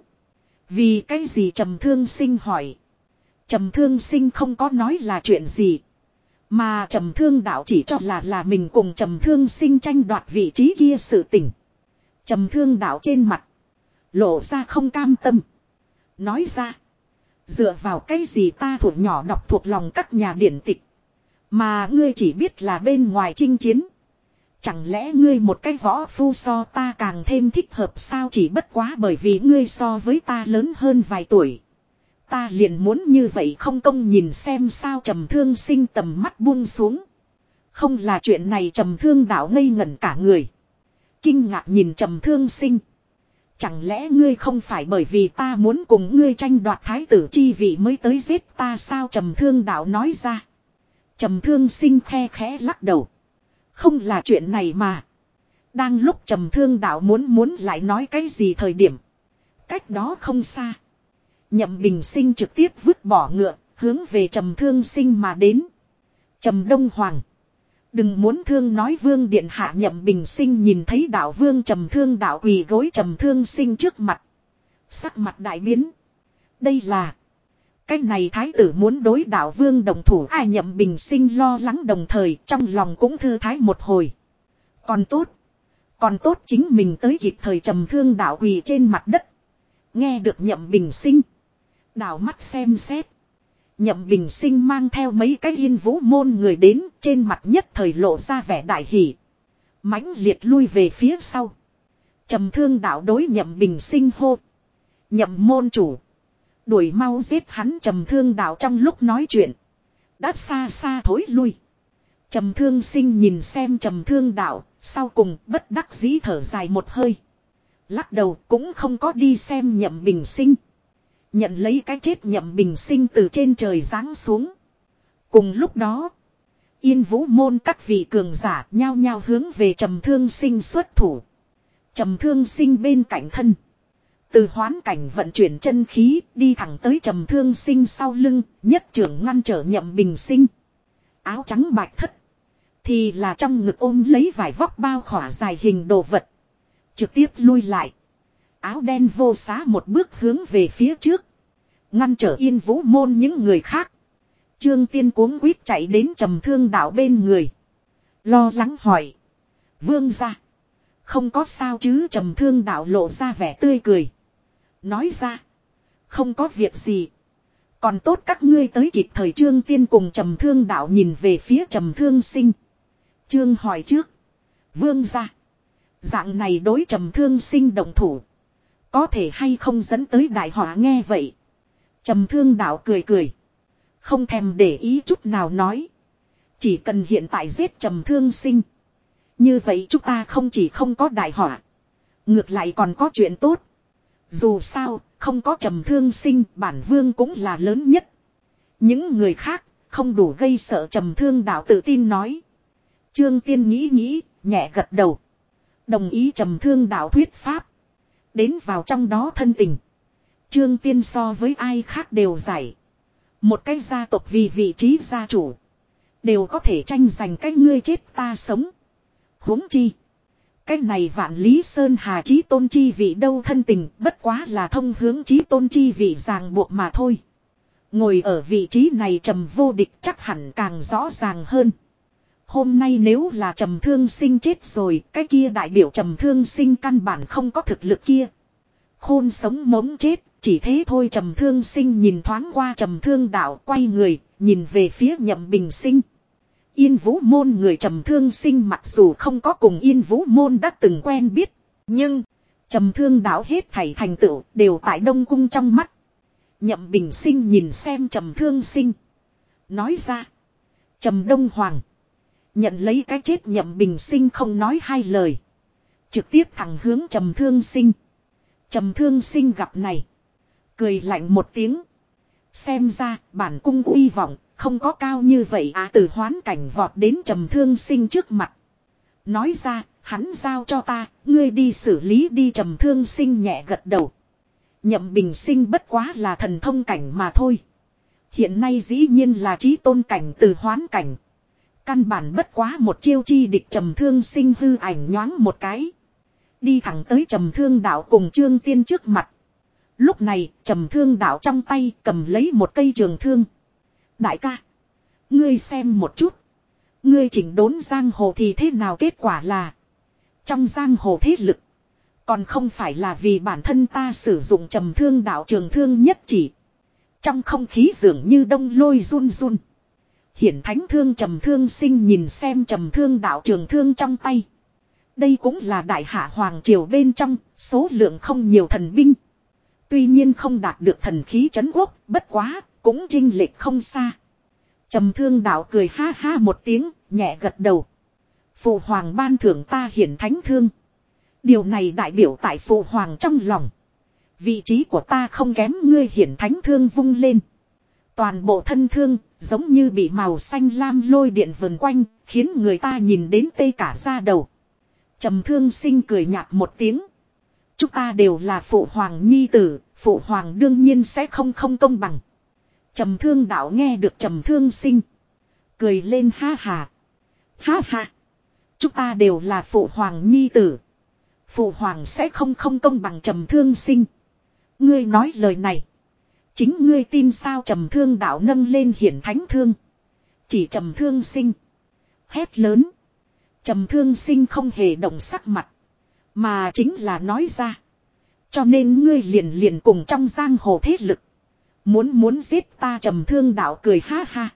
Vì cái gì trầm thương sinh hỏi. Trầm thương sinh không có nói là chuyện gì. Mà trầm thương đạo chỉ cho là là mình cùng trầm thương sinh tranh đoạt vị trí kia sự tình. Trầm thương đạo trên mặt. Lộ ra không cam tâm. Nói ra. Dựa vào cái gì ta thuộc nhỏ đọc thuộc lòng các nhà điển tịch. Mà ngươi chỉ biết là bên ngoài chinh chiến. Chẳng lẽ ngươi một cái võ phu so ta càng thêm thích hợp sao chỉ bất quá bởi vì ngươi so với ta lớn hơn vài tuổi. Ta liền muốn như vậy không công nhìn xem sao trầm thương sinh tầm mắt buông xuống. Không là chuyện này, trầm thương đạo ngây ngẩn cả người. Kinh ngạc nhìn trầm thương sinh. Chẳng lẽ ngươi không phải bởi vì ta muốn cùng ngươi tranh đoạt thái tử chi vị mới tới giết ta sao trầm thương đạo nói ra. Trầm thương sinh khe khẽ lắc đầu. Không là chuyện này mà. Đang lúc trầm thương đạo muốn muốn lại nói cái gì thời điểm. Cách đó không xa. Nhậm bình sinh trực tiếp vứt bỏ ngựa, hướng về trầm thương sinh mà đến. Trầm đông hoàng. Đừng muốn thương nói vương điện hạ nhậm bình sinh nhìn thấy đạo vương trầm thương đạo quỳ gối trầm thương sinh trước mặt. Sắc mặt đại biến. Đây là. Cái này thái tử muốn đối đạo vương đồng thủ, ai nhậm bình sinh lo lắng đồng thời, trong lòng cũng thư thái một hồi. Còn tốt. Còn tốt chính mình tới kịp thời trầm thương đạo quỳ trên mặt đất. Nghe được nhậm bình sinh. Đảo mắt xem xét. Nhậm bình sinh mang theo mấy cái yên vũ môn người đến, trên mặt nhất thời lộ ra vẻ đại hỷ. mãnh liệt lui về phía sau. trầm thương đạo đối nhậm bình sinh hô. Nhậm môn chủ. Đuổi mau giết hắn trầm thương đạo trong lúc nói chuyện. Đã xa xa thối lui. Trầm thương sinh nhìn xem trầm thương đạo. Sau cùng bất đắc dĩ thở dài một hơi. Lắc đầu cũng không có đi xem nhậm bình sinh. Nhận lấy cái chết nhậm bình sinh từ trên trời giáng xuống. Cùng lúc đó. Yên vũ môn các vị cường giả nhao nhao hướng về trầm thương sinh xuất thủ. Trầm thương sinh bên cạnh thân. Từ hoán cảnh vận chuyển chân khí đi thẳng tới trầm thương sinh sau lưng, nhất trưởng ngăn trở nhậm bình sinh. Áo trắng bạch thất. Thì là trong ngực ôm lấy vải vóc bao khỏa dài hình đồ vật. Trực tiếp lui lại. Áo đen vô xá một bước hướng về phía trước. Ngăn trở yên vũ môn những người khác. Trương tiên cuống quýt chạy đến trầm thương đạo bên người. Lo lắng hỏi. Vương ra. Không có sao chứ trầm thương đạo lộ ra vẻ tươi cười. Nói ra. Không có việc gì. Còn tốt các ngươi tới kịp thời trương tiên cùng trầm thương đạo nhìn về phía trầm thương sinh. Trương hỏi trước. Vương ra. Dạng này đối trầm thương sinh động thủ. Có thể hay không dẫn tới đại họa nghe vậy. Trầm thương đạo cười cười. Không thèm để ý chút nào nói. Chỉ cần hiện tại giết trầm thương sinh. Như vậy chúng ta không chỉ không có đại họa. Ngược lại còn có chuyện tốt. Dù sao, không có trầm thương sinh bản vương cũng là lớn nhất. Những người khác không đủ gây sợ trầm thương đạo tự tin nói. Trương Tiên nghĩ nghĩ, nhẹ gật đầu. Đồng ý trầm thương đạo thuyết pháp. Đến vào trong đó thân tình. Trương Tiên so với ai khác đều giải. Một cái gia tộc vì vị trí gia chủ. Đều có thể tranh giành cái ngươi chết ta sống. huống chi. Cái này vạn lý sơn hà chí tôn chi vị đâu thân tình bất quá là thông hướng chí tôn chi vị ràng buộc mà thôi. Ngồi ở vị trí này trầm vô địch chắc hẳn càng rõ ràng hơn. Hôm nay nếu là trầm thương sinh chết rồi, cái kia đại biểu trầm thương sinh căn bản không có thực lực kia. Khôn sống mống chết, chỉ thế thôi trầm thương sinh nhìn thoáng qua trầm thương đạo quay người, nhìn về phía nhậm bình sinh. Yên vũ môn người trầm thương sinh mặc dù không có cùng yên vũ môn đã từng quen biết. Nhưng, trầm thương đảo hết thảy thành tựu đều tại đông cung trong mắt. Nhậm bình sinh nhìn xem trầm thương sinh. Nói ra, trầm đông hoàng. Nhận lấy cái chết nhậm bình sinh không nói hai lời. Trực tiếp thẳng hướng trầm thương sinh. Trầm thương sinh gặp này. Cười lạnh một tiếng. Xem ra bản cung uy vọng không có cao như vậy à từ hoán cảnh vọt đến trầm thương sinh trước mặt. Nói ra, hắn giao cho ta, ngươi đi xử lý đi trầm thương sinh nhẹ gật đầu. Nhậm bình sinh bất quá là thần thông cảnh mà thôi. Hiện nay dĩ nhiên là trí tôn cảnh từ hoán cảnh. Căn bản bất quá một chiêu chi địch trầm thương sinh hư ảnh nhoáng một cái. Đi thẳng tới trầm thương đạo cùng trương tiên trước mặt. Lúc này trầm thương đạo trong tay cầm lấy một cây trường thương. Đại ca. Ngươi xem một chút. Ngươi chỉnh đốn giang hồ thì thế nào kết quả là. Trong giang hồ thế lực. Còn không phải là vì bản thân ta sử dụng trầm thương đạo trường thương nhất chỉ. Trong không khí dường như đông lôi run run. Hiển thánh thương trầm thương sinh nhìn xem trầm thương đạo trường thương trong tay. Đây cũng là đại hạ hoàng triều bên trong, số lượng không nhiều thần binh. Tuy nhiên không đạt được thần khí chấn quốc, bất quá, cũng trinh lệch không xa. Trầm thương đạo cười ha ha một tiếng, nhẹ gật đầu. Phụ hoàng ban thưởng ta hiển thánh thương. Điều này đại biểu tại phụ hoàng trong lòng. Vị trí của ta không kém ngươi hiển thánh thương vung lên. Toàn bộ thân thương, giống như bị màu xanh lam lôi điện vần quanh, khiến người ta nhìn đến tê cả da đầu. trầm thương sinh cười nhạt một tiếng. Chúng ta đều là phụ hoàng nhi tử, phụ hoàng đương nhiên sẽ không không công bằng. Trầm thương đạo nghe được trầm thương sinh. Cười lên ha hà. Ha ha. Chúng ta đều là phụ hoàng nhi tử. Phụ hoàng sẽ không không công bằng trầm thương sinh. Ngươi nói lời này. Chính ngươi tin sao trầm thương đạo nâng lên hiển thánh thương. Chỉ trầm thương sinh. Hét lớn. Trầm thương sinh không hề động sắc mặt. Mà chính là nói ra. Cho nên ngươi liền liền cùng trong giang hồ thế lực. Muốn muốn giết ta trầm thương đạo cười ha ha.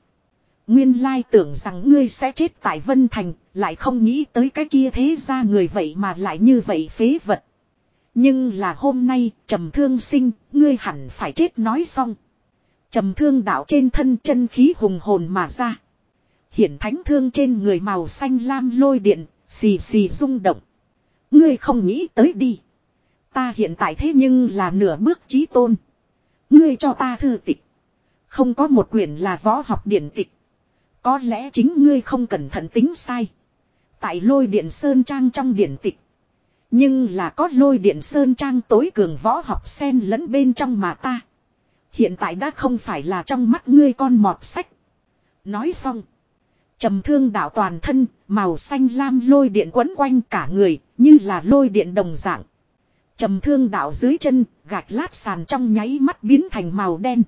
Nguyên lai tưởng rằng ngươi sẽ chết tại Vân Thành, lại không nghĩ tới cái kia thế ra người vậy mà lại như vậy phế vật. Nhưng là hôm nay, trầm thương sinh, ngươi hẳn phải chết nói xong. Trầm thương đạo trên thân chân khí hùng hồn mà ra. Hiển thánh thương trên người màu xanh lam lôi điện, xì xì rung động. Ngươi không nghĩ tới đi. Ta hiện tại thế nhưng là nửa bước trí tôn. Ngươi cho ta thư tịch. Không có một quyển là võ học điển tịch. Có lẽ chính ngươi không cẩn thận tính sai. Tại lôi điện sơn trang trong điển tịch. Nhưng là có lôi điện sơn trang tối cường võ học sen lẫn bên trong mà ta. Hiện tại đã không phải là trong mắt ngươi con mọt sách. Nói xong. trầm thương đạo toàn thân, màu xanh lam lôi điện quấn quanh cả người, như là lôi điện đồng dạng trầm thương đạo dưới chân, gạch lát sàn trong nháy mắt biến thành màu đen.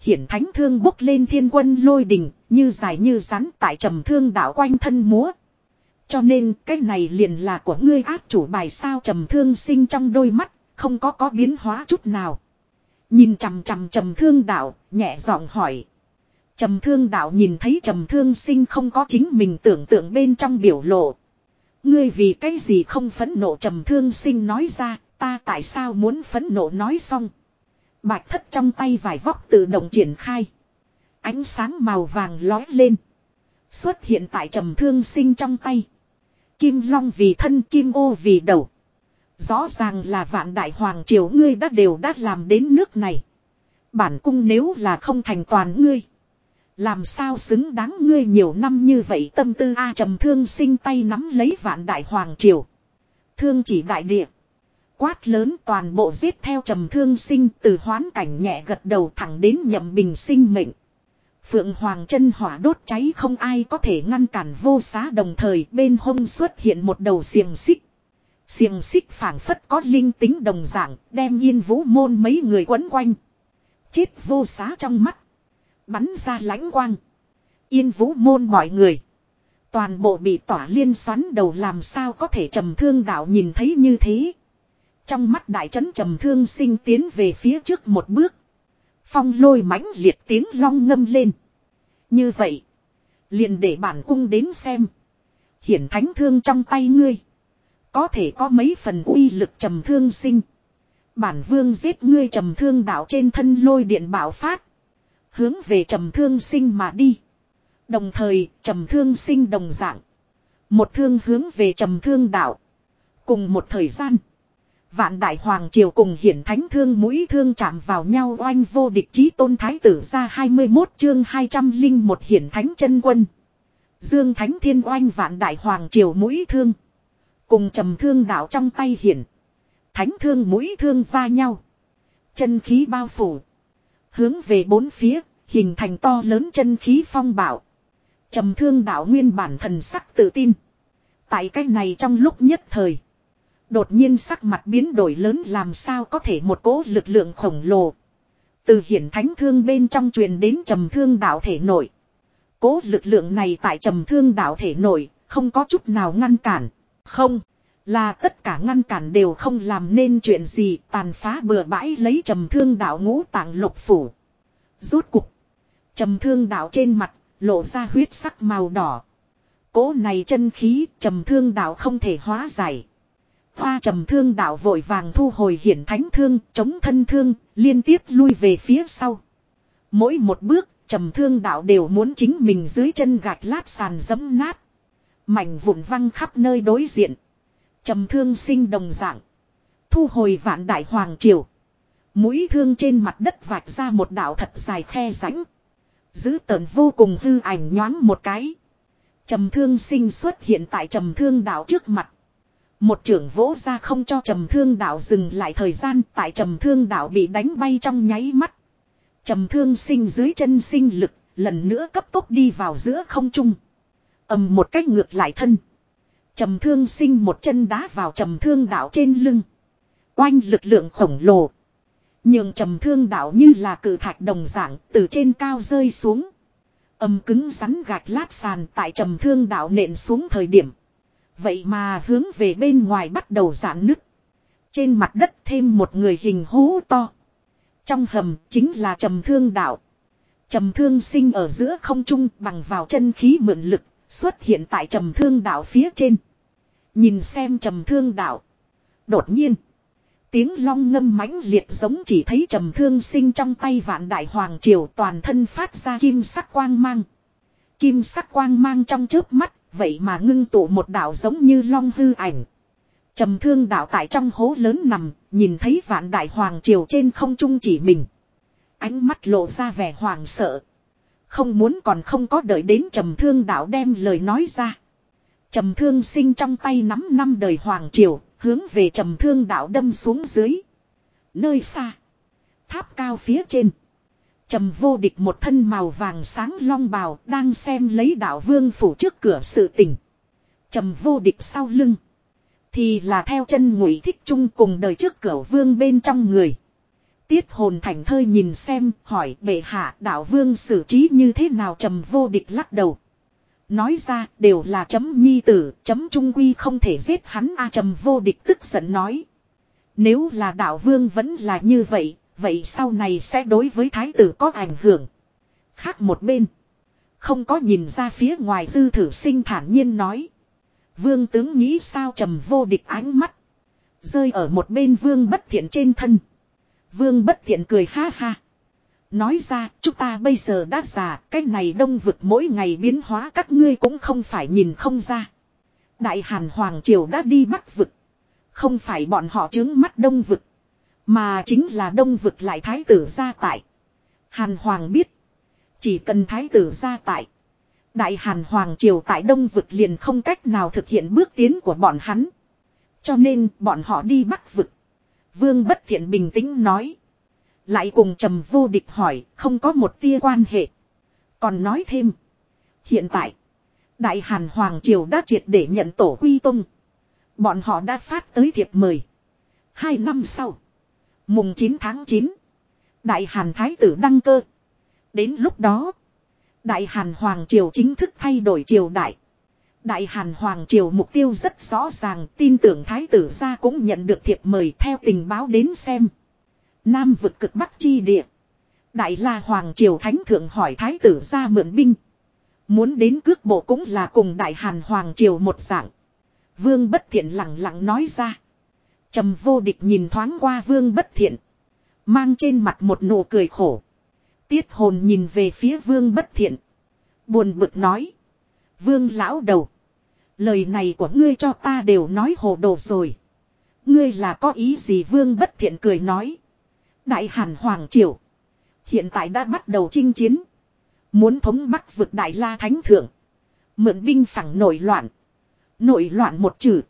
Hiển thánh thương bốc lên thiên quân lôi đình, như dài như rắn tại trầm thương đạo quanh thân múa. Cho nên cái này liền là của ngươi áp chủ bài sao trầm thương sinh trong đôi mắt, không có có biến hóa chút nào. Nhìn chằm chằm trầm thương đạo, nhẹ giọng hỏi. Trầm thương đạo nhìn thấy trầm thương sinh không có chính mình tưởng tượng bên trong biểu lộ. Ngươi vì cái gì không phẫn nộ trầm thương sinh nói ra, ta tại sao muốn phấn nộ nói xong. Bạch thất trong tay vải vóc tự động triển khai. Ánh sáng màu vàng lói lên. Xuất hiện tại trầm thương sinh trong tay. Kim long vì thân, kim ô vì đầu. Rõ ràng là vạn đại hoàng triều ngươi đã đều đã làm đến nước này. Bản cung nếu là không thành toàn ngươi. Làm sao xứng đáng ngươi nhiều năm như vậy tâm tư A trầm thương sinh tay nắm lấy vạn đại hoàng triều. Thương chỉ đại địa. Quát lớn toàn bộ giết theo trầm thương sinh từ hoán cảnh nhẹ gật đầu thẳng đến nhậm bình sinh mệnh. Phượng Hoàng chân hỏa đốt cháy không ai có thể ngăn cản vô xá đồng thời bên hông xuất hiện một đầu xiềng xích. Xiềng xích phảng phất có linh tính đồng dạng, đem yên vũ môn mấy người quấn quanh. Chết vô xá trong mắt. Bắn ra lãnh quang. Yên vũ môn mọi người. Toàn bộ bị tỏa liên xoắn đầu làm sao có thể trầm thương đạo nhìn thấy như thế. Trong mắt đại trấn trầm thương sinh tiến về phía trước một bước. Phong lôi mãnh liệt tiếng long ngâm lên. Như vậy. Liền để bản cung đến xem. Hiển thánh thương trong tay ngươi. Có thể có mấy phần uy lực trầm thương sinh. Bản vương giết ngươi trầm thương đạo trên thân lôi điện bảo phát. Hướng về trầm thương sinh mà đi. Đồng thời, trầm thương sinh đồng dạng. Một thương hướng về trầm thương đạo. Cùng một thời gian. Vạn đại hoàng triều cùng hiển thánh thương mũi thương chạm vào nhau oanh vô địch chí tôn thái tử ra 21 chương 201 hiển thánh chân quân. Dương thánh thiên oanh vạn đại hoàng triều mũi thương. Cùng trầm thương đạo trong tay hiển. Thánh thương mũi thương va nhau. Chân khí bao phủ. Hướng về bốn phía, hình thành to lớn chân khí phong bảo. Trầm thương đạo nguyên bản thần sắc tự tin. Tại cách này trong lúc nhất thời. Đột nhiên sắc mặt biến đổi lớn làm sao có thể một cố lực lượng khổng lồ. Từ hiển thánh thương bên trong truyền đến trầm thương đạo thể nổi. Cố lực lượng này tại trầm thương đạo thể nổi, không có chút nào ngăn cản. Không, là tất cả ngăn cản đều không làm nên chuyện gì tàn phá bừa bãi lấy trầm thương đạo ngũ tạng lục phủ. Rốt cục. Trầm thương đạo trên mặt, lộ ra huyết sắc màu đỏ. Cố này chân khí, trầm thương đạo không thể hóa giải. Hoa trầm thương đạo vội vàng thu hồi hiển thánh thương, chống thân thương, liên tiếp lui về phía sau. Mỗi một bước, trầm thương đạo đều muốn chính mình dưới chân gạch lát sàn dẫm nát. Mảnh vụn văng khắp nơi đối diện. Trầm thương sinh đồng dạng. Thu hồi vạn đại hoàng triều. Mũi thương trên mặt đất vạch ra một đạo thật dài khe rãnh. Giữ tợn vô cùng hư ảnh nhoáng một cái. Trầm thương sinh xuất hiện tại trầm thương đạo trước mặt. Một trưởng vỗ ra không cho trầm thương đạo dừng lại thời gian tại trầm thương đạo bị đánh bay trong nháy mắt. Trầm thương sinh dưới chân sinh lực, lần nữa cấp tốc đi vào giữa không trung. ầm một cách ngược lại thân. Trầm thương sinh một chân đá vào trầm thương đạo trên lưng. Oanh lực lượng khổng lồ. Nhường trầm thương đạo như là cử thạch đồng dạng từ trên cao rơi xuống. Âm cứng rắn gạch lát sàn tại trầm thương đạo nện xuống thời điểm. Vậy mà hướng về bên ngoài bắt đầu giãn nứt. Trên mặt đất thêm một người hình hố to. Trong hầm chính là trầm thương đạo. Trầm thương sinh ở giữa không trung bằng vào chân khí mượn lực xuất hiện tại trầm thương đạo phía trên. Nhìn xem trầm thương đạo. Đột nhiên. Tiếng long ngâm mãnh liệt giống chỉ thấy trầm thương sinh trong tay vạn đại hoàng triều toàn thân phát ra kim sắc quang mang. Kim sắc quang mang trong trước mắt, vậy mà ngưng tụ một đạo giống như long hư ảnh. Trầm thương đạo tại trong hố lớn nằm, nhìn thấy vạn đại hoàng triều trên không trung chỉ mình. Ánh mắt lộ ra vẻ hoàng sợ. Không muốn còn không có đợi đến trầm thương đạo đem lời nói ra. Trầm thương sinh trong tay nắm năm đời hoàng triều, hướng về trầm thương đạo đâm xuống dưới. Nơi xa. Tháp cao phía trên. Trầm vô địch một thân màu vàng sáng long bào đang xem lấy đạo vương phủ trước cửa sự tình. Trầm vô địch sau lưng. Thì là theo chân ngụy thích chung cùng đời trước cửa vương bên trong người. Tiết hồn thành thơi nhìn xem hỏi bệ hạ đạo vương xử trí như thế nào trầm vô địch lắc đầu. Nói ra đều là chấm nhi tử, chấm trung quy không thể giết hắn a trầm vô địch tức giận nói. Nếu là đạo vương vẫn là như vậy, vậy sau này sẽ đối với thái tử có ảnh hưởng. Khác một bên, không có nhìn ra phía ngoài dư thử sinh thản nhiên nói. Vương tướng nghĩ sao trầm vô địch ánh mắt. Rơi ở một bên vương bất thiện trên thân. Vương bất thiện cười ha ha. Nói ra, chúng ta bây giờ đã già, cái này đông vực mỗi ngày biến hóa các ngươi cũng không phải nhìn không ra. Đại Hàn Hoàng Triều đã đi bắc vực. Không phải bọn họ chứng mắt đông vực. Mà chính là đông vực lại thái tử gia tại. Hàn Hoàng biết. Chỉ cần thái tử gia tại. Đại Hàn Hoàng Triều tại đông vực liền không cách nào thực hiện bước tiến của bọn hắn. Cho nên bọn họ đi bắc vực. Vương Bất Thiện bình tĩnh nói. Lại cùng trầm vô địch hỏi, không có một tia quan hệ. Còn nói thêm. Hiện tại, Đại Hàn Hoàng Triều đã triệt để nhận tổ quy tông Bọn họ đã phát tới thiệp mời. Hai năm sau, mùng 9 tháng 9, Đại Hàn Thái tử đăng cơ. Đến lúc đó, Đại Hàn Hoàng Triều chính thức thay đổi triều đại. Đại Hàn Hoàng Triều mục tiêu rất rõ ràng, tin tưởng Thái tử ra cũng nhận được thiệp mời theo tình báo đến xem. Nam vực cực bắc chi địa. Đại la Hoàng Triều Thánh Thượng hỏi Thái tử ra mượn binh. Muốn đến cước bộ cũng là cùng Đại Hàn Hoàng Triều một dạng. Vương Bất Thiện lặng lặng nói ra trầm vô địch nhìn thoáng qua Vương Bất Thiện. Mang trên mặt một nụ cười khổ. Tiết hồn nhìn về phía Vương Bất Thiện. Buồn bực nói. Vương lão đầu. Lời này của ngươi cho ta đều nói hồ đồ rồi. Ngươi là có ý gì vương bất thiện cười nói. Đại Hàn Hoàng Triều. Hiện tại đã bắt đầu chinh chiến. Muốn thống bắc vực Đại La Thánh Thượng. Mượn binh phẳng nổi loạn. Nổi loạn một chữ.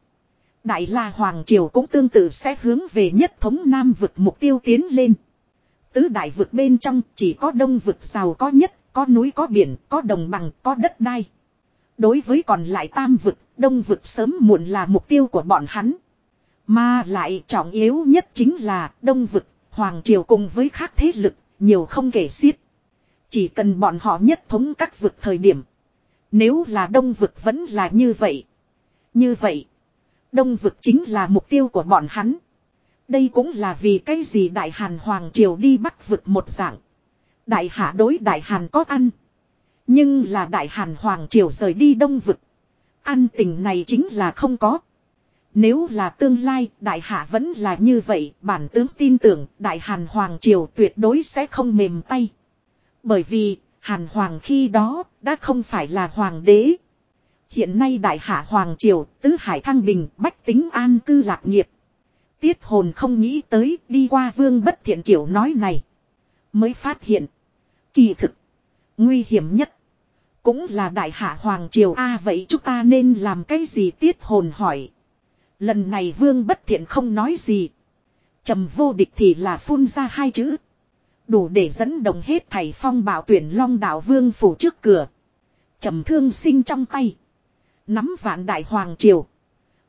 Đại La Hoàng Triều cũng tương tự sẽ hướng về nhất thống Nam vực mục tiêu tiến lên. Tứ đại vực bên trong chỉ có đông vực giàu có nhất, có núi có biển, có đồng bằng, có đất đai. Đối với còn lại tam vực, đông vực sớm muộn là mục tiêu của bọn hắn. Mà lại trọng yếu nhất chính là đông vực, Hoàng Triều cùng với khác thế lực, nhiều không kể xiết. Chỉ cần bọn họ nhất thống các vực thời điểm. Nếu là đông vực vẫn là như vậy. Như vậy, đông vực chính là mục tiêu của bọn hắn. Đây cũng là vì cái gì Đại Hàn Hoàng Triều đi bắt vực một dạng. Đại Hạ đối Đại Hàn có ăn. Nhưng là Đại Hàn Hoàng Triều rời đi đông vực. Ăn tình này chính là không có. Nếu là tương lai, Đại Hạ vẫn là như vậy, bản tướng tin tưởng Đại Hàn Hoàng Triều tuyệt đối sẽ không mềm tay. Bởi vì, Hàn Hoàng khi đó, đã không phải là Hoàng đế. Hiện nay Đại Hạ Hoàng Triều, Tứ Hải Thăng Bình, Bách Tính An Cư Lạc Nghiệp. Tiết hồn không nghĩ tới đi qua vương bất thiện kiểu nói này. Mới phát hiện. Kỳ thực. Nguy hiểm nhất. Cũng là đại hạ hoàng triều A vậy chúng ta nên làm cái gì tiết hồn hỏi. Lần này vương bất thiện không nói gì. trầm vô địch thì là phun ra hai chữ. Đủ để dẫn đồng hết thầy phong bảo tuyển long đạo vương phủ trước cửa. trầm thương sinh trong tay. Nắm vạn đại hoàng triều.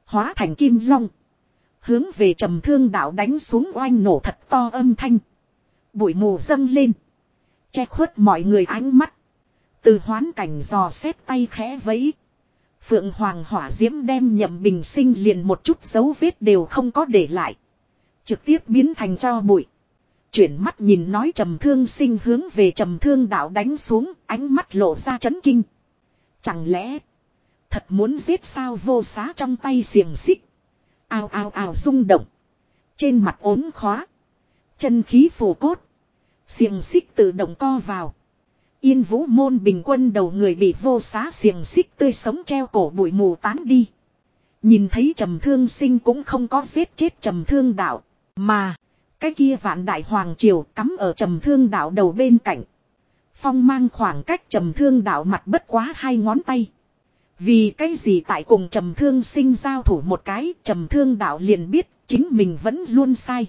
Hóa thành kim long. Hướng về trầm thương đạo đánh xuống oanh nổ thật to âm thanh. Bụi mù dâng lên. Che khuất mọi người ánh mắt. Từ hoán cảnh dò xét tay khẽ vẫy. Phượng Hoàng hỏa diễm đem nhậm bình sinh liền một chút dấu vết đều không có để lại. Trực tiếp biến thành cho bụi. Chuyển mắt nhìn nói trầm thương sinh hướng về trầm thương đạo đánh xuống, ánh mắt lộ ra chấn kinh. Chẳng lẽ, thật muốn giết sao vô xá trong tay xiềng xích. Ao ao ao rung động. Trên mặt ốm khóa. Chân khí phù cốt. Xiềng xích tự động co vào. Yên vũ môn bình quân đầu người bị vô xá xiềng xích tươi sống treo cổ bụi mù tán đi. Nhìn thấy trầm thương sinh cũng không có giết chết trầm thương đạo. Mà, cái kia vạn đại hoàng triều cắm ở trầm thương đạo đầu bên cạnh. Phong mang khoảng cách trầm thương đạo mặt bất quá hai ngón tay. Vì cái gì tại cùng trầm thương sinh giao thủ một cái trầm thương đạo liền biết chính mình vẫn luôn sai.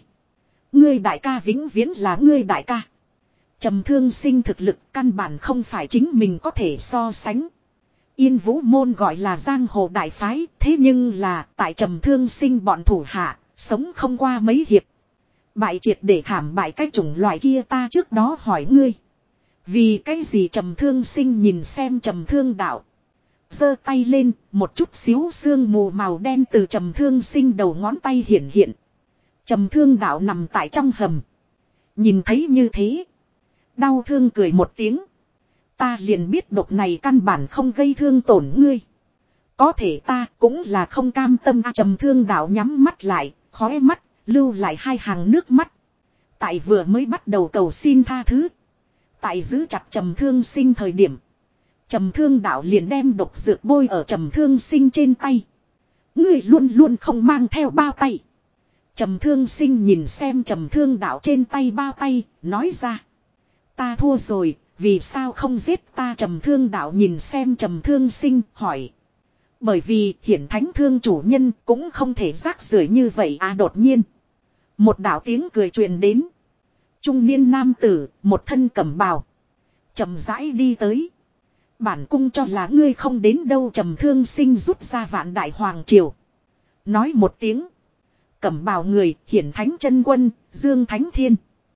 Ngươi đại ca vĩnh viễn là ngươi đại ca. Trầm thương sinh thực lực căn bản không phải chính mình có thể so sánh. Yên vũ môn gọi là giang hồ đại phái, thế nhưng là tại trầm thương sinh bọn thủ hạ, sống không qua mấy hiệp. Bại triệt để thảm bại cái chủng loại kia ta trước đó hỏi ngươi. Vì cái gì trầm thương sinh nhìn xem trầm thương đạo giơ tay lên, một chút xíu xương mù màu đen từ trầm thương sinh đầu ngón tay hiện hiện. Trầm thương đạo nằm tại trong hầm. Nhìn thấy như thế. Đau thương cười một tiếng. Ta liền biết độc này căn bản không gây thương tổn ngươi. Có thể ta cũng là không cam tâm trầm thương đạo nhắm mắt lại, khói mắt, lưu lại hai hàng nước mắt. Tại vừa mới bắt đầu cầu xin tha thứ. Tại giữ chặt trầm thương sinh thời điểm. Trầm thương đạo liền đem độc dược bôi ở trầm thương sinh trên tay. Ngươi luôn luôn không mang theo bao tay. Trầm thương sinh nhìn xem trầm thương đạo trên tay bao tay, nói ra. Ta thua rồi, vì sao không giết ta trầm thương đạo nhìn xem trầm thương sinh, hỏi. Bởi vì hiển thánh thương chủ nhân cũng không thể rác rưởi như vậy à đột nhiên. Một đạo tiếng cười truyền đến. Trung niên nam tử, một thân cẩm bào. trầm rãi đi tới. Bản cung cho là ngươi không đến đâu trầm thương sinh rút ra vạn đại hoàng triều. Nói một tiếng. Cẩm bào người hiển thánh chân quân, Dương Thánh Thiên.